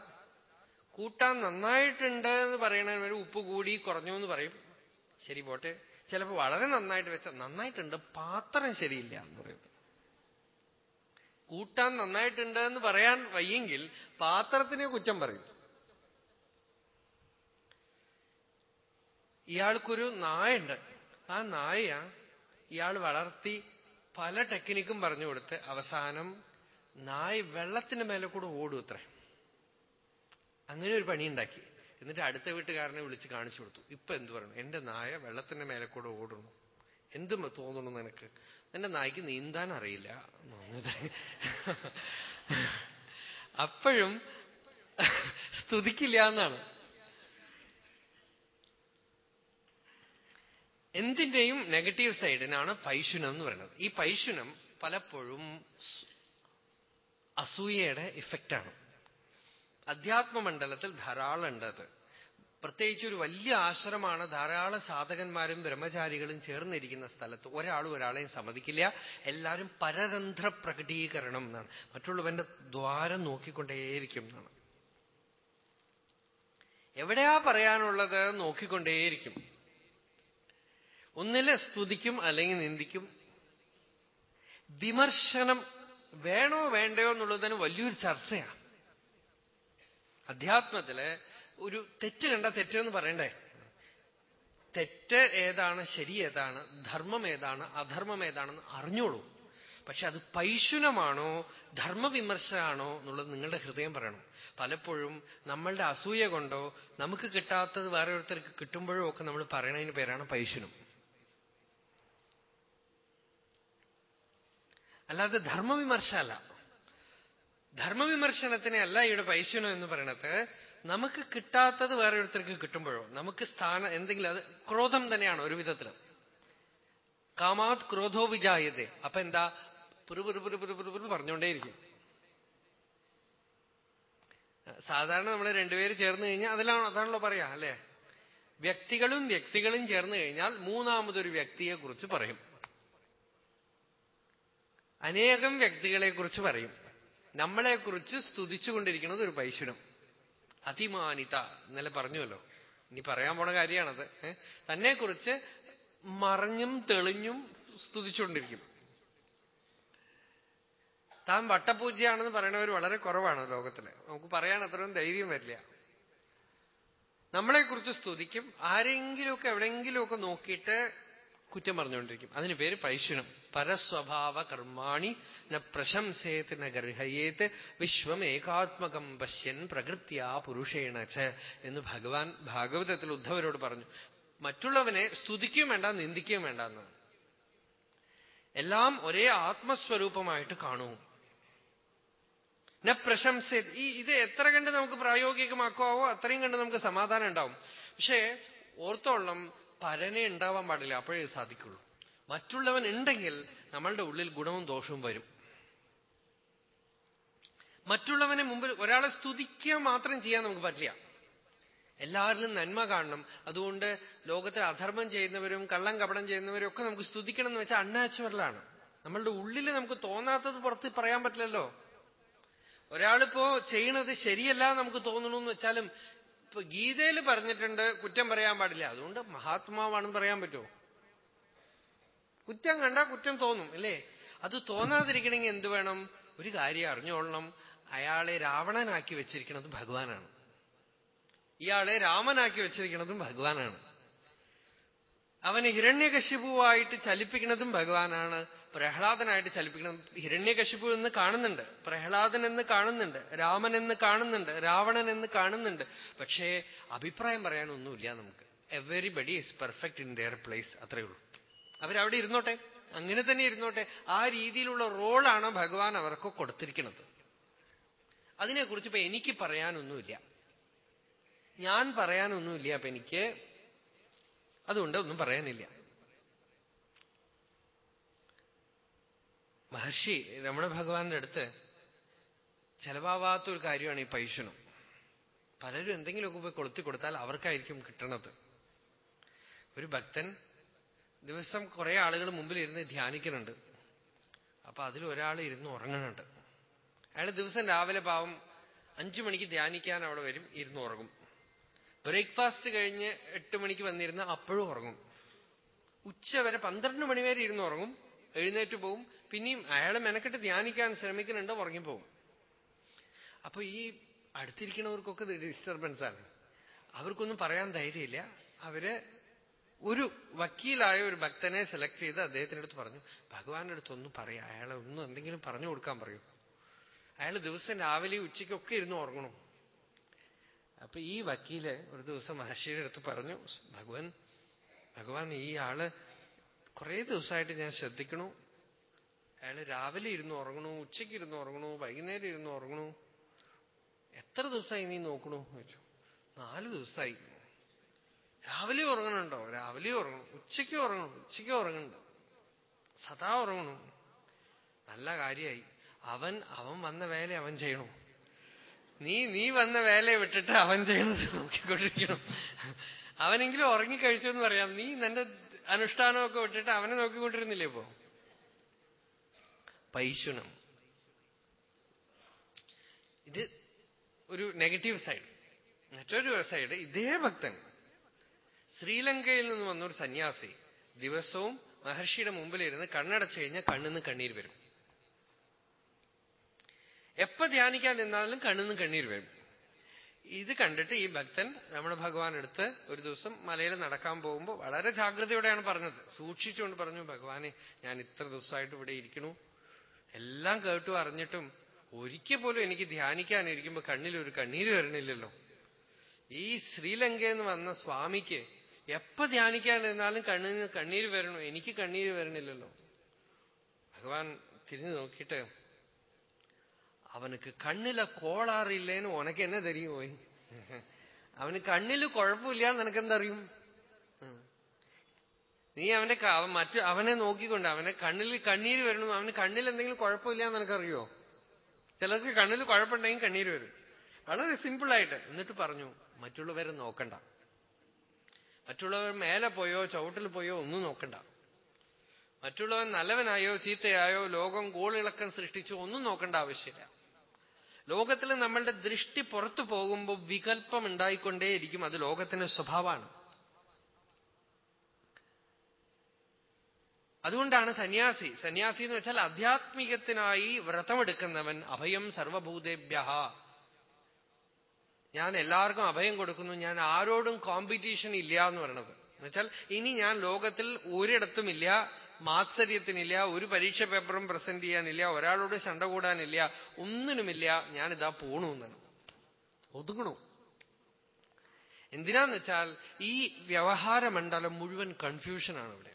കൂട്ടാൻ നന്നായിട്ടുണ്ട് എന്ന് പറയണവര് ഉപ്പ് കൂടി കുറഞ്ഞു എന്ന് പറയും. ശരി പോട്ടെ. ചിലപ്പോൾ വളരെ നന്നായിട്ട് വെച്ച നന്നായിട്ടുണ്ട് പാത്രം ശരിയില്ല എന്ന് പറയും. കൂട്ടാൻ നന്നായിട്ടുണ്ട് എന്ന് പറയാൻ വയ്യെങ്കിൽ പാത്രത്തിനെ കുറ്റം പറയും. ഇയാൾക്കൊരു നായുണ്ട് ആ നായ ഇയാൾ വളർത്തി പല ടെക്നിക്കും പറഞ്ഞു കൊടുത്ത് അവസാനം നായ് വെള്ളത്തിന് മേലെ കൂടെ ഓടും അത്രേ. അങ്ങനെ ഒരു പണി ഉണ്ടാക്കി. എന്നിട്ട് അടുത്ത വീട്ടുകാരനെ വിളിച്ച് കാണിച്ചു കൊടുത്തു. ഇപ്പൊ എന്തു പറയണം? എന്റെ നായ വെള്ളത്തിന്റെ മേലെ കൂടെ ഓടുന്നു. എന്ത് തോന്നുന്നു നിനക്ക്. എന്റെ നായ്ക്ക് നീന്താൻ അറിയില്ല അപ്പോഴും സ്തുതിക്കില്ല എന്നാണ്. എന്തിന്റെയും നെഗറ്റീവ് സൈഡിനാണ് പൈശുനം എന്ന് പറയുന്നത്. ഈ പൈശുനം പലപ്പോഴും അസൂയയുടെ ഇഫക്റ്റാണ് അധ്യാത്മമണ്ഡലത്തിൽ ധാരാളം ഉണ്ട് അത്. പ്രത്യേകിച്ച് ഒരു വലിയ ആശ്രമമാണ് ധാരാളം സാധകന്മാരും ബ്രഹ്മചാരികളും ചേർന്നിരിക്കുന്ന സ്ഥലത്ത്. ഒരാളും ഒരാളെയും സമ്മതിക്കില്ല. എല്ലാവരും പരതന്ത്ര പ്രകടീകരണം എന്നാണ്. മറ്റുള്ളവന്റെ ദ്വാരം നോക്കിക്കൊണ്ടേയിരിക്കും എന്നാണ്. എവിടെയാ പറയാനുള്ളത്? നോക്കിക്കൊണ്ടേയിരിക്കും. ഒന്നിലെ സ്തുതിക്കും അല്ലെങ്കിൽ നിന്ദിക്കും. വിമർശനം വേണോ വേണ്ടയോ എന്നുള്ളതിന് വലിയൊരു ചർച്ചയാണ്. അധ്യാത്മത്തിൽ ഒരു തെറ്റ് കണ്ട തെറ്റെന്ന് പറയണ്ടേ? തെറ്റ് ഏതാണ് ശരി ഏതാണ് ധർമ്മം ഏതാണ് അധർമ്മം ഏതാണെന്ന് അറിഞ്ഞോളൂ. പക്ഷെ അത് പൈശുനമാണോ ധർമ്മവിമർശനാണോ എന്നുള്ളത് നിങ്ങളുടെ ഹൃദയം പറയണം. പലപ്പോഴും നമ്മളുടെ അസൂയ കൊണ്ടോ നമുക്ക് കിട്ടാത്തത് വേറെ ഒരുത്തർക്ക് കിട്ടുമ്പോഴോ ഒക്കെ നമ്മൾ പറയണതിന് പേരാണ് പൈശുനം. അല്ലാതെ ധർമ്മവിമർശമല്ല ധർമ്മവിമർശനത്തിനെ അല്ല ഇവിടെ പൈശുനം എന്ന് പറയണത്. നമുക്ക് കിട്ടാത്തത് വേറെ ഒരുത്തർക്ക് കിട്ടുമ്പോഴോ? നമുക്ക് സ്ഥാനം എന്തെങ്കിലും അത് ക്രോധം തന്നെയാണ് ഒരു വിധത്തിൽ കാമാത് ക്രോധോ വിജായതേ. അപ്പൊ എന്താ? പുറു പറഞ്ഞുകൊണ്ടേയിരിക്കും. സാധാരണ നമ്മൾ രണ്ടുപേര് ചേർന്ന് കഴിഞ്ഞാൽ അതിലാണ് അതാണല്ലോ പറയാ അല്ലെ? വ്യക്തികളും വ്യക്തികളും ചേർന്ന് കഴിഞ്ഞാൽ മൂന്നാമതൊരു വ്യക്തിയെ കുറിച്ച് പറയും. അനേകം വ്യക്തികളെ കുറിച്ച് പറയും. നമ്മളെക്കുറിച്ച് സ്തുതിച്ചുകൊണ്ടിരിക്കുന്നത് ഒരു പൈശുനം അതിമാനിത ഇന്നലെ പറഞ്ഞുവല്ലോ. ഇനി പറയാൻ പോണ കാര്യമാണത് തന്നെക്കുറിച്ച് മറഞ്ഞും തെളിഞ്ഞും സ്തുതിച്ചുകൊണ്ടിരിക്കും. താൻ വട്ടപൂജയാണെന്ന് പറയണവർ വളരെ കുറവാണ് ലോകത്തിൽ. നമുക്ക് പറയാൻ അത്രയും ധൈര്യം വരില്ല. നമ്മളെക്കുറിച്ച് സ്തുതിക്കും ആരെങ്കിലുമൊക്കെ എവിടെയെങ്കിലുമൊക്കെ നോക്കിയിട്ട് കുറ്റം പറഞ്ഞുകൊണ്ടിരിക്കും. അതിന് പേര് പൈശുനം. പരസ്വഭാവ കർമാണി ന പ്രശംസേത് ന ഗർഹയേത് വിശ്വം ഏകാത്മകം പശ്യൻ പ്രകൃത്യാ പുരുഷേണ ച എന്ന് ഭഗവാൻ ഭാഗവതത്തിൽ ഉദ്ധവരോട് പറഞ്ഞു. മറ്റുള്ളവനെ സ്തുതിക്കുകയും വേണ്ട നിന്ദിക്കുകയും വേണ്ട എന്ന് എല്ലാം ഒരേ ആത്മസ്വരൂപമായിട്ട് കാണൂ. ന പ്രശംസ ഈ ഇത് എത്ര കണ്ട് നമുക്ക് പ്രായോഗികമാക്കാവോ അത്രയും കണ്ട് നമുക്ക് സമാധാനം ഉണ്ടാവും. പക്ഷേ ഓർത്തോളം പരനെ ഉണ്ടാവാൻ പാടില്ല അപ്പോഴേ സാധിക്കുള്ളൂ. മറ്റുള്ളവൻ ഉണ്ടെങ്കിൽ നമ്മളുടെ ഉള്ളിൽ ഗുണവും ദോഷവും വരും. മറ്റുള്ളവനെ മുമ്പിൽ ഒരാളെ സ്തുതിക്കുക മാത്രം ചെയ്യാൻ നമുക്ക് പറ്റില്ല. എല്ലാവരിലും നന്മ കാണണം. അതുകൊണ്ട് ലോകത്തെ അധർമ്മം ചെയ്യുന്നവരും കള്ളം കപടം ചെയ്യുന്നവരും ഒക്കെ നമുക്ക് സ്തുതിക്കണം എന്ന് വെച്ചാൽ അൺനാച്ചുറലാണ് നമ്മളുടെ ഉള്ളിൽ നമുക്ക് തോന്നാത്തത് പുറത്ത് പറയാൻ പറ്റില്ലല്ലോ. ഒരാളിപ്പോ ചെയ്യണത് ശരിയല്ല നമുക്ക് തോന്നണമെന്ന് വെച്ചാലും ഇപ്പൊ ഗീതയിൽ പറഞ്ഞിട്ടുണ്ട് കുറ്റം പറയാൻ പാടില്ല. അതുകൊണ്ട് മഹാത്മാവാണെന്ന് പറയാൻ പറ്റുമോ? കുറ്റം കണ്ടാൽ കുറ്റം തോന്നും അല്ലേ? അത് തോന്നാതിരിക്കണമെങ്കിൽ എന്ത് വേണം? ഒരു കാര്യം അറിഞ്ഞോളണം. അയാളെ രാവണനാക്കി വെച്ചിരിക്കുന്നത് ഭഗവാനാണ്. ഇയാളെ രാമനാക്കി വെച്ചിരിക്കുന്നതും ഭഗവാനാണ്. അവനെ ഹിരണ്യകശിപുവായിട്ട് ചലിപ്പിക്കുന്നതും ഭഗവാനാണ്. പ്രഹ്ലാദനായിട്ട് ചലിപ്പിക്കുന്നത് ഹിരണ്യകശിപു എന്ന് കാണുന്നുണ്ട്. പ്രഹ്ലാദൻ എന്ന് കാണുന്നുണ്ട്. രാമൻ എന്ന് കാണുന്നുണ്ട്. രാവണൻ എന്ന് കാണുന്നുണ്ട്. പക്ഷേ അഭിപ്രായം പറയാനൊന്നുമില്ല നമുക്ക്. Everybody is perfect in their place അത്രയേ ഉള്ളൂ. അവരവിടെ ഇരുന്നോട്ടെ. അങ്ങനെ തന്നെ ഇരുന്നോട്ടെ. ആ രീതിയിലുള്ള റോളാണ് ഭഗവാൻ അവർക്ക് കൊടുത്തിരിക്കുന്നത്. അതിനെക്കുറിച്ച് ഇപ്പൊ എനിക്ക് പറയാനൊന്നുമില്ല. ഞാൻ പറയാനൊന്നുമില്ല അപ്പൊ എനിക്ക്. അതുകൊണ്ട് ഒന്നും പറയാനില്ല. മഹർഷി രമണ ഭഗവാന്റെ അടുത്ത് ചെലവാവാത്ത ഒരു കാര്യമാണ് ഈ പൈഷണം പലരും എന്തെങ്കിലുമൊക്കെ പോയി കൊളുത്തി കൊടുത്താൽ അവർക്കായിരിക്കും കിട്ടണത്. ഒരു ഭക്തൻ ദിവസം കുറെ ആളുകൾ മുമ്പിൽ ഇരുന്ന് ധ്യാനിക്കുന്നുണ്ട്. അപ്പൊ അതിൽ ഒരാൾ ഇരുന്ന് ഉറങ്ങുന്നുണ്ട്. അയാൾ ദിവസം രാവിലെ പാവം അഞ്ചു മണിക്ക് ധ്യാനിക്കാൻ അവിടെ വരും ഇരുന്ന് ഉറങ്ങും. ബ്രേക്ക്ഫാസ്റ്റ് കഴിഞ്ഞ് എട്ട് മണിക്ക് വന്നിരുന്ന അപ്പോഴും ഉറങ്ങും. ഉച്ച വരെ പന്ത്രണ്ട് മണി വരെ ഇരുന്ന് ഉറങ്ങും. എഴുന്നേറ്റ് പോവും. പിന്നെയും അയാളെ മെനക്കെട്ട് ധ്യാനിക്കാൻ ശ്രമിക്കുന്നുണ്ട് ഉറങ്ങിപ്പോവും അപ്പൊ ഈ അടുത്തിരിക്കുന്നവർക്കൊക്കെ ഡിസ്റ്റർബൻസ് ആണ്. അവർക്കൊന്നും പറയാൻ ധൈര്യമില്ല. അവർ ഒരു വക്കീലായ ഒരു ഭക്തനെ സെലക്ട് ചെയ്ത് അദ്ദേഹത്തിന്റെ അടുത്ത് പറഞ്ഞു ഭഗവാന്റെ അടുത്തൊന്നും പറയാം. അയാളെ ഒന്നും എന്തെങ്കിലും പറഞ്ഞു കൊടുക്കാൻ പറയൂ. അയാൾ ദിവസം രാവിലെ ഉച്ചയ്ക്കൊക്കെ ഇരുന്ന് ഉറങ്ങണം. അപ്പൊ ഈ വക്കീൽ ഒരു ദിവസം മഹർഷിയുടെ അടുത്ത് പറഞ്ഞു ഭഗവാൻ ഭഗവാൻ ഈ ആൾ കുറെ ദിവസമായിട്ട് ഞാൻ ശ്രദ്ധിക്കണു. അയാൾ രാവിലെ ഇരുന്ന് ഉറങ്ങണു ഉച്ചയ്ക്ക് ഇരുന്ന് ഉറങ്ങണു വൈകുന്നേരം ഇരുന്ന് ഉറങ്ങണു. എത്ര ദിവസമായി നീ നോക്കണു? ചോദിച്ചു. നാല് ദിവസമായി. രാവിലെ ഉറങ്ങണുണ്ടോ? രാവിലെ ഉറങ്ങണം. ഉച്ചയ്ക്ക് ഉറങ്ങണം. ഉച്ചയ്ക്ക് ഉറങ്ങണ്ടോ. സദാ ഉറങ്ങണു. നല്ല കാര്യമായി. അവൻ അവൻ വന്ന വേല അവൻ ചെയ്യണം. നീ നീ വന്ന വേലയെ വിട്ടിട്ട് അവൻ ചെയ്യണത് നോക്കിക്കൊണ്ടിരിക്കണം. അവനെങ്കിലും ഉറങ്ങിക്കഴിച്ചു എന്ന് പറയാം. നീ നിന്റെ അനുഷ്ഠാനമൊക്കെ വിട്ടിട്ട് അവനെ നോക്കിക്കൊണ്ടിരുന്നില്ലേ ഇപ്പോ? പൈശുണം ഇത് ഒരു നെഗറ്റീവ് സൈഡ്. മറ്റൊരു സൈഡ് ഇതേ ഭക്തൻ. ശ്രീലങ്കയിൽ നിന്ന് വന്നൊരു സന്യാസി ദിവസവും മഹർഷിയുടെ മുമ്പിലിരുന്ന് കണ്ണടച്ചു കഴിഞ്ഞാൽ കണ്ണിന്ന് കണ്ണീർ വരും. എപ്പോ ധ്യാനിക്കാൻ നിന്നാലും കണ്ണിന്ന് കണ്ണീർ വരും. ഇത് കണ്ടിട്ട് ഈ ഭക്തൻ രമണ ഭഗവാൻ എടുത്ത് ഒരു ദിവസം മലയിൽ നടക്കാൻ പോകുമ്പോൾ വളരെ ജാഗ്രതയോടെയാണ് പറഞ്ഞത്. സൂക്ഷിച്ചുകൊണ്ട് പറഞ്ഞു ഭഗവാനെ ഞാൻ ഇത്ര ദിവസമായിട്ട് ഇവിടെ ഇരിക്കണു. എല്ലാം കേട്ടു അറിഞ്ഞിട്ടും ഒരിക്കൽ പോലും എനിക്ക് ധ്യാനിക്കാനിരിക്കുമ്പോൾ കണ്ണിൽ ഒരു കണ്ണീര് വരണില്ലല്ലോ. ഈ ശ്രീലങ്കയിൽ നിന്ന് വന്ന സ്വാമിക്ക് എപ്പോ ധ്യാനിക്കാനിരുന്നാലും കണ്ണിന് കണ്ണീര് വരണു. എനിക്ക് കണ്ണീര് വരണില്ലല്ലോ. ഭഗവാൻ തിരിഞ്ഞു നോക്കിയിട്ട് അവനുക്ക് കണ്ണിലെ കോളാറില്ലേന്ന് ഉനക്ക് എന്നെ തരും പോയി? അവന് കണ്ണിൽ കുഴപ്പമില്ല നിനക്കെന്തറിയും? നീ അവന്റെ മറ്റു അവനെ നോക്കിക്കൊണ്ട് അവനെ കണ്ണിൽ കണ്ണീര് വരണം അവന് കണ്ണിൽ എന്തെങ്കിലും കുഴപ്പമില്ല നിനക്കറിയോ? ചിലർക്ക് കണ്ണിൽ കുഴപ്പമുണ്ടെങ്കിൽ കണ്ണീര് വരും. വളരെ സിമ്പിളായിട്ട്. എന്നിട്ട് പറഞ്ഞു മറ്റുള്ളവരെ നോക്കണ്ട. മറ്റുള്ളവർ മേലെ പോയോ ചവിട്ടിൽ പോയോ ഒന്നും നോക്കണ്ട. മറ്റുള്ളവൻ നല്ലവനായോ ചീത്തയായോ ലോകം ഗോളിളക്കം സൃഷ്ടിച്ചോ ഒന്നും നോക്കേണ്ട ആവശ്യമില്ല. ലോകത്തിൽ നമ്മളുടെ ദൃഷ്ടി പുറത്തു പോകുമ്പോൾ വികല്പം ഉണ്ടായിക്കൊണ്ടേയിരിക്കും അത് ലോകത്തിന്റെ സ്വഭാവമാണ്. അതുകൊണ്ടാണ് സന്യാസി. സന്യാസി എന്ന് വെച്ചാൽ ആധ്യാത്മികത്തിനായി വ്രതമെടുക്കുന്നവൻ അഭയം സർവഭൂതേഭ്യ ഞാൻ എല്ലാവർക്കും അഭയം കൊടുക്കുന്നു ഞാൻ ആരോടും കോമ്പറ്റീഷൻ ഇല്ല എന്ന് പറയണത്. എന്നുവെച്ചാൽ ഇനി ഞാൻ ലോകത്തിൽ ഒരിടത്തുമില്ല മാത്സര്യത്തിനില്ല ഒരു പരീക്ഷ പേപ്പറും പ്രസന്റ് ചെയ്യാനില്ല ഒരാളോട് ശണ്ട കൂടാനില്ല ഒന്നിനുമില്ല ഞാനിതാ പോണു എന്നാണ്. ഒതുങ്ങണു. എന്തിനാന്ന് വെച്ചാൽ ഈ വ്യവഹാര മണ്ഡലം മുഴുവൻ കൺഫ്യൂഷനാണ് ഇവിടെ.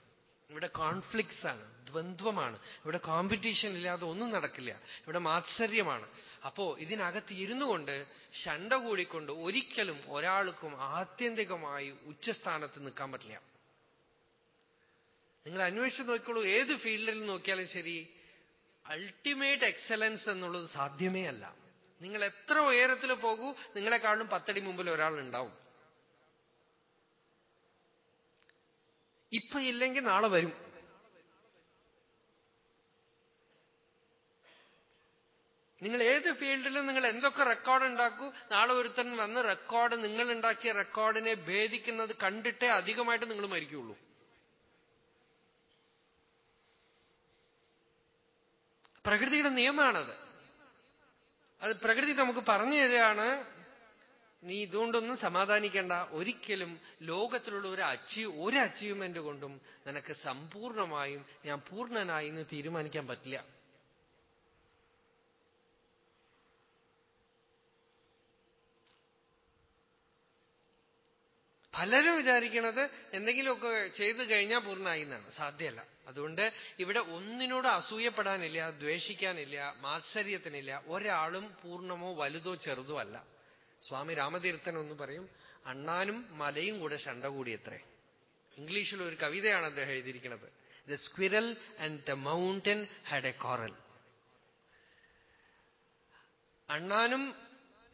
ഇവിടെ കോൺഫ്ലിക്ട്സ് ആണ് ദ്വന്ദ്വമാണ്. ഇവിടെ കോമ്പറ്റീഷൻ ഇല്ലാതെ ഒന്നും നടക്കില്ല. ഇവിടെ മാത്സര്യമാണ്. അപ്പോ ഇതിനകത്ത് ഇരുന്നു കൊണ്ട് ശണ്ട കൂടിക്കൊണ്ട് ഒരിക്കലും ഒരാൾക്കും ആത്യന്തികമായി ഉച്ചസ്ഥാനത്ത് നിൽക്കാൻ പറ്റില്ല. നിങ്ങൾ അന്വേഷിച്ച് നോക്കിക്കോളൂ ഏത് ഫീൽഡിൽ നോക്കിയാലും ശരി അൾട്ടിമേറ്റ് എക്സലൻസ് എന്നുള്ളത് സാധ്യമേ അല്ല. നിങ്ങൾ എത്ര ഉയരത്തിൽ പോകൂ നിങ്ങളെക്കാളും പത്തടി മുമ്പിൽ ഒരാൾ ഉണ്ടാവും. ഇപ്പൊ ഇല്ലെങ്കിൽ നാളെ വരും. നിങ്ങൾ ഏത് ഫീൽഡിലും നിങ്ങൾ എന്തൊക്കെ റെക്കോർഡ് ഉണ്ടാക്കൂ നാളെ ഒരുത്തൻ വന്ന് റെക്കോർഡ് നിങ്ങൾ ഉണ്ടാക്കിയ റെക്കോർഡിനെ ഭേദിക്കുന്നത് കണ്ടിട്ടേ അധികമായിട്ട് നിങ്ങൾ മരിക്കുള്ളൂ പ്രകൃതിയുടെ നിയമമാണത്. അത് പ്രകൃതി നമുക്ക് പറഞ്ഞു തരികയാണ്. നീ ഇതുകൊണ്ടൊന്നും സമാധാനിക്കേണ്ട. ഒരിക്കലും ലോകത്തിലുള്ള ഒരു അച്ചീവ് ഒരു അച്ചീവ്മെന്റ് കൊണ്ടും നിനക്ക് സമ്പൂർണമായും ഞാൻ പൂർണനായി എന്ന് തീരുമാനിക്കാൻ പറ്റില്ല. പലരും വിചാരിക്കണത് എന്തെങ്കിലുമൊക്കെ ചെയ്തു കഴിഞ്ഞാൽ പൂർണമായി എന്നാണ്. സാധ്യമല്ല. അതുകൊണ്ട് ഇവിടെ ഒന്നിനോട് അസൂയപ്പെടാനില്ല ദ്വേഷിക്കാനില്ല മാത്സര്യത്തിനില്ല. ഒരാളും പൂർണമോ വലുതോ ചെറുതോ അല്ല സ്വാമി രാമതീർത്ഥൻ ഒന്ന് പറയും അണ്ണാനും മലയും കൂടെ ശണ്ട കൂടിയത്രേ. ഇംഗ്ലീഷിൽ ഒരു കവിതയാണ് അദ്ദേഹം എഴുതിയിരിക്കുന്നത്. The squirrel and the mountain had a quarrel അണ്ണാനും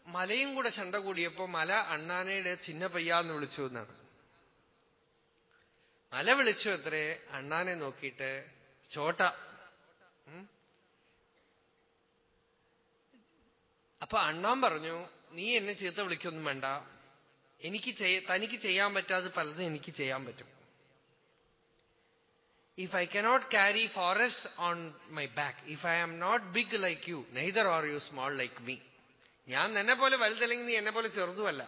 മലയും കൂടെ ശണ്ട കൂടിയപ്പോ മല അണ്ണാനയുടെ ചിന്ന പയ്യാന്ന് വിളിച്ചു എന്നാണ്. മല വിളിച്ചു അത്രേ അണ്ണാനെ നോക്കിയിട്ട് ചോട്ട. അപ്പൊ അണ്ണാൻ പറഞ്ഞു നീ എന്നെ ചീത്ത വിളിക്കൊന്നും വേണ്ട. എനിക്ക് തനിക്ക് ചെയ്യാൻ പറ്റാതെ പലതും എനിക്ക് ചെയ്യാൻ പറ്റും. If I cannot carry forest on my back if I am not big like you neither are you small like me ഞാൻ എന്നെ പോലെ വലുതല്ലെങ്കിൽ നീ എന്നെ പോലെ ചെറുതുമല്ല.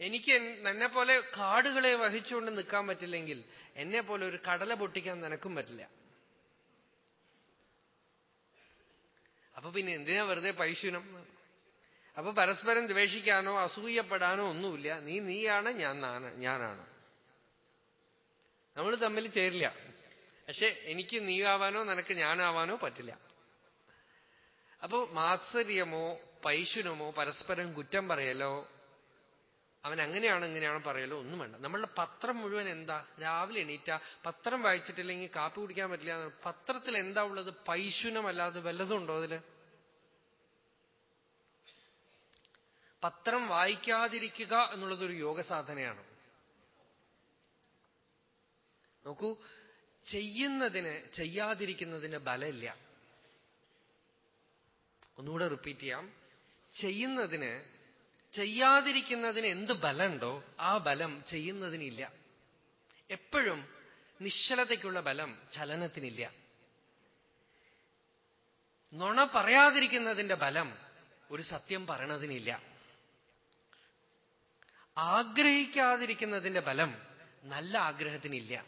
എനിക്ക് എന്നെ പോലെ കാടുകളെ വഹിച്ചുകൊണ്ട് നിൽക്കാൻ പറ്റില്ലെങ്കിൽ എന്നെ പോലെ ഒരു കടല പൊട്ടിക്കാൻ നിനക്കും പറ്റില്ല. അപ്പൊ പിന്നെ എന്തിനാ വെറുതെ പൈശുനം? അപ്പൊ പരസ്പരം ദ്വേഷിക്കാനോ അസൂയപ്പെടാനോ ഒന്നുമില്ല. നീ നീയാണ് ഞാൻ ഞാനാണ്. നമ്മൾ തമ്മിൽ ചേരില്ല. പക്ഷെ എനിക്ക് നീയാവാനോ നിനക്ക് ഞാനാവാനോ പറ്റില്ല. അപ്പോ മാത്സര്യമോ പൈശുനമോ പരസ്പരം കുറ്റം പറയലോ അവൻ അങ്ങനെയാണ് ഇങ്ങനെയാണ് പറയലോ ഒന്നും വേണ്ട. നമ്മളുടെ പത്രം മുഴുവൻ എന്താ? രാവിലെ എണീറ്റ പത്രം വായിച്ചിട്ടില്ലെങ്കിൽ കാപ്പി കുടിക്കാൻ പറ്റില്ല. പത്രത്തിൽ എന്താ ഉള്ളത്? പൈശുനമല്ലാതെ വല്ലതും ഉണ്ടോ അതിൽ? പത്രം വായിക്കാതിരിക്കുക എന്നുള്ളതൊരു യോഗ സാധനയാണ്. നോക്കൂ ചെയ്യുന്നതിന് ചെയ്യാതിരിക്കുന്നതിന് ബലമില്ല. ഒന്നുകൂടെ റിപ്പീറ്റ് ചെയ്യാം. ചെയ്യുന്നതിന് ചെയ്യാതിരിക്കുന്നതിന് എന്ത് ബലമുണ്ടോ ആ ബലം ചെയ്യുന്നതിനില്ല. എപ്പോഴും നിശ്ചലതയ്ക്കുള്ള ബലം ചലനത്തിനില്ല. നുണ പറയാതിരിക്കുന്നതിന്റെ ബലം ഒരു സത്യം പറയണതിനില്ല. ആഗ്രഹിക്കാതിരിക്കുന്നതിന്റെ ബലം നല്ല ആഗ്രഹത്തിനില്ല.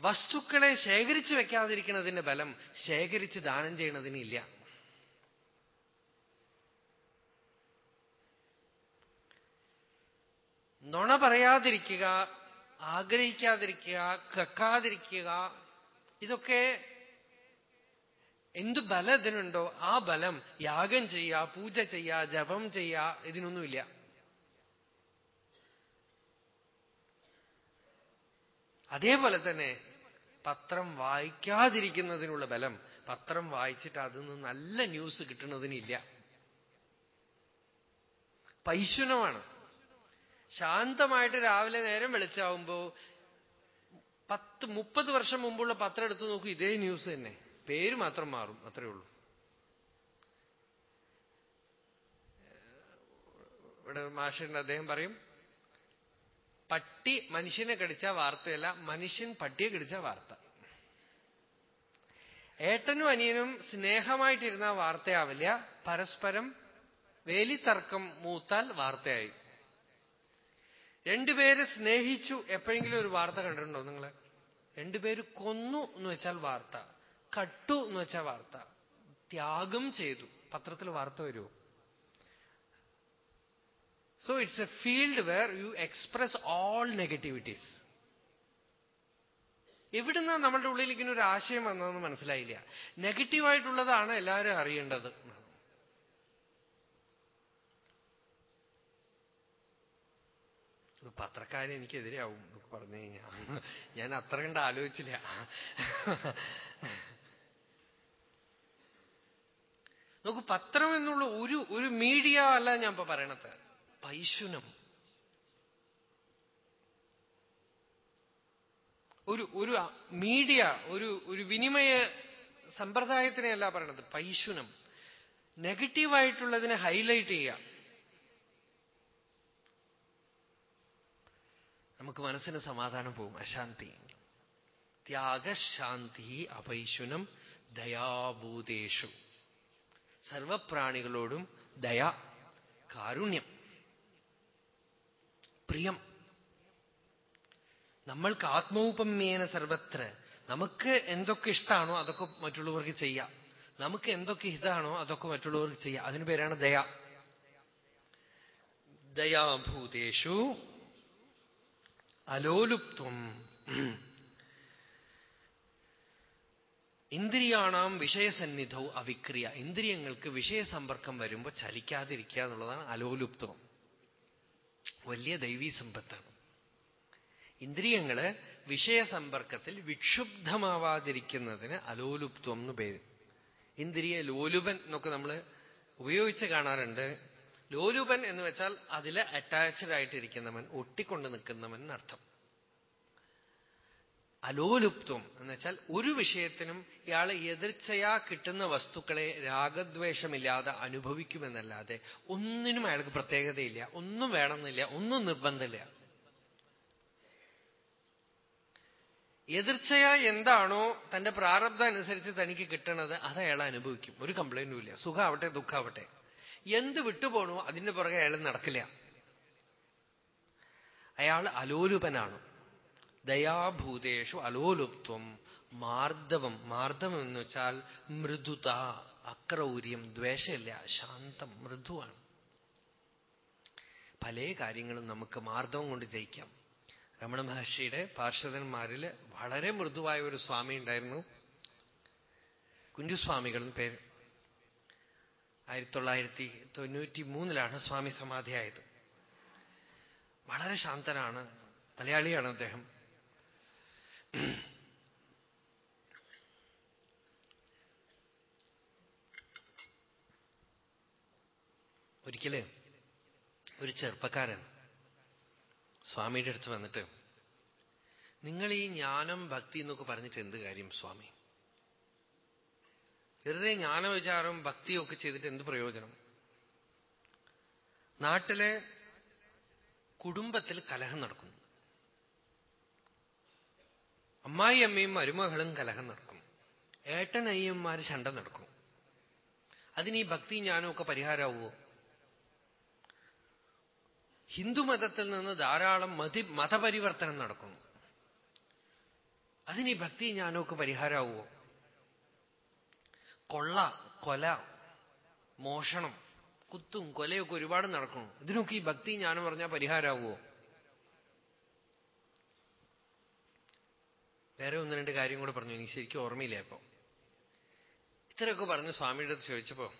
വസ്തുക്കളെ ശേഖരിച്ചു വെക്കാതിരിക്കുന്നതിന്റെ ബലം ശേഖരിച്ച് ദാനം ചെയ്യണതിനില്ല. നുണ പറയാതിരിക്കുക ആഗ്രഹിക്കാതിരിക്കുക കക്കാതിരിക്കുക ഇതൊക്കെ എന്ത് ബലം ഇതിനുണ്ടോ? ആ ബലം യാഗം ചെയ്യുക പൂജ ചെയ്യുക ജപം ചെയ്യുക ഇതിനൊന്നുമില്ല. അതേപോലെ തന്നെ പത്രം വായിക്കാതിരിക്കുന്നതിനുള്ള ബലം പത്രം വായിച്ചിട്ട് അതിൽ നിന്ന് നല്ല ന്യൂസ് കിട്ടുന്നതിനില്ല. പൈശുനമാണ്. ശാന്തമായിട്ട് രാവിലെ നേരം വെളിച്ചാവുമ്പോ പത്ത് മുപ്പത് വർഷം മുമ്പുള്ള പത്രം എടുത്തു നോക്കൂ ഇതേ ന്യൂസ് തന്നെ. പേര് മാത്രം മാറും അത്രേ ഉള്ളൂ. ഇവിടെ മാഷിന്റെ അദ്ദേഹം പറയും പട്ടി മനുഷ്യനെ കടിച്ച വാർത്തയല്ല മനുഷ്യൻ പട്ടിയെ കടിച്ച വാർത്ത. ഏട്ടനും അനിയനും സ്നേഹമായിട്ടിരുന്ന വാർത്തയാവില്ല പരസ്പരം വേലിത്തർക്കം മൂത്താൽ വാർത്തയായി. രണ്ടുപേര് സ്നേഹിച്ചു. എപ്പോഴെങ്കിലും ഒരു വാർത്ത കണ്ടിട്ടുണ്ടോ നിങ്ങൾ രണ്ടുപേര് കൊന്നു എന്ന് വെച്ചാൽ വാർത്ത കട്ടു എന്ന് വെച്ചാൽ വാർത്ത ത്യാഗം ചെയ്തു. പത്രത്തിൽ വാർത്ത വരുമോ so it's a field where you express all negativities എവിടുന്ന നമ്മളുടെ ഉള്ളിലേക്ക് ഒരു ആശയം വന്നതെന്ന് മനസ്സിലായില്ല. നെഗറ്റീവായിട്ടുള്ളതാണ് എല്ലാവരും അറിയേണ്ടത്. പത്രക്കാരൻ എനിക്കെതിരെയാവും എന്നൊക്കെ പറഞ്ഞു കഴിഞ്ഞാൽ ഞാൻ അത്ര കണ്ട് ആലോചിച്ചില്ല. നോക്കൂ പത്രം എന്നുള്ള ഒരു ഒരു മീഡിയ അല്ല ഞാൻ ഇപ്പൊ പറയണത്. പൈശുനം. ഒരു ഒരു മീഡിയ ഒരു ഒരു വിനിമയ സമ്പ്രദായത്തിനെയല്ല പറയണത്. പൈശുനം. നെഗറ്റീവായിട്ടുള്ളതിനെ ഹൈലൈറ്റ് ചെയ്യാം നമുക്ക് മനസ്സിന് സമാധാനം പോവും അശാന്തി. ത്യാഗശാന്തി അപൈശുനം ദയാഭൂതേഷു. സർവപ്രാണികളോടും ദയ കാരുണ്യം പ്രിയം. നമ്മൾക്ക് ആത്മൗപമ്യേന സർവത്ര. നമുക്ക് എന്തൊക്കെ ഇഷ്ടമാണോ അതൊക്കെ മറ്റുള്ളവർക്ക് ചെയ്യാം. നമുക്ക് എന്തൊക്കെ ഹിതാണോ അതൊക്കെ മറ്റുള്ളവർക്ക് ചെയ്യാം. അതിന് പേരാണ് ദയ. ദയാഭൂതേഷു അലോലുപ്ത്വം ഇന്ദ്രിയാണാം വിഷയസന്നിധൗ അവിക്രിയ. ഇന്ദ്രിയങ്ങൾക്ക് വിഷയസമ്പർക്കം വരുമ്പോൾ ചലിക്കാതിരിക്കുക എന്നുള്ളതാണ് അലോലുപ്തം. വലിയ ദൈവീ സമ്പത്താണ് ഇന്ദ്രിയങ്ങൾ വിഷയസമ്പർക്കത്തിൽ വിക്ഷുബ്ധമാവാതിരിക്കുന്നതിന് അലോലുപ്തം എന്ന് പേര്. ഇന്ദ്രിയ ലോലുപൻ എന്നൊക്കെ നമ്മൾ ഉപയോഗിച്ച് കാണാറുണ്ട്. ലോലുപൻ എന്ന് വെച്ചാൽ അതിൽ അറ്റാച്ച്ഡ് ആയിട്ടിരിക്കുന്നവൻ ഒട്ടിക്കൊണ്ട് നിൽക്കുന്നവൻ എന്നർത്ഥം. അലോലുപ്തം എന്ന് വെച്ചാൽ ഒരു വിഷയത്തിനും ഇയാൾ എതിർച്ചയാ കിട്ടുന്ന വസ്തുക്കളെ രാഗദ്വേഷമില്ലാതെ അനുഭവിക്കുമെന്നല്ലാതെ ഒന്നിനും അയാൾക്ക് പ്രത്യേകതയില്ല ഒന്നും വേണമെന്നില്ല ഒന്നും നിർബന്ധമില്ല. എതിർച്ചയ എന്താണോ തന്റെ പ്രാരബ്ധം അനുസരിച്ച് തനിക്ക് കിട്ടണത് അത് അയാൾ അനുഭവിക്കും. ഒരു കംപ്ലൈന്റും ഇല്ല. സുഖാവട്ടെ ദുഃഖാവട്ടെ. എന്ത് വിട്ടുപോണോ അതിന്റെ പുറകെ അയാൾ നടക്കില്ല. അയാൾ അലോലുപനാണ്. ദയാഭൂതേഷു അലോലുപ്ത്വം മാർദ്ദവം. മാർദ്ദവം എന്ന് വെച്ചാൽ മൃദുത അക്രൗര്യം ദ്വേഷമില്ല ശാന്തം മൃദുവാണ്. പല കാര്യങ്ങളും നമുക്ക് മാർദ്ദവം കൊണ്ട് ജയിക്കാം. രമണ മഹർഷിയുടെ പാർഷദന്മാരിൽ വളരെ മൃദുവായ ഒരു സ്വാമി ഉണ്ടായിരുന്നു. കുഞ്ചുസ്വാമികൾ പേര് ആയിരത്തി തൊള്ളായിരത്തി തൊണ്ണൂറ്റി മൂന്നിലാണ് സ്വാമി സമാധിയായത്. വളരെ ശാന്തനാണ് മലയാളിയാണ് അദ്ദേഹം. ഒരിക്കൽ ഒരു ചെറുപ്പക്കാരൻ സ്വാമിയുടെ അടുത്ത് വന്നിട്ട് നിങ്ങൾ ഈ ജ്ഞാനം ഭക്തി എന്നൊക്കെ പറഞ്ഞിട്ട് എന്ത് കാര്യം സ്വാമി? വെറുതെ ജ്ഞാനവിചാരം ഭക്തിയൊക്കെ ചെയ്തിട്ട് എന്ത് പ്രയോജനം? നാട്ടിലെ കുടുംബത്തിൽ കലഹം നടക്കുന്നു. അമ്മായി അമ്മയും മരുമകളും കലഹം നടക്കും ഏട്ടനയ്യന്മാർ ചണ്ട നടക്കും അതിന് ഈ ഭക്തി ജ്ഞാനമൊക്കെ പരിഹാരമാവുമോ ഹിന്ദുമതത്തിൽ നിന്ന് ധാരാളം മതി മതപരിവർത്തനം നടക്കുന്നു. അതിന് ഈ ഭക്തി ജ്ഞാനമൊക്കെ പരിഹാരമാവുമോ കൊള്ള കൊല മോഷണം കുത്തും കൊലയൊക്കെ ഒരുപാട് നടക്കണം ഇതിനൊക്കെ ഈ ഭക്തി ജ്ഞാനം പറഞ്ഞാൽ പരിഹാരമാവുമോ വേറെ ഒന്ന് രണ്ട് കാര്യം കൂടെ പറഞ്ഞു. എനിക്ക് ശരിക്കും ഓർമ്മയില്ല ഇപ്പൊ. ഇത്രയൊക്കെ പറഞ്ഞു സ്വാമിയുടെ അടുത്ത് ചോദിച്ചപ്പോ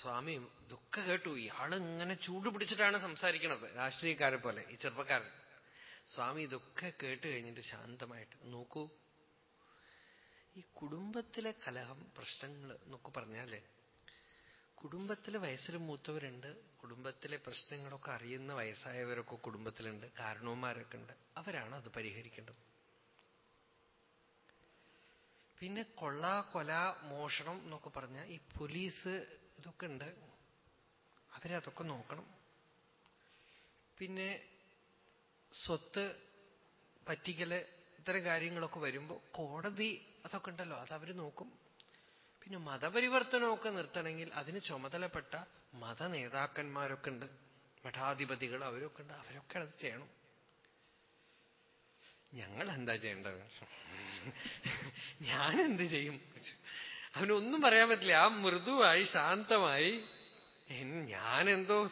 സ്വാമി ദുഃഖ കേട്ടു. ഇയാളിങ്ങനെ ചൂട് പിടിച്ചിട്ടാണ് സംസാരിക്കണത്. രാഷ്ട്രീയക്കാരെ പോലെ ഈ ചെറുപ്പക്കാരൻ. സ്വാമി ഇതൊക്കെ കേട്ട് കഴിഞ്ഞിട്ട് ശാന്തമായിട്ട് നോക്കൂ. ഈ കുടുംബത്തിലെ കലഹം പ്രശ്നങ്ങൾ എന്നൊക്കെ പറഞ്ഞാൽ കുടുംബത്തിലെ വയസ്സിൽ മൂത്തവരുണ്ട് കുടുംബത്തിലെ പ്രശ്നങ്ങളൊക്കെ അറിയുന്ന വയസ്സായവരൊക്കെ കുടുംബത്തിലുണ്ട് കാരണവന്മാരൊക്കെ ഉണ്ട്. അവരാണ് അത് പരിഹരിക്കേണ്ടത്. പിന്നെ കൊള്ള കൊല മോഷണം എന്നൊക്കെ പറഞ്ഞ ഈ പോലീസ് ഇതൊക്കെ ഉണ്ട്. അവരതൊക്കെ നോക്കണം. പിന്നെ സ്വത്ത് പറ്റിക്കൽ ഇത്തരം കാര്യങ്ങളൊക്കെ വരുമ്പോൾ കോടതി അതൊക്കെ ഉണ്ടല്ലോ അത് അവർ നോക്കും. പിന്നെ മതപരിവർത്തനമൊക്കെ നിർത്തണമെങ്കിൽ അതിന് ചുമതലപ്പെട്ട മത നേതാക്കന്മാരൊക്കെ ഉണ്ട്. മഠാധിപതികൾ അവരൊക്കെ ഉണ്ട് അവരൊക്കെ അത് ചെയ്യണം. ഞങ്ങൾ എന്താ ചെയ്യേണ്ടത്? ഞാൻ എന്ത് ചെയ്യും? അവനൊന്നും പറയാൻ പറ്റില്ല. ആ മൃദുവായി ശാന്തമായി ഞാനെന്തോ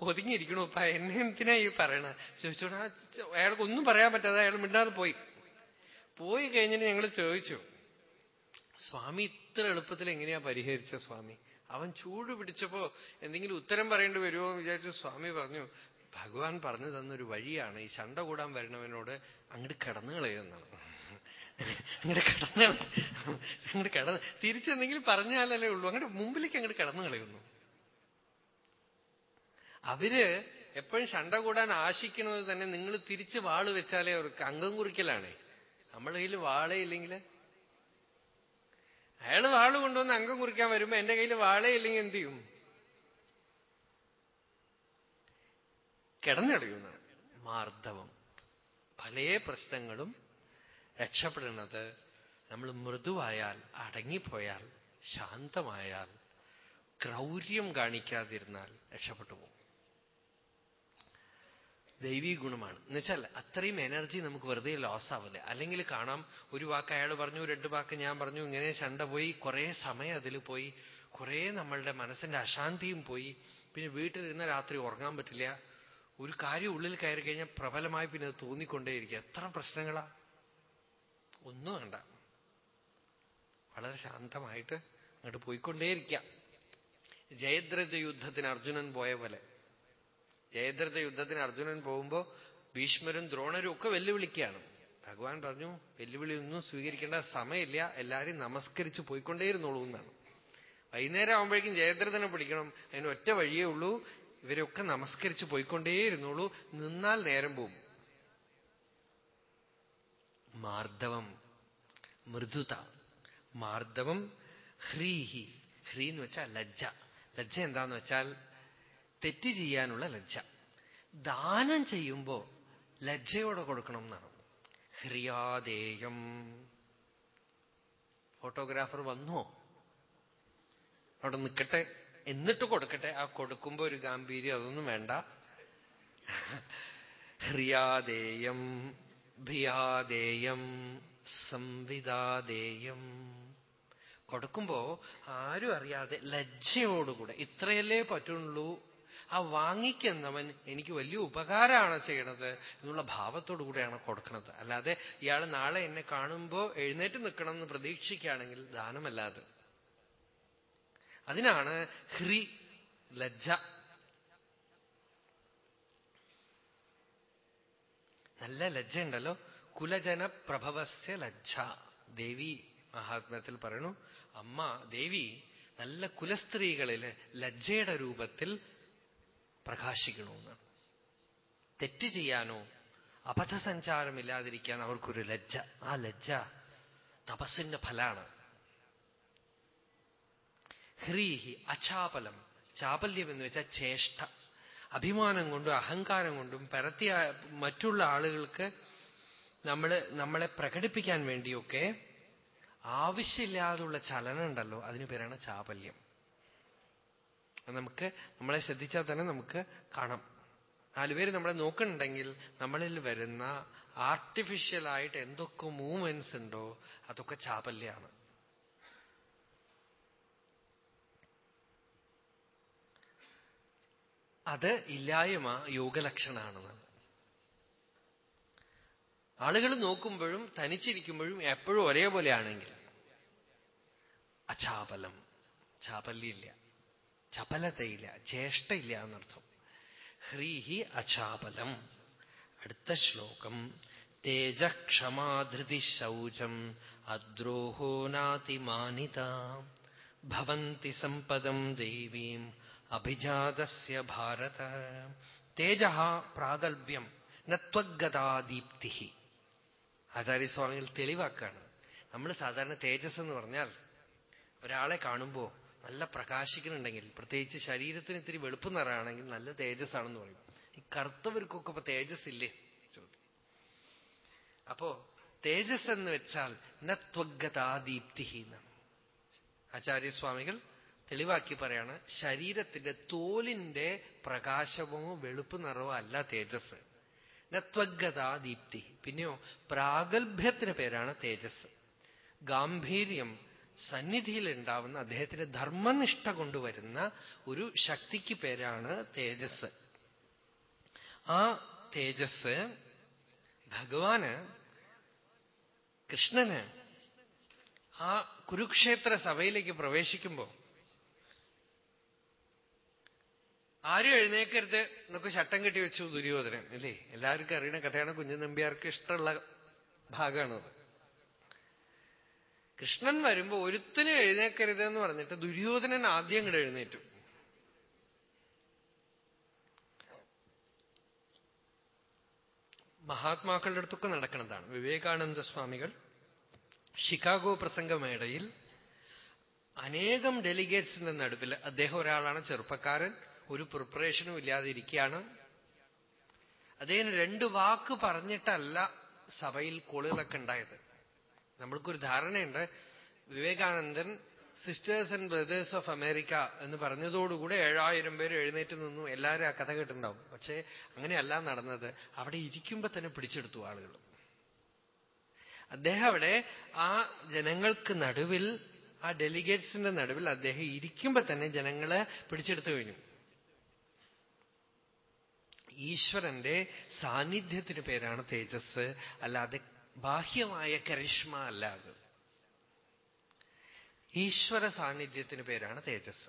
ഒതുങ്ങിയിരിക്കണു. അപ്പ എന്നെ എന്തിനാ ഈ പറയണ? ചോദിച്ചോടാ അയാൾക്കൊന്നും പറയാൻ പറ്റാതെ അയാൾ മിണ്ടാതെ പോയി. പോയി കഴിഞ്ഞിട്ട് ഞങ്ങൾ ചോദിച്ചു സ്വാമി ഇത്ര എളുപ്പത്തിൽ എങ്ങനെയാ പരിഹരിച്ച സ്വാമി? അവൻ ചൂട് പിടിച്ചപ്പോ എന്തെങ്കിലും ഉത്തരം പറയേണ്ടി വരുമോ എന്ന് വിചാരിച്ചു സ്വാമി പറഞ്ഞു ഭഗവാൻ പറഞ്ഞു തന്നൊരു വഴിയാണ്. ഈ ചണ്ട കൂടാൻ വരുന്നവനോട് അങ്ങോട്ട് കിടന്നു കളയുന്നതാണ്. അങ്ങോട്ട് കിടന്നു അങ്ങോട്ട് കിടന്ന് തിരിച്ചെന്തെങ്കിലും പറഞ്ഞാലല്ലേ ഉള്ളൂ. അങ്ങോട്ട് മുമ്പിലേക്ക് അങ്ങോട്ട് കിടന്നു കളയുന്നു. അവർ എപ്പോഴും ശണ്ട കൂടാൻ ആശിക്കുന്നത് തന്നെ നിങ്ങൾ തിരിച്ച് വാൾ വെച്ചാലേ അവർക്ക് അംഗം കുറിക്കലാണ്. നമ്മളെ കയ്യിൽ വാളേ ഇല്ലെങ്കിൽ അയാൾ വാൾ കൊണ്ടുവന്ന് അംഗം കുറിക്കാൻ വരുമ്പോ എന്റെ കയ്യിൽ വാളേ ഇല്ലെങ്കിൽ എന്ത് ചെയ്യും? കിടന്നടയുന്നതാണ് മാർദ്ദവം. പല പ്രശ്നങ്ങളും രക്ഷപ്പെടുന്നത് നമ്മൾ മൃദുവായാൽ അടങ്ങിപ്പോയാൽ ശാന്തമായാൽ ക്രൗര്യം കാണിക്കാതിരുന്നാൽ രക്ഷപ്പെട്ടു പോകും. ദൈവീ ഗുണമാണ്. എന്നുവെച്ചാൽ അത്രയും എനർജി നമുക്ക് വെറുതെ ലോസ് ആവില്ല. അല്ലെങ്കിൽ കാണാം ഒരു വാക്ക് അയാൾ പറഞ്ഞു രണ്ട് വാക്ക് ഞാൻ പറഞ്ഞു ഇങ്ങനെ ചണ്ട പോയി കുറെ സമയം അതിൽ പോയി കുറെ നമ്മളുടെ മനസ്സിന്റെ അശാന്തിയും പോയി. പിന്നെ വീട്ടിലിരുന്ന രാത്രി ഉറങ്ങാൻ പറ്റില്ല. ഒരു കാര്യം ഉള്ളിൽ കയറി കഴിഞ്ഞാൽ പ്രബലമായി പിന്നെ അത് തോന്നിക്കൊണ്ടേയിരിക്കുക എത്ര പ്രശ്നങ്ങളാ. ഒന്നും വേണ്ട. വളരെ ശാന്തമായിട്ട് അങ്ങോട്ട് പോയിക്കൊണ്ടേയിരിക്കാം. ജയദ്രഥ യുദ്ധത്തിന് അർജുനൻ പോയ പോലെ. ജയദ്രഥ യുദ്ധത്തിന് അർജുനൻ പോകുമ്പോ ഭീഷ്മരും ദ്രോണരും ഒക്കെ വെല്ലുവിളിക്കുകയാണ്. ഭഗവാൻ പറഞ്ഞു വെല്ലുവിളി ഒന്നും സ്വീകരിക്കേണ്ട സമയമില്ല. എല്ലാരും നമസ്കരിച്ച് പോയിക്കൊണ്ടേയിരുന്നുള്ളൂ എന്നാണ്. വൈകുന്നേരം ആകുമ്പോഴേക്കും ജയദ്രഥനെ പിടിക്കണം. അതിന് ഒറ്റ വഴിയേ ഉള്ളൂ. ഇവരൊക്കെ നമസ്കരിച്ച് പോയിക്കൊണ്ടേയിരുന്നുള്ളൂ നിന്നാൽ നേരം പോവും. മാർദ്ദവം മൃദുത. മാർദ്ദവം ഹ്രീഹി. ഹ്രീ എന്ന് വെച്ചാൽ ലജ്ജ. ലജ്ജ എന്താന്ന് വെച്ചാൽ തെറ്റ് ചെയ്യാനുള്ള ലജ്ജ. ദാനം ചെയ്യുമ്പോ ലജ്ജയോടെ കൊടുക്കണം എന്നാണ്. ഹ്രിയാദേയം ഫോട്ടോഗ്രാഫർ വന്നോ? അവിടെ നിൽക്കട്ടെ എന്നിട്ട് കൊടുക്കട്ടെ. ആ കൊടുക്കുമ്പോ ഒരു ഗാംഭീര്യം അതൊന്നും വേണ്ട. ഹ്രിയാദേയം ഭിയാദേയം സംവിധാദേയം. കൊടുക്കുമ്പോ ആരും അറിയാതെ ലജ്ജയോടുകൂടെ ഇത്രയല്ലേ പറ്റുള്ളൂ ആ വാങ്ങിക്കുന്നവൻ എനിക്ക് വലിയ ഉപകാരമാണ് ചെയ്യണത് എന്നുള്ള ഭാവത്തോടു കൂടെയാണ് കൊടുക്കുന്നത് അല്ലാതെ ഇയാൾ നാളെ എന്നെ കാണുമ്പോൾ എഴുന്നേറ്റ് നിൽക്കണം എന്ന് പ്രതീക്ഷിക്കുകയാണെങ്കിൽ ദാനമല്ലാതെ. അതിനാണ് ഹ്രി ലജ്ജ. നല്ല ലജ്ജ ഉണ്ടല്ലോ കുലജന പ്രഭവസ്യ ലജ്ജ. ദേവി മഹാത്മ്യത്തിൽ പറയണു അമ്മ ദേവി നല്ല കുലസ്ത്രീകളിൽ ലജ്ജയുടെ രൂപത്തിൽ പ്രകാശിക്കണമെന്ന്. തെറ്റ് ചെയ്യാനോ അബദ്ധസഞ്ചാരമില്ലാതിരിക്കാൻ അവർക്കൊരു ലജ്ജ. ആ ലജ്ജ തപസ്സിന്റെ ഫലാണ്. ഹ്രീഹി അചാപലം ചാപല്യം എന്ന് വെച്ചാൽ ചേഷ്ട. അഭിമാനം കൊണ്ടും അഹങ്കാരം കൊണ്ടും പരത്തിയ മറ്റുള്ള ആളുകൾക്ക് നമ്മൾ നമ്മളെ പ്രകടിപ്പിക്കാൻ വേണ്ടിയൊക്കെ ആവശ്യമില്ലാതുള്ള ചലനം ഉണ്ടല്ലോ അതിന് പേരാണ് ചാപല്യം. നമുക്ക് നമ്മളെ ശ്രദ്ധിച്ചാൽ തന്നെ നമുക്ക് കാണാം. നാലുപേര് നമ്മളെ നോക്കുന്നുണ്ടെങ്കിൽ നമ്മളിൽ വരുന്ന ആർട്ടിഫിഷ്യലായിട്ട് എന്തൊക്കെ മൂവ്മെന്റ്സ് ഉണ്ടോ അതൊക്കെ ചാപല്യാണ്. അത് ഇല്ലായ്മ യോഗലക്ഷണമാണെന്ന് ആളുകൾ നോക്കുമ്പോഴും തനിച്ചിരിക്കുമ്പോഴും എപ്പോഴും ഒരേപോലെയാണെങ്കിൽ അചാപലം ചാപല്യില്ല ചപലതയില്ല ചേഷ്ടയില്ല എന്നർത്ഥം. ഹ്രീഹി അചാപലം. അടുത്ത ശ്ലോകം. തേജക്ഷമാധൃതി ശൗചം അദ്രോഹോ നാതിമാനിത. ഭവന്തി സമ്പദം ദേവീം അഭിജാതസ്യ ഭാരത. തേജ പ്രാഗൽഭ്യം നത്വഗതാദീപ്തി ആചാര്യസ്വാമികൾ തെളിവാക്കാണ്. നമ്മൾ സാധാരണ തേജസ് എന്ന് പറഞ്ഞാൽ ഒരാളെ കാണുമ്പോൾ നല്ല പ്രകാശിക്കുന്നുണ്ടെങ്കിൽ പ്രത്യേകിച്ച് ശരീരത്തിന് ഇത്തിരി വെളുപ്പ് നിറയാണെങ്കിൽ നല്ല തേജസ്സാണെന്ന് പറയും. ഈ കറുത്തവർക്കൊക്കെ ഇപ്പൊ തേജസ് ഇല്ലേ ചോദ്യം. അപ്പോ തേജസ് എന്ന് വെച്ചാൽ നത്വഗതാദീപ്തി എന്നാണ് ആചാര്യസ്വാമികൾ തെളിവാക്കി പറയാണ് ശരീരത്തിന്റെ തോലിന്റെ പ്രകാശമോ വെളുപ്പ് നിറവോ അല്ല തേജസ്. നത്വഗതാദീപ്തി പിന്നെയോ പ്രാഗൽഭ്യത്തിന് പേരാണ് തേജസ്. ഗാംഭീര്യം സന്നിധിയിൽ ഉണ്ടാവുന്ന അദ്ദേഹത്തിന്റെ ധർമ്മനിഷ്ഠ കൊണ്ടുവരുന്ന ഒരു ശക്തിക്ക് പേരാണ് തേജസ്. ആ തേജസ് ഭഗവാന് കൃഷ്ണന് ആ കുരുക്ഷേത്ര സഭയിലേക്ക് പ്രവേശിക്കുമ്പോ ആരും എഴുന്നേക്കരുത് എന്നൊക്കെ ചട്ടം കെട്ടി വെച്ചു ദുര്യോധനൻ അല്ലേ? എല്ലാവർക്കും അറിയണ കഥയാണ് കുഞ്ഞു നമ്പ്യാർക്ക് ഇഷ്ടമുള്ള ഭാഗമാണത്. കൃഷ്ണൻ വരുമ്പോ ഒരുത്തിനും എഴുന്നേക്കരുത് എന്ന് പറഞ്ഞിട്ട് ദുര്യോധനൻ ആദ്യം ഇങ്ങോട്ട് എഴുന്നേറ്റു. മഹാത്മാക്കളുടെ അടുത്തൊക്കെ നടക്കുന്നതാണ്. വിവേകാനന്ദ സ്വാമികൾ ഷിക്കാഗോ പ്രസംഗമേടയിൽ അനേകം ഡെലിഗേറ്റ്സിന്റെ നടുവിൽ അദ്ദേഹം ഒരാളാണ് ചെറുപ്പക്കാരൻ ഒരു പ്രിപ്പറേഷനും ഇല്ലാതെ ഇരിക്കുകയാണ്. അദ്ദേഹം രണ്ട് വാക്ക് പറഞ്ഞിട്ടല്ല സഭയിൽ കോളുകളൊക്കെ ഉണ്ടായത്. നമ്മൾക്കൊരു ധാരണയുണ്ട്. Vivekanandan sisters and brothers of America എന്ന് പറഞ്ഞതോടുകൂടെ ഏഴായിരം പേര് എഴുന്നേറ്റ് നിന്നു. എല്ലാവരും ആ കഥ കേട്ടിട്ടുണ്ടാവും. പക്ഷേ അങ്ങനെയല്ല നടന്നത്. അവിടെ ഇരിക്കുമ്പോ തന്നെ പിടിച്ചെടുത്തു ആളുകൾ. അദ്ദേഹം അവിടെ ആ ജനങ്ങൾക്ക് നടുവിൽ ആ ഡെലിഗേറ്റ്സിന്റെ നടുവിൽ അദ്ദേഹം ഇരിക്കുമ്പോ തന്നെ ജനങ്ങളെ പിടിച്ചെടുത്തു കഴിഞ്ഞു. ഈശ്വരന്റെ സാന്നിധ്യത്തിന് പേരാണ് തേജസ്. അല്ലാതെ ബാഹ്യമായ കരിഷ്മ അല്ല അത്. ഈശ്വര സാന്നിധ്യത്തിന് പേരാണ് തേജസ്.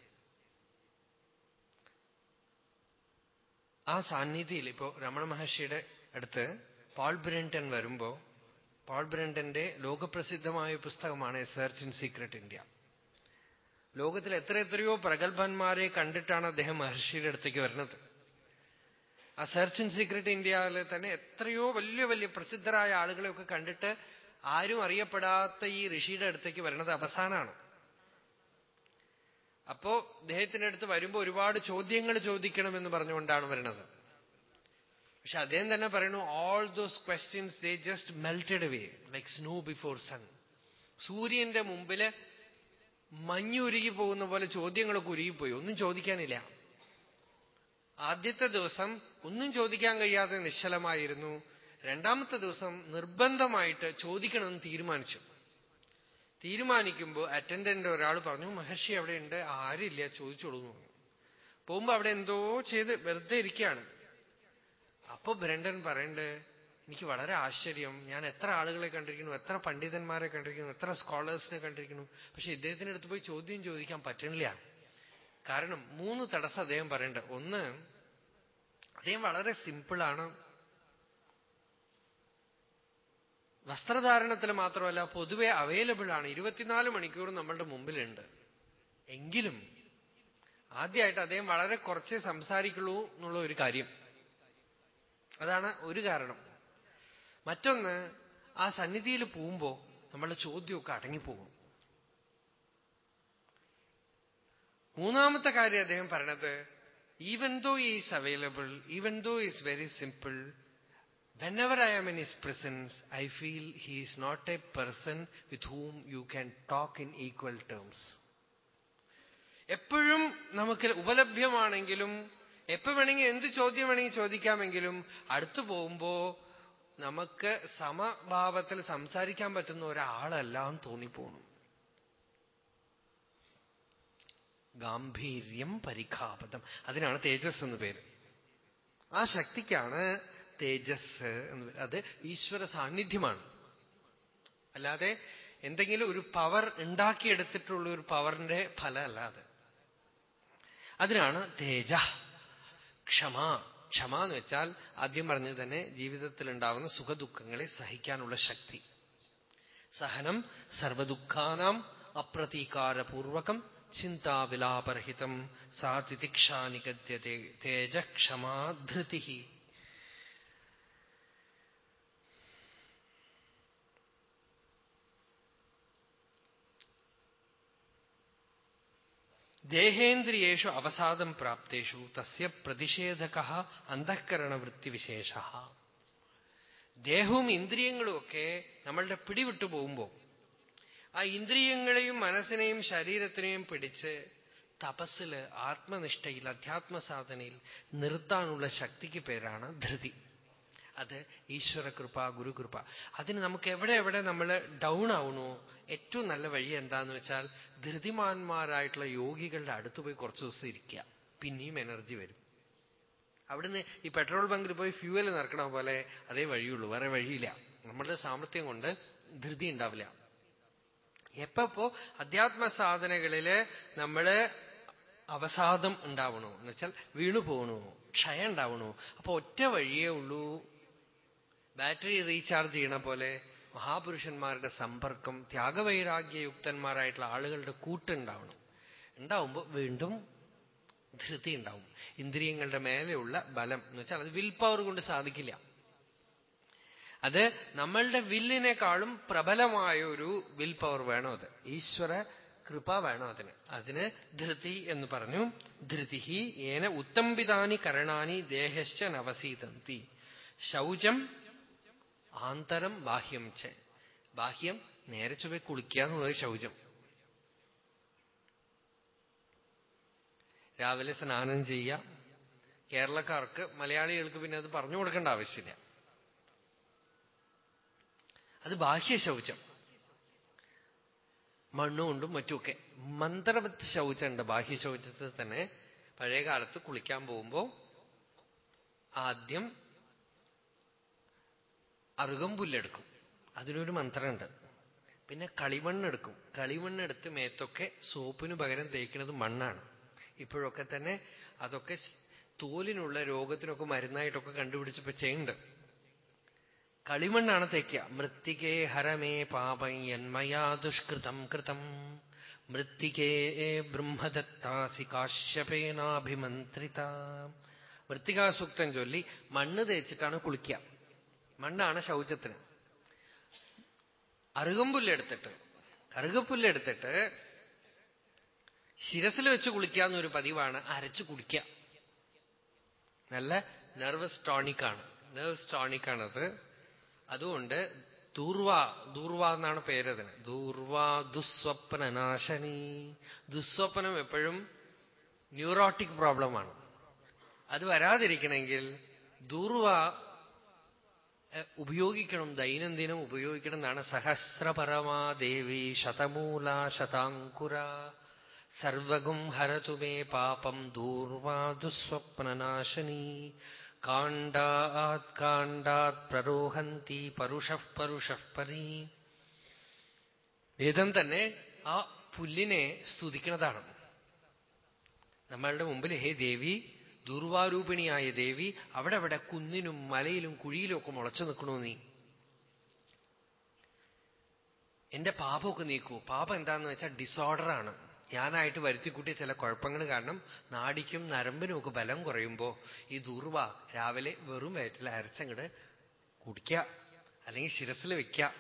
ആ സാന്നിധ്യയിൽ ഇപ്പോ രമണ മഹർഷിയുടെ അടുത്ത് പോൾ ബ്രണ്ടൻ വരുമ്പോ പോൾ ബ്രണ്ടന്റെ ലോകപ്രസിദ്ധമായ പുസ്തകമാണ് സെർച്ച് ഇൻ സീക്രട്ട് ഇന്ത്യ ലോകത്തിൽ എത്ര എത്രയോ പ്രഗത്ഭന്മാരെ കണ്ടിട്ടാണ് അദ്ദേഹം മഹർഷിയുടെ അടുത്തേക്ക് വരുന്നത്. ആ സെർച്ച് ഇൻ സീക്രട്ട് ഇന്ത്യയിൽ തന്നെ എത്രയോ വലിയ വലിയ പ്രസിദ്ധരായ ആളുകളെയൊക്കെ കണ്ടിട്ട് ആരും അറിയപ്പെടാത്ത ഈ ഋഷിയുടെ അടുത്തേക്ക് വരുന്നത് അവസാനമാണ് അപ്പോ അദ്ദേഹത്തിന്റെ അടുത്ത് വരുമ്പോൾ ഒരുപാട് ചോദ്യങ്ങൾ ചോദിക്കണമെന്ന് പറഞ്ഞുകൊണ്ടാണ് വരുന്നത് പക്ഷെ അദ്ദേഹം തന്നെ പറയുന്നു all those questions they just melted away like snow before sun സൂര്യന്റെ മുമ്പിൽ മഞ്ഞുരുകി പോകുന്ന പോലെ ചോദ്യങ്ങളൊക്കെ ഉരുകിപ്പോയി. ഒന്നും ചോദിക്കാനില്ല. ആദ്യത്തെ ദിവസം ഒന്നും ചോദിക്കാൻ കഴിയാതെ നിശ്ചലമായിരുന്നു. രണ്ടാമത്തെ ദിവസം നിർബന്ധമായിട്ട് ചോദിക്കണമെന്ന് തീരുമാനിച്ചു. തീരുമാനിക്കുമ്പോൾ അറ്റൻഡന്റ് ഒരാൾ പറഞ്ഞു മഹർഷി അവിടെയുണ്ട് ആരില്ല ചോദിച്ചോളൂ എന്ന് പറഞ്ഞു. പോകുമ്പോ അവിടെ എന്തോ ചെയ്ത് വെറുതെ ഇരിക്കുകയാണ്. അപ്പൊ ബ്രണ്ടൻ പറയണ്ട് എനിക്ക് വളരെ ആശ്ചര്യം. ഞാൻ എത്ര ആളുകളെ കണ്ടിരിക്കുന്നു എത്ര പണ്ഡിതന്മാരെ കണ്ടിരിക്കുന്നു എത്ര സ്കോളേഴ്സിനെ കണ്ടിരിക്കുന്നു. പക്ഷെ ഇദ്ദേഹത്തിന്റെ അടുത്ത് പോയി ചോദ്യം ചോദിക്കാൻ പറ്റണില്ല. കാരണം മൂന്ന് തടസ്സം അദ്ദേഹം പറയണ്ട. ഒന്ന് അദ്ദേഹം വളരെ സിമ്പിളാണ് വസ്ത്രധാരണത്തിൽ മാത്രമല്ല പൊതുവെ അവൈലബിൾ ആണ്. ഇരുപത്തിനാല് മണിക്കൂർ നമ്മളുടെ മുമ്പിലുണ്ട്. എങ്കിലും ആദ്യമായിട്ട് അദ്ദേഹം വളരെ കുറച്ചേ സംസാരിക്കുള്ളൂ എന്നുള്ള ഒരു കാര്യം. അതാണ് ഒരു കാരണം. മറ്റൊന്ന് ആ സന്നിധിയിൽ പോകുമ്പോ നമ്മളുടെ ചോദ്യമൊക്കെ അടങ്ങിപ്പോകും. മൂന്നാമത്തെ കാര്യം അദ്ദേഹം പറയണത് even though is available even though is very simple whenever I am in his presence I feel he is not a person with whom you can talk in equal terms. എപ്പോഴും നമുക്ക് ഉപലഭ്യമാണെങ്കിലും എപ്പോ വേണമെങ്കിൽ എന്ത് ചോദ്യം വേണമെങ്കിൽ ചോദിക്കാമെങ്കിലും അടുത്തു പോകുമ്പോ നമുക്ക് സമഭാവത്തിൽ സംസാരിക്കാൻ പറ്റുന്ന ഒരാളല്ല എന്ന് തോന്നിപ്പോണു ഗാംഭീര്യം പരിഖാപതം. അതിനാണ് തേജസ് എന്ന് പേര്. ആ ശക്തിക്കാണ് തേജസ് എന്ന് അത് ഈശ്വര സാന്നിധ്യമാണ്. അല്ലാതെ എന്തെങ്കിലും ഒരു പവർ ഉണ്ടാക്കിയെടുത്തിട്ടുള്ള ഒരു പവറിന്റെ ഫലമല്ല അത്. അതിനാണ് തേജ ക്ഷമ. ക്ഷമ എന്ന് വെച്ചാൽ ആദ്യം പറഞ്ഞത് തന്നെ ജീവിതത്തിൽ ഉണ്ടാവുന്ന സുഖദുഃഖങ്ങളെ സഹിക്കാനുള്ള ശക്തി. സഹനം സർവദുഃഖാനാം അപ്രതീകാരപൂർവകം ചിന്താവിലാപരഹിതം സാ തിതിക്ഷാ നിഗദ്യത്തെ തേജക്ഷമാധൃതി ക്ഷമാ ധൃതി ദേഹേന്ദ്രിയേഷു അവസാദം പ്രാപ്തേഷു തസ്യ പ്രതിഷേധക അന്തഃകരണവൃത്തിവിശേഷ ദേഹവും ഇന്ദ്രിയങ്ങളും ഒക്കെ നമ്മളുടെ പിടിവിട്ടു പോകുമ്പോൾ ആ ഇന്ദ്രിയങ്ങളെയും മനസ്സിനെയും ശരീരത്തിനെയും പിടിച്ച് തപസ്സിൽ ആത്മനിഷ്ഠയിൽ അധ്യാത്മ സാധനയിൽ നിർത്താനുള്ള ശക്തിക്ക് പേരാണ് ധൃതി. അത് ഈശ്വരകൃപ ഗുരുകൃപ അതിന് നമുക്ക് എവിടെ എവിടെ നമ്മൾ ഡൗൺ ആവണോ ഏറ്റവും നല്ല വഴി എന്താന്ന് വെച്ചാൽ ധൃതിമാന്മാരായിട്ടുള്ള യോഗികളുടെ അടുത്ത് പോയി കുറച്ച് ദിവസം ഇരിക്കുക. പിന്നെയും എനർജി വരും. അവിടുന്ന് ഈ പെട്രോൾ ബങ്കിൽ പോയി ഫ്യൂവൽ നിറക്കണ പോലെ അതേ വഴിയുള്ളൂ. വേറെ വഴിയില്ല. നമ്മളുടെ സാമർത്ഥ്യം കൊണ്ട് ധൃതി ഉണ്ടാവില്ല. എപ്പോ അധ്യാത്മ സാധനങ്ങളിൽ നമ്മൾ അവസാദം ഉണ്ടാവണോ? എന്ന് വെച്ചാൽ വീണു പോകണോ ക്ഷയം ഉണ്ടാവണോ? അപ്പൊ ഒറ്റ വഴിയേ ഉള്ളൂ. ബാറ്ററി റീചാർജ് ചെയ്യണ പോലെ മഹാപുരുഷന്മാരുടെ സമ്പർക്കം ത്യാഗവൈരാഗ്യയുക്തന്മാരായിട്ടുള്ള ആളുകളുടെ കൂട്ടുണ്ടാവണം. ഉണ്ടാവുമ്പോൾ വീണ്ടും ധൃതി ഉണ്ടാവും ഇന്ദ്രിയങ്ങളുടെ മേലെയുള്ള ബലം. എന്ന് വെച്ചാൽ അത് വിൽ പവർ കൊണ്ട് സാധിക്കില്ല. അത് നമ്മളുടെ വില്ലിനേക്കാളും പ്രബലമായ ഒരു വിൽ പവർ വേണം അത്? ഈശ്വര കൃപ വേണം അതിന്? അതിന് ധൃതി എന്ന് പറഞ്ഞു. ധൃതി ഏന ഉത്തംബിതാനി കരണാനി ദേഹശ്ച നവസീതന്തി. ശൗചം ആന്തരം ബാഹ്യം ചെ. ബാഹ്യം നേരെ ചൊവ്വെ കുളിക്കുക എന്നുള്ളത് ശൗചം. രാവിലെ സ്നാനം ചെയ്യുക. കേരളക്കാർക്ക് മലയാളികൾക്ക് പിന്നെ അത് പറഞ്ഞു കൊടുക്കേണ്ട ആവശ്യമില്ല. അത് ബാഹ്യ ശൗചം. മണ്ണുകൊണ്ടും മറ്റുമൊക്കെ. മന്ത്രവത്ത് ശൗചമുണ്ട്. ബാഹ്യ ശൗചത്തിൽ തന്നെ പഴയ കാലത്ത് കുളിക്കാൻ പോകുമ്പോ ആദ്യം അറുകം പുല്ലെടുക്കും. അതിനൊരു മന്ത്രമുണ്ട്. പിന്നെ കളിമണ്ണെടുക്കും കളിമണ്ണെടുത്ത് മേത്തൊക്കെ സോപ്പിന് പകരം തേക്കുന്നത് മണ്ണാണ്. ഇപ്പോഴൊക്കെ തന്നെ അതൊക്കെ തോലിനുള്ള രോഗത്തിനൊക്കെ മരുന്നായിട്ടൊക്കെ കണ്ടുപിടിച്ചപ്പോ ചെയ്യുന്നുണ്ട്. കളിമണ്ണാണ് തേക്കുക. മൃത്തികേ ഹരമേ പാപം യന്മയാ ദുഷ്കൃതം കൃതം. മൃത്തികേ ബ്രഹ്മദത്താസി കാശ്യപേനാഭിമന്ത്രിത മൃത്തികാസൂക്തം ചൊല്ലി മണ്ണ് തേച്ചിട്ടാണ് കുളിക്കുക. മണ്ണാണ് ശൗചത്തിന്. അറുകമ്പുല്ലെടുത്തിട്ട് കറുകപ്പുല്ലെടുത്തിട്ട് ശിരസിൽ വെച്ച് കുളിക്കാന്നൊരു പതിവാണ് അരച്ച് കുടിക്കുക. നല്ല നെർവസ് ടോണിക്കാണ്. നെർവസ് ടോണിക്കാണത്. അതുകൊണ്ട് ദൂർവ ദൂർവ എന്നാണ് പേരതിന്. ദൂർവ ദുസ്വപ്നനാശനി. ദുസ്വപ്നം എപ്പോഴും ന്യൂറോട്ടിക് പ്രോബ്ലമാണ്. അത് വരാതിരിക്കണമെങ്കിൽ ദൂർവ ഉപയോഗിക്കണം ദൈനംദിനം ഉപയോഗിക്കണം എന്നാണ് സഹസ്രപരമാ ദേവി ശതമൂല ശതാങ്കുര സർവഗും ഹരതുമേ പാപം ദൂർവാ ദുസ്വപ്നനാശിനി. കാണ്ടാത് കാണ്ടാത് പ്രരോഹന്തി പരുഷ പരുഷ പരി വേദം തന്നെ ആ പുല്ലിനെ സ്തുതിക്കുന്നതാണ്. നമ്മളുടെ മുമ്പിൽ ഹേ ദേവി ദുർവാരൂപിണിയായ ദേവി അവിടെ അവിടെ കുന്നിനും മലയിലും കുഴിയിലും ഒക്കെ മുളച്ചു നിൽക്കണോ നീ. എന്റെ പാപമൊക്കെ നീക്കൂ. പാപം എന്താന്ന് വെച്ചാൽ ഡിസോർഡറാണ് ഞാനായിട്ട് വരുത്തിക്കൂട്ടിയ ചില കുഴപ്പങ്ങൾ കാരണം നാടിക്കും നരമ്പിനും ഒക്കെ ബലം കുറയുമ്പോ ഈ ദുർവ രാവിലെ വെറും വയറ്റിൽ അരച്ചങ്ങട് കുടിക്കുക അല്ലെങ്കിൽ ശിരസിൽ വെക്കുക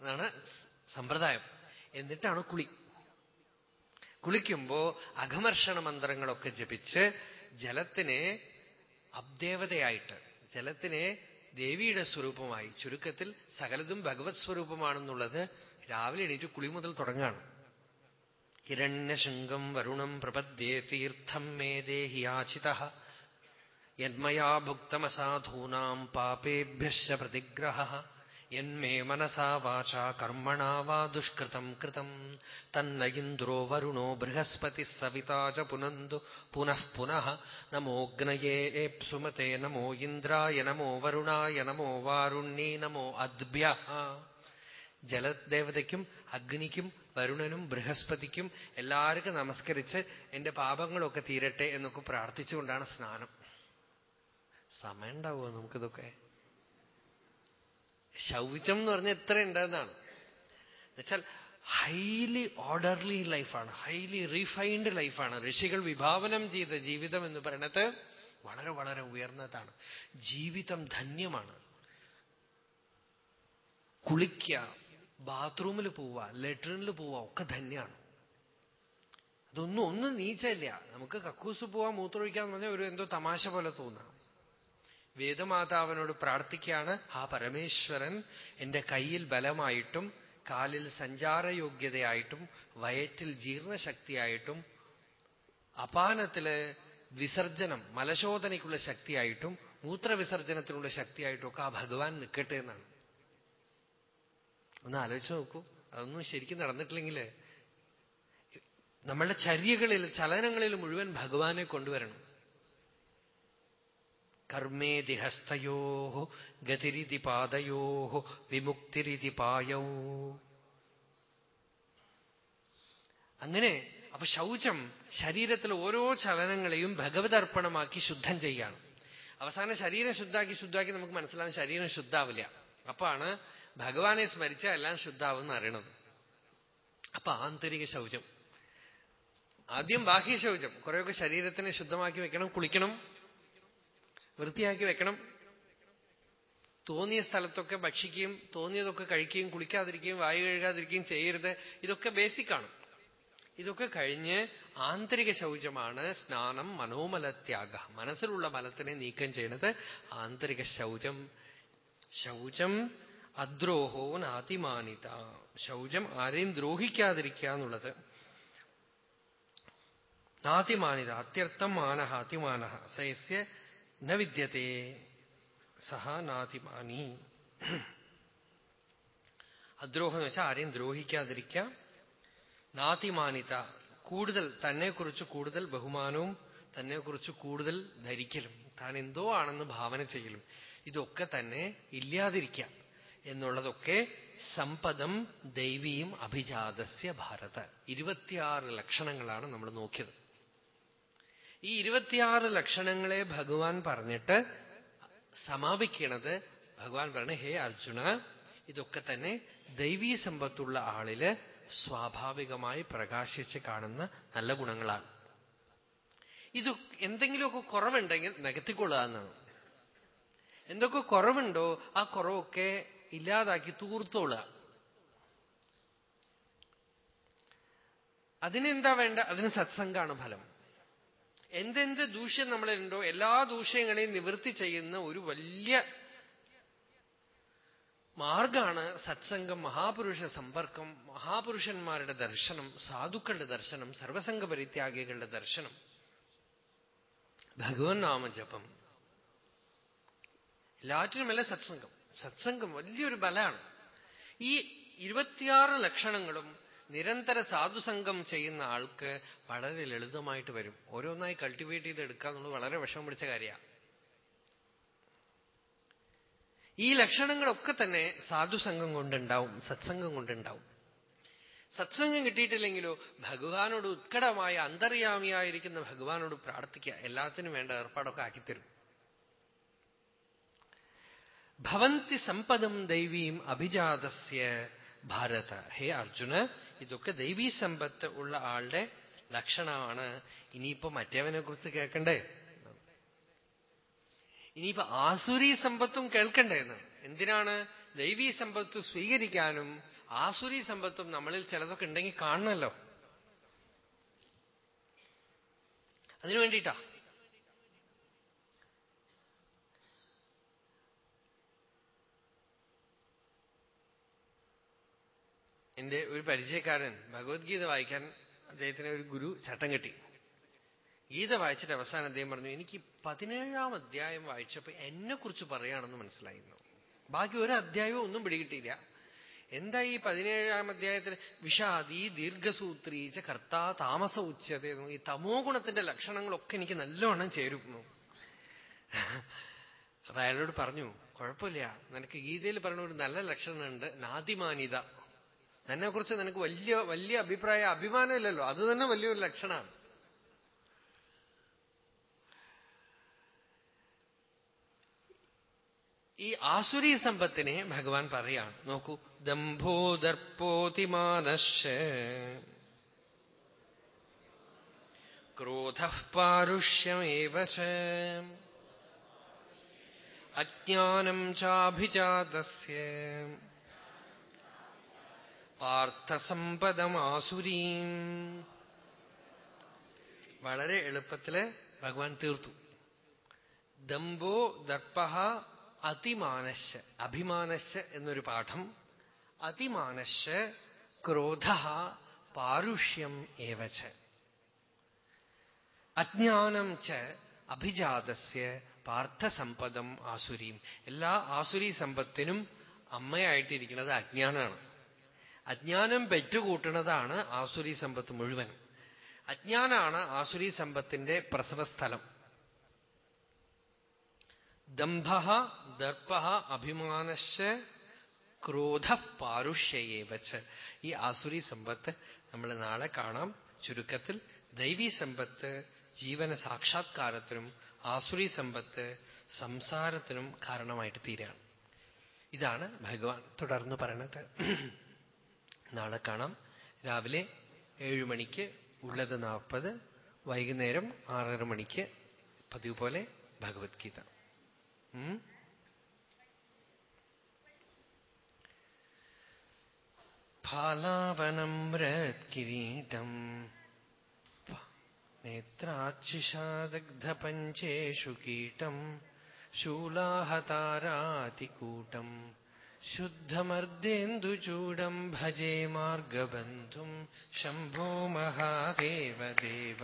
എന്നാണ് സമ്പ്രദായം. എന്നിട്ടാണ് കുളി. കുളിക്കുമ്പോ അഘമർഷണ മന്ത്രങ്ങളൊക്കെ ജപിച്ച് ജലത്തിനെ അബ്ദേവതയായിട്ട് ജലത്തിനെ ദേവിയുടെ സ്വരൂപമായി ചുരുക്കത്തിൽ സകലതും ഭഗവത് സ്വരൂപമാണെന്നുള്ളത് രാവിലെ എണീറ്റ് കുളി മുതൽ തുടങ്ങാണ്. ഹിരണ്യശൃംഗം വരുണം പ്രപദ്യേ തീർത്ഥം മേ ദേഹി യാചിത യന്മയാ ഭുക്തമസാധൂനാം പാപേഭ്യശ്ച പ്രതിഗ്രഹ. യന്മേ മനസാ വാചാ കർമ്മണാ വാ ദുഷ്കൃതം കൃതം. തന്ന ഇന്ദ്രോ വരുണോ ബൃഹസ്പതി സവിതാ ച पुनः പുനഃ പുനഃ. നമോഗ്നയേപ്സുമതേ നമോ ഇന്ദ്രായ നമോ വരുണായ നമോ വാരുണ്യേ നമോ അദ്ഭ്യ. ജലദേവതയ്ക്കും അഗ്നിക്കും വരുണനും ബൃഹസ്പതിക്കും എല്ലാവർക്കും നമസ്കരിച്ച് എന്റെ പാപങ്ങളൊക്കെ തീരട്ടെ എന്നൊക്കെ പ്രാർത്ഥിച്ചുകൊണ്ടാണ് സ്നാനം. സമയം ഉണ്ടാവുമോ നമുക്കിതൊക്കെ? ശൗചം എന്ന് പറഞ്ഞാൽ എത്ര ഉണ്ടെന്നാണ് എന്നുവെച്ചാൽ ഹൈലി ഓർഡർലി ലൈഫാണ് ഹൈലി റീഫൈൻഡ് ലൈഫാണ് ഋഷികൾ വിഭാവനം ചെയ്ത ജീവിതം എന്ന് പറയണത് വളരെ വളരെ ഉയർന്നതാണ്. ജീവിതം ധന്യമാണ്. കുളിക്കുക ബാത്റൂമിൽ പോവുക ലെട്രിനിൽ പോവുക ഒക്കെ ധന്യാണ്. അതൊന്നും ഒന്നും നീച്ചല്ല. നമുക്ക് കക്കൂസ് പോവാൻ മൂത്രമൊഴിക്കാന്ന് പറഞ്ഞാൽ ഒരു എന്തോ തമാശ പോലെ തോന്നാം. വേദമാതാവിനോട് പ്രാർത്ഥിക്കുകയാണ് ആ പരമേശ്വരൻ എന്റെ കയ്യിൽ ബലമായിട്ടും കാലിൽ സഞ്ചാരയോഗ്യതയായിട്ടും വയറ്റിൽ ജീർണശക്തിയായിട്ടും അപാനത്തിൽ വിസർജനം മലശോധനയ്ക്കുള്ള ശക്തിയായിട്ടും മൂത്രവിസർജനത്തിനുള്ള ശക്തിയായിട്ടും ഒക്കെ ആ ഭഗവാൻ നിൽക്കട്ടെ എന്നാണ്. ഒന്ന് ആലോചിച്ച് നോക്കൂ. അതൊന്നും ശരിക്കും നടന്നിട്ടില്ലെങ്കിൽ നമ്മളുടെ ചര്യകളിൽ ചലനങ്ങളിൽ മുഴുവൻ ഭഗവാനെ കൊണ്ടുവരണം. കർമ്മേതി ഹസ്തയോ ഗതിരിതി പാദയോ വിമുക്തിരിതി പായോ. അങ്ങനെ അപ്പൊ ശൗചം ശരീരത്തിലെ ഓരോ ചലനങ്ങളെയും ഭഗവത് അർപ്പണമാക്കി ശുദ്ധം ചെയ്യാണ്. അവസാനം ശരീരം ശുദ്ധാക്കി ശുദ്ധാക്കി നമുക്ക് മനസ്സിലാവും ശരീരം ശുദ്ധാവില്ല. അപ്പാണ് ഭഗവാനെ സ്മരിച്ചാൽ എല്ലാം ശുദ്ധാവുമെന്ന് അറിയണത്. അപ്പൊ ആന്തരിക ശൗചം. ആദ്യം ബാഹ്യ ശൗചം. കുറെയൊക്കെ ശരീരത്തിനെ ശുദ്ധമാക്കി വെക്കണം കുളിക്കണം വൃത്തിയാക്കി വെക്കണം. തോന്നിയ സ്ഥലത്തൊക്കെ ഭക്ഷിക്കുകയും തോന്നിയതൊക്കെ കഴിക്കുകയും കുളിക്കാതിരിക്കുകയും വായു കഴുകാതിരിക്കുകയും ചെയ്യരുത്. ഇതൊക്കെ ബേസിക്കാണ് ഇതൊക്കെ കഴിഞ്ഞ് ആന്തരിക ശൗചമാണ് സ്നാനം മനോമലത്യാഗ. മനസ്സിലുള്ള മലത്തിനെ നീക്കം ചെയ്യുന്നത് ആന്തരിക ശൗചം. ശൗചം അദ്രോഹോ നാതിമാനിത. ശൗചം ആരെയും ദ്രോഹിക്കാതിരിക്കുക എന്നുള്ളത്. അത്യർത്ഥം മാനഹ അതിമാനഹ. സയസ്യ ന വിദ്യത്തെ. സഹ നാതിമാനി. അദ്രോഹം എന്ന് വെച്ചാൽ ആരെയും ദ്രോഹിക്കാതിരിക്കുക. നാതിമാനിത കൂടുതൽ തന്നെക്കുറിച്ച് കൂടുതൽ ബഹുമാനവും തന്നെക്കുറിച്ച് കൂടുതൽ ധരിക്കലും. താൻ എന്തോ ആണെന്ന് ഭാവന ചെയ്യലും. ഇതൊക്കെ തന്നെ ഇല്ലാതിരിക്കുക. എന്നുള്ളതൊക്കെ സമ്പദം ദൈവീം അഭിജാതസ്യ ഭാരത. ഇരുപത്തിയാറ് ലക്ഷണങ്ങളാണ് നമ്മൾ നോക്കിയത്. ഈ ഇരുപത്തിയാറ് ലക്ഷണങ്ങളെ ഭഗവാൻ പറഞ്ഞിട്ട് സമാപിക്കണത് ഭഗവാൻ പറഞ്ഞ ഹേ അർജുന ഇതൊക്കെ തന്നെ ദൈവീ സമ്പത്തുള്ള ആളിൽ സ്വാഭാവികമായി പ്രകാശിച്ച് കാണുന്ന നല്ല ഗുണങ്ങളാണ്. ഇത് എന്തെങ്കിലുമൊക്കെ കുറവുണ്ടെങ്കിൽ നികത്തിക്കൊള്ളുക എന്നാണ്. എന്തൊക്കെ കുറവുണ്ടോ ആ കുറവൊക്കെ ഇല്ലാതാക്കി തൂർത്തോളുക. അതിനെന്താ വേണ്ട? അതിന് സത്സംഗാണ് ഫലം. എന്തെന്ത് ദൂഷ്യം നമ്മളുണ്ടോ എല്ലാ ദൂഷ്യങ്ങളെയും നിവൃത്തി ചെയ്യുന്ന ഒരു വലിയ മാർഗാണ് സത്സംഗം മഹാപുരുഷ സമ്പർക്കം മഹാപുരുഷന്മാരുടെ ദർശനം സാധുക്കളുടെ ദർശനം സർവസംഗ പരിത്യാഗികളുടെ ദർശനം. ഭഗവൻ നാമജപം. എല്ലാറ്റിനുമല്ല സത്സംഗം. സത്സംഗം വലിയൊരു ബലമാണ്. ഈ ഇരുപത്തിയാറ് ലക്ഷണങ്ങളും നിരന്തര സാധുസംഗം ചെയ്യുന്ന ആൾക്ക് വളരെ ലളിതമായിട്ട് വരും. ഓരോന്നായി കൾട്ടിവേറ്റ് ചെയ്ത് എടുക്കുക എന്നുള്ളത് വളരെ വിഷമം പിടിച്ച കാര്യമാണ്. ഈ ലക്ഷണങ്ങളൊക്കെ തന്നെ സാധുസംഗം കൊണ്ടുണ്ടാവും സത്സംഗം കൊണ്ടുണ്ടാവും. സത്സംഗം കിട്ടിയിട്ടില്ലെങ്കിലോ ഭഗവാനോട് ഉത്കടമായ അന്തർയാമിയായിരിക്കുന്ന ഭഗവാനോട് പ്രാർത്ഥിക്കുക. എല്ലാത്തിനും വേണ്ട ഏർപ്പാടൊക്കെ ആക്കിത്തരും. ഭവന്തി സമ്പദം ദൈവീം അഭിജാതസ്യ ഭാരത. ഹേ അർജുന ഇതൊക്കെ ദൈവീ സമ്പത്ത് ഉള്ള ആളുടെ ലക്ഷണമാണ്. ഇനിയിപ്പോ മറ്റേവനെ കുറിച്ച് കേൾക്കണ്ടേ? ഇനിയിപ്പോ ആസുരി സമ്പത്തും കേൾക്കണ്ടേ എന്ന്? എന്തിനാണ് ദൈവീ സമ്പത്ത് സ്വീകരിക്കാനും ആസുരി സമ്പത്തും നമ്മളിൽ ചിലതൊക്കെ ഉണ്ടെങ്കിൽ കാണണല്ലോ. അതിനു വേണ്ടിയിട്ടാ എന്റെ ഒരു പരിചയക്കാരൻ ഭഗവത്ഗീത വായിക്കാൻ അദ്ദേഹത്തിന് ഒരു ഗുരു ചട്ടം കെട്ടി. ഗീത വായിച്ചിട്ട് അവസാനം അദ്ദേഹം പറഞ്ഞു എനിക്ക് പതിനേഴാം അധ്യായം വായിച്ചപ്പോ എന്നെ കുറിച്ച് പറയുകയാണെന്ന് മനസ്സിലായിരുന്നു. ബാക്കി ഒരു അധ്യായവും ഒന്നും പിടികിട്ടിയില്ല. എന്താ ഈ പതിനേഴാം അധ്യായത്തിൽ വിഷാദി ദീർഘസൂത്രീച്ച കർത്താ താമസ ഉച്ചത ഈ തമോ ഗുണത്തിന്റെ ലക്ഷണങ്ങളൊക്കെ എനിക്ക് നല്ലോണം ചേരുന്നു. അപ്പൊ അയാളോട് പറഞ്ഞു കുഴപ്പമില്ല. നിനക്ക് ഗീതയിൽ പറഞ്ഞ ഒരു നല്ല ലക്ഷണമുണ്ട് നാദിമാനിത എന്നെ കുറിച്ച് നിനക്ക് വലിയ വലിയ അഭിപ്രായ അഭിമാനമില്ലല്ലോ അത് തന്നെ വലിയൊരു ലക്ഷണമാണ്. ഈ ആസുരി സമ്പത്തിനെ ഭഗവാൻ പറയാണ്. നോക്കൂ. ദംഭോദർപ്പോതിമാനശ ക്രോധ പാരുഷ്യമേവ അജ്ഞാനം ചാഭിജാതസ്യ. പാർത്ഥസമ്പദമാസുരീം. വളരെ എളുപ്പത്തിൽ ഭഗവാൻ തീർത്തു. ദമ്പോ ദർപ്പഹ അതിമാനശ അഭിമാനശ എന്നൊരു പാഠം. അതിമാനശ ക്രോധ പാരുഷ്യം ഏവച്ച് അജ്ഞാനം ച അഭിജാതസ്യ പാർത്ഥസമ്പദം ആസുരീം. എല്ലാ ആസുരി സമ്പത്തിനും അമ്മയായിട്ടിരിക്കുന്നത് അജ്ഞാനാണ്. അജ്ഞാനം പെറ്റുകൂട്ടുന്നതാണ് ആസുരി സമ്പത്ത് മുഴുവൻ. അജ്ഞാനാണ് ആസുരി സമ്പത്തിന്റെ പ്രസവസ്ഥലം ദംഭ ദർപ്പ അഭിമാനശ ക്രോധ പാരുഷ്യയെ വച്ച് ഈ ആസുരി സമ്പത്ത് നമ്മൾ നാളെ കാണാം. ചുരുക്കത്തിൽ ദൈവീ സമ്പത്ത് ജീവന സാക്ഷാത്കാരത്തിനും ആസുരി സമ്പത്ത് സംസാരത്തിനും കാരണമായിട്ട് തീരാണ്. ഇതാണ് ഭഗവാൻ തുടർന്ന് പറയണത്. നാളെ കാണാം. രാവിലെ ഏഴു മണിക്ക് ഉള്ളത് നാൽപ്പത് വൈകുന്നേരം ആറര മണിക്ക്. പതിവ് പോലെ ഭഗവത്ഗീത. ഫാലാവനമ്രത്കിരീടം നേത്രാക്ഷിഷാദഗ്ധപഞ്ചേഷു കീടം. ശൂലാഹതാരാതികൂട്ടം. शुद्धमर्देन्दुचूडम् भजे मार्गबन्धुम् शम्भो महादेवदेव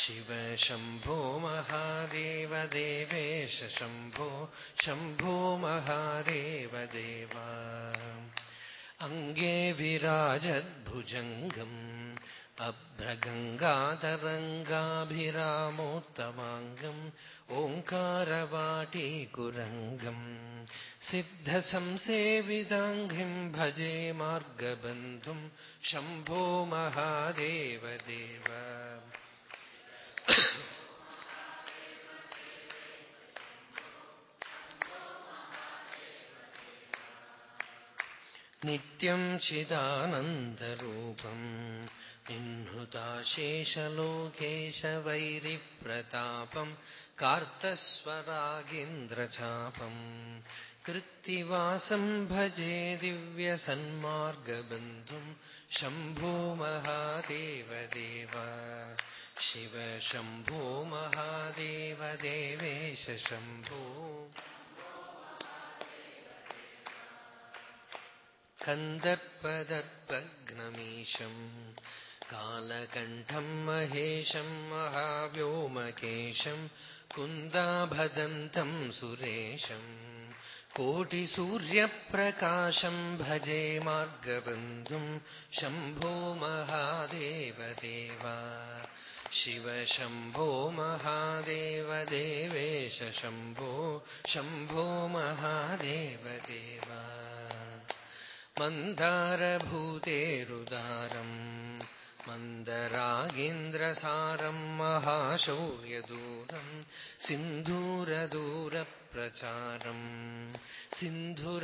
शिव शम्भो महादेव देवेश शम्भो शम्भो महादेवदेव अङ्गे विराजद्भुजङ्गम् अभ्रगङ्गातरङ्गाभिरामोत्तमाङ्गम् ओङ्कारवाटीकुरङ्गम् सिद्धसंसेविताङ्घ्रिम् भजे मार्गबन्धुम् शम्भो महादेवदेव नित्यम् चिदानन्दरूपम् निह्नुताशेषलोकेशवैरिप्रतापम् कार्तस्वरागेन्द्रचापम् कृत्तिवासम् भजे दिव्यसन्मार्गबन्धुम् शम्भो महादेवदेव शिव शम्भो महादेवदेवेश शम्भो कन्दर्पदर्पग्नमीशम् कालकण्ठम् महेशम् महाव्योमकेशम् कुन्दाभदन्तम् सुरेशम् कोटिसूर्यप्रकाशम् भजे मार्गबन्धुम् शम्भो महादेवदेव शिव शम्भो महादेवदेवेश शम्भो शम्भो महादेवदेव मन्दारभूतेरुदारम् मन्दरागेन्द्रसारम् महाशौर्यदूरम् सिन्धूरदूरप्रचारम् सिन्धुराजातिधीरम्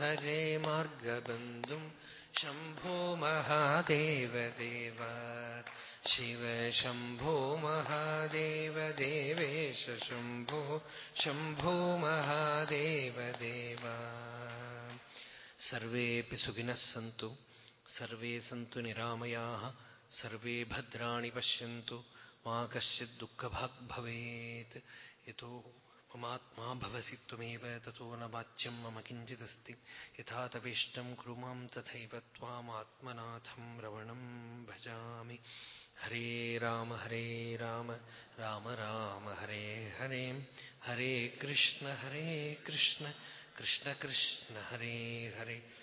भजे मार्गबन्धुम् शम्भो महादेवदेव शिव शम्भो महादेवदेवेश शम्भो शम्भो महादेवदेव सर्वेऽपि सुखिनः सन्तु सर्वे सन्तु निरामयाः सर्वे भद्राणि पश्यन्तु मा कश्चित् दुःखभाग् भवेत्। यतो ममात्मा भवसि त्वमेव ततो न वाच्यं मम किञ्चिदस्ति। यथा तवेष्टं कुरु मां तथैव त्वामात्मनाथं रवणं भजामि। हरे राम हरे राम राम राम हरे हरे हरे कृष्ण हरे कृष्ण कृष्ण कृष्ण हरे हरे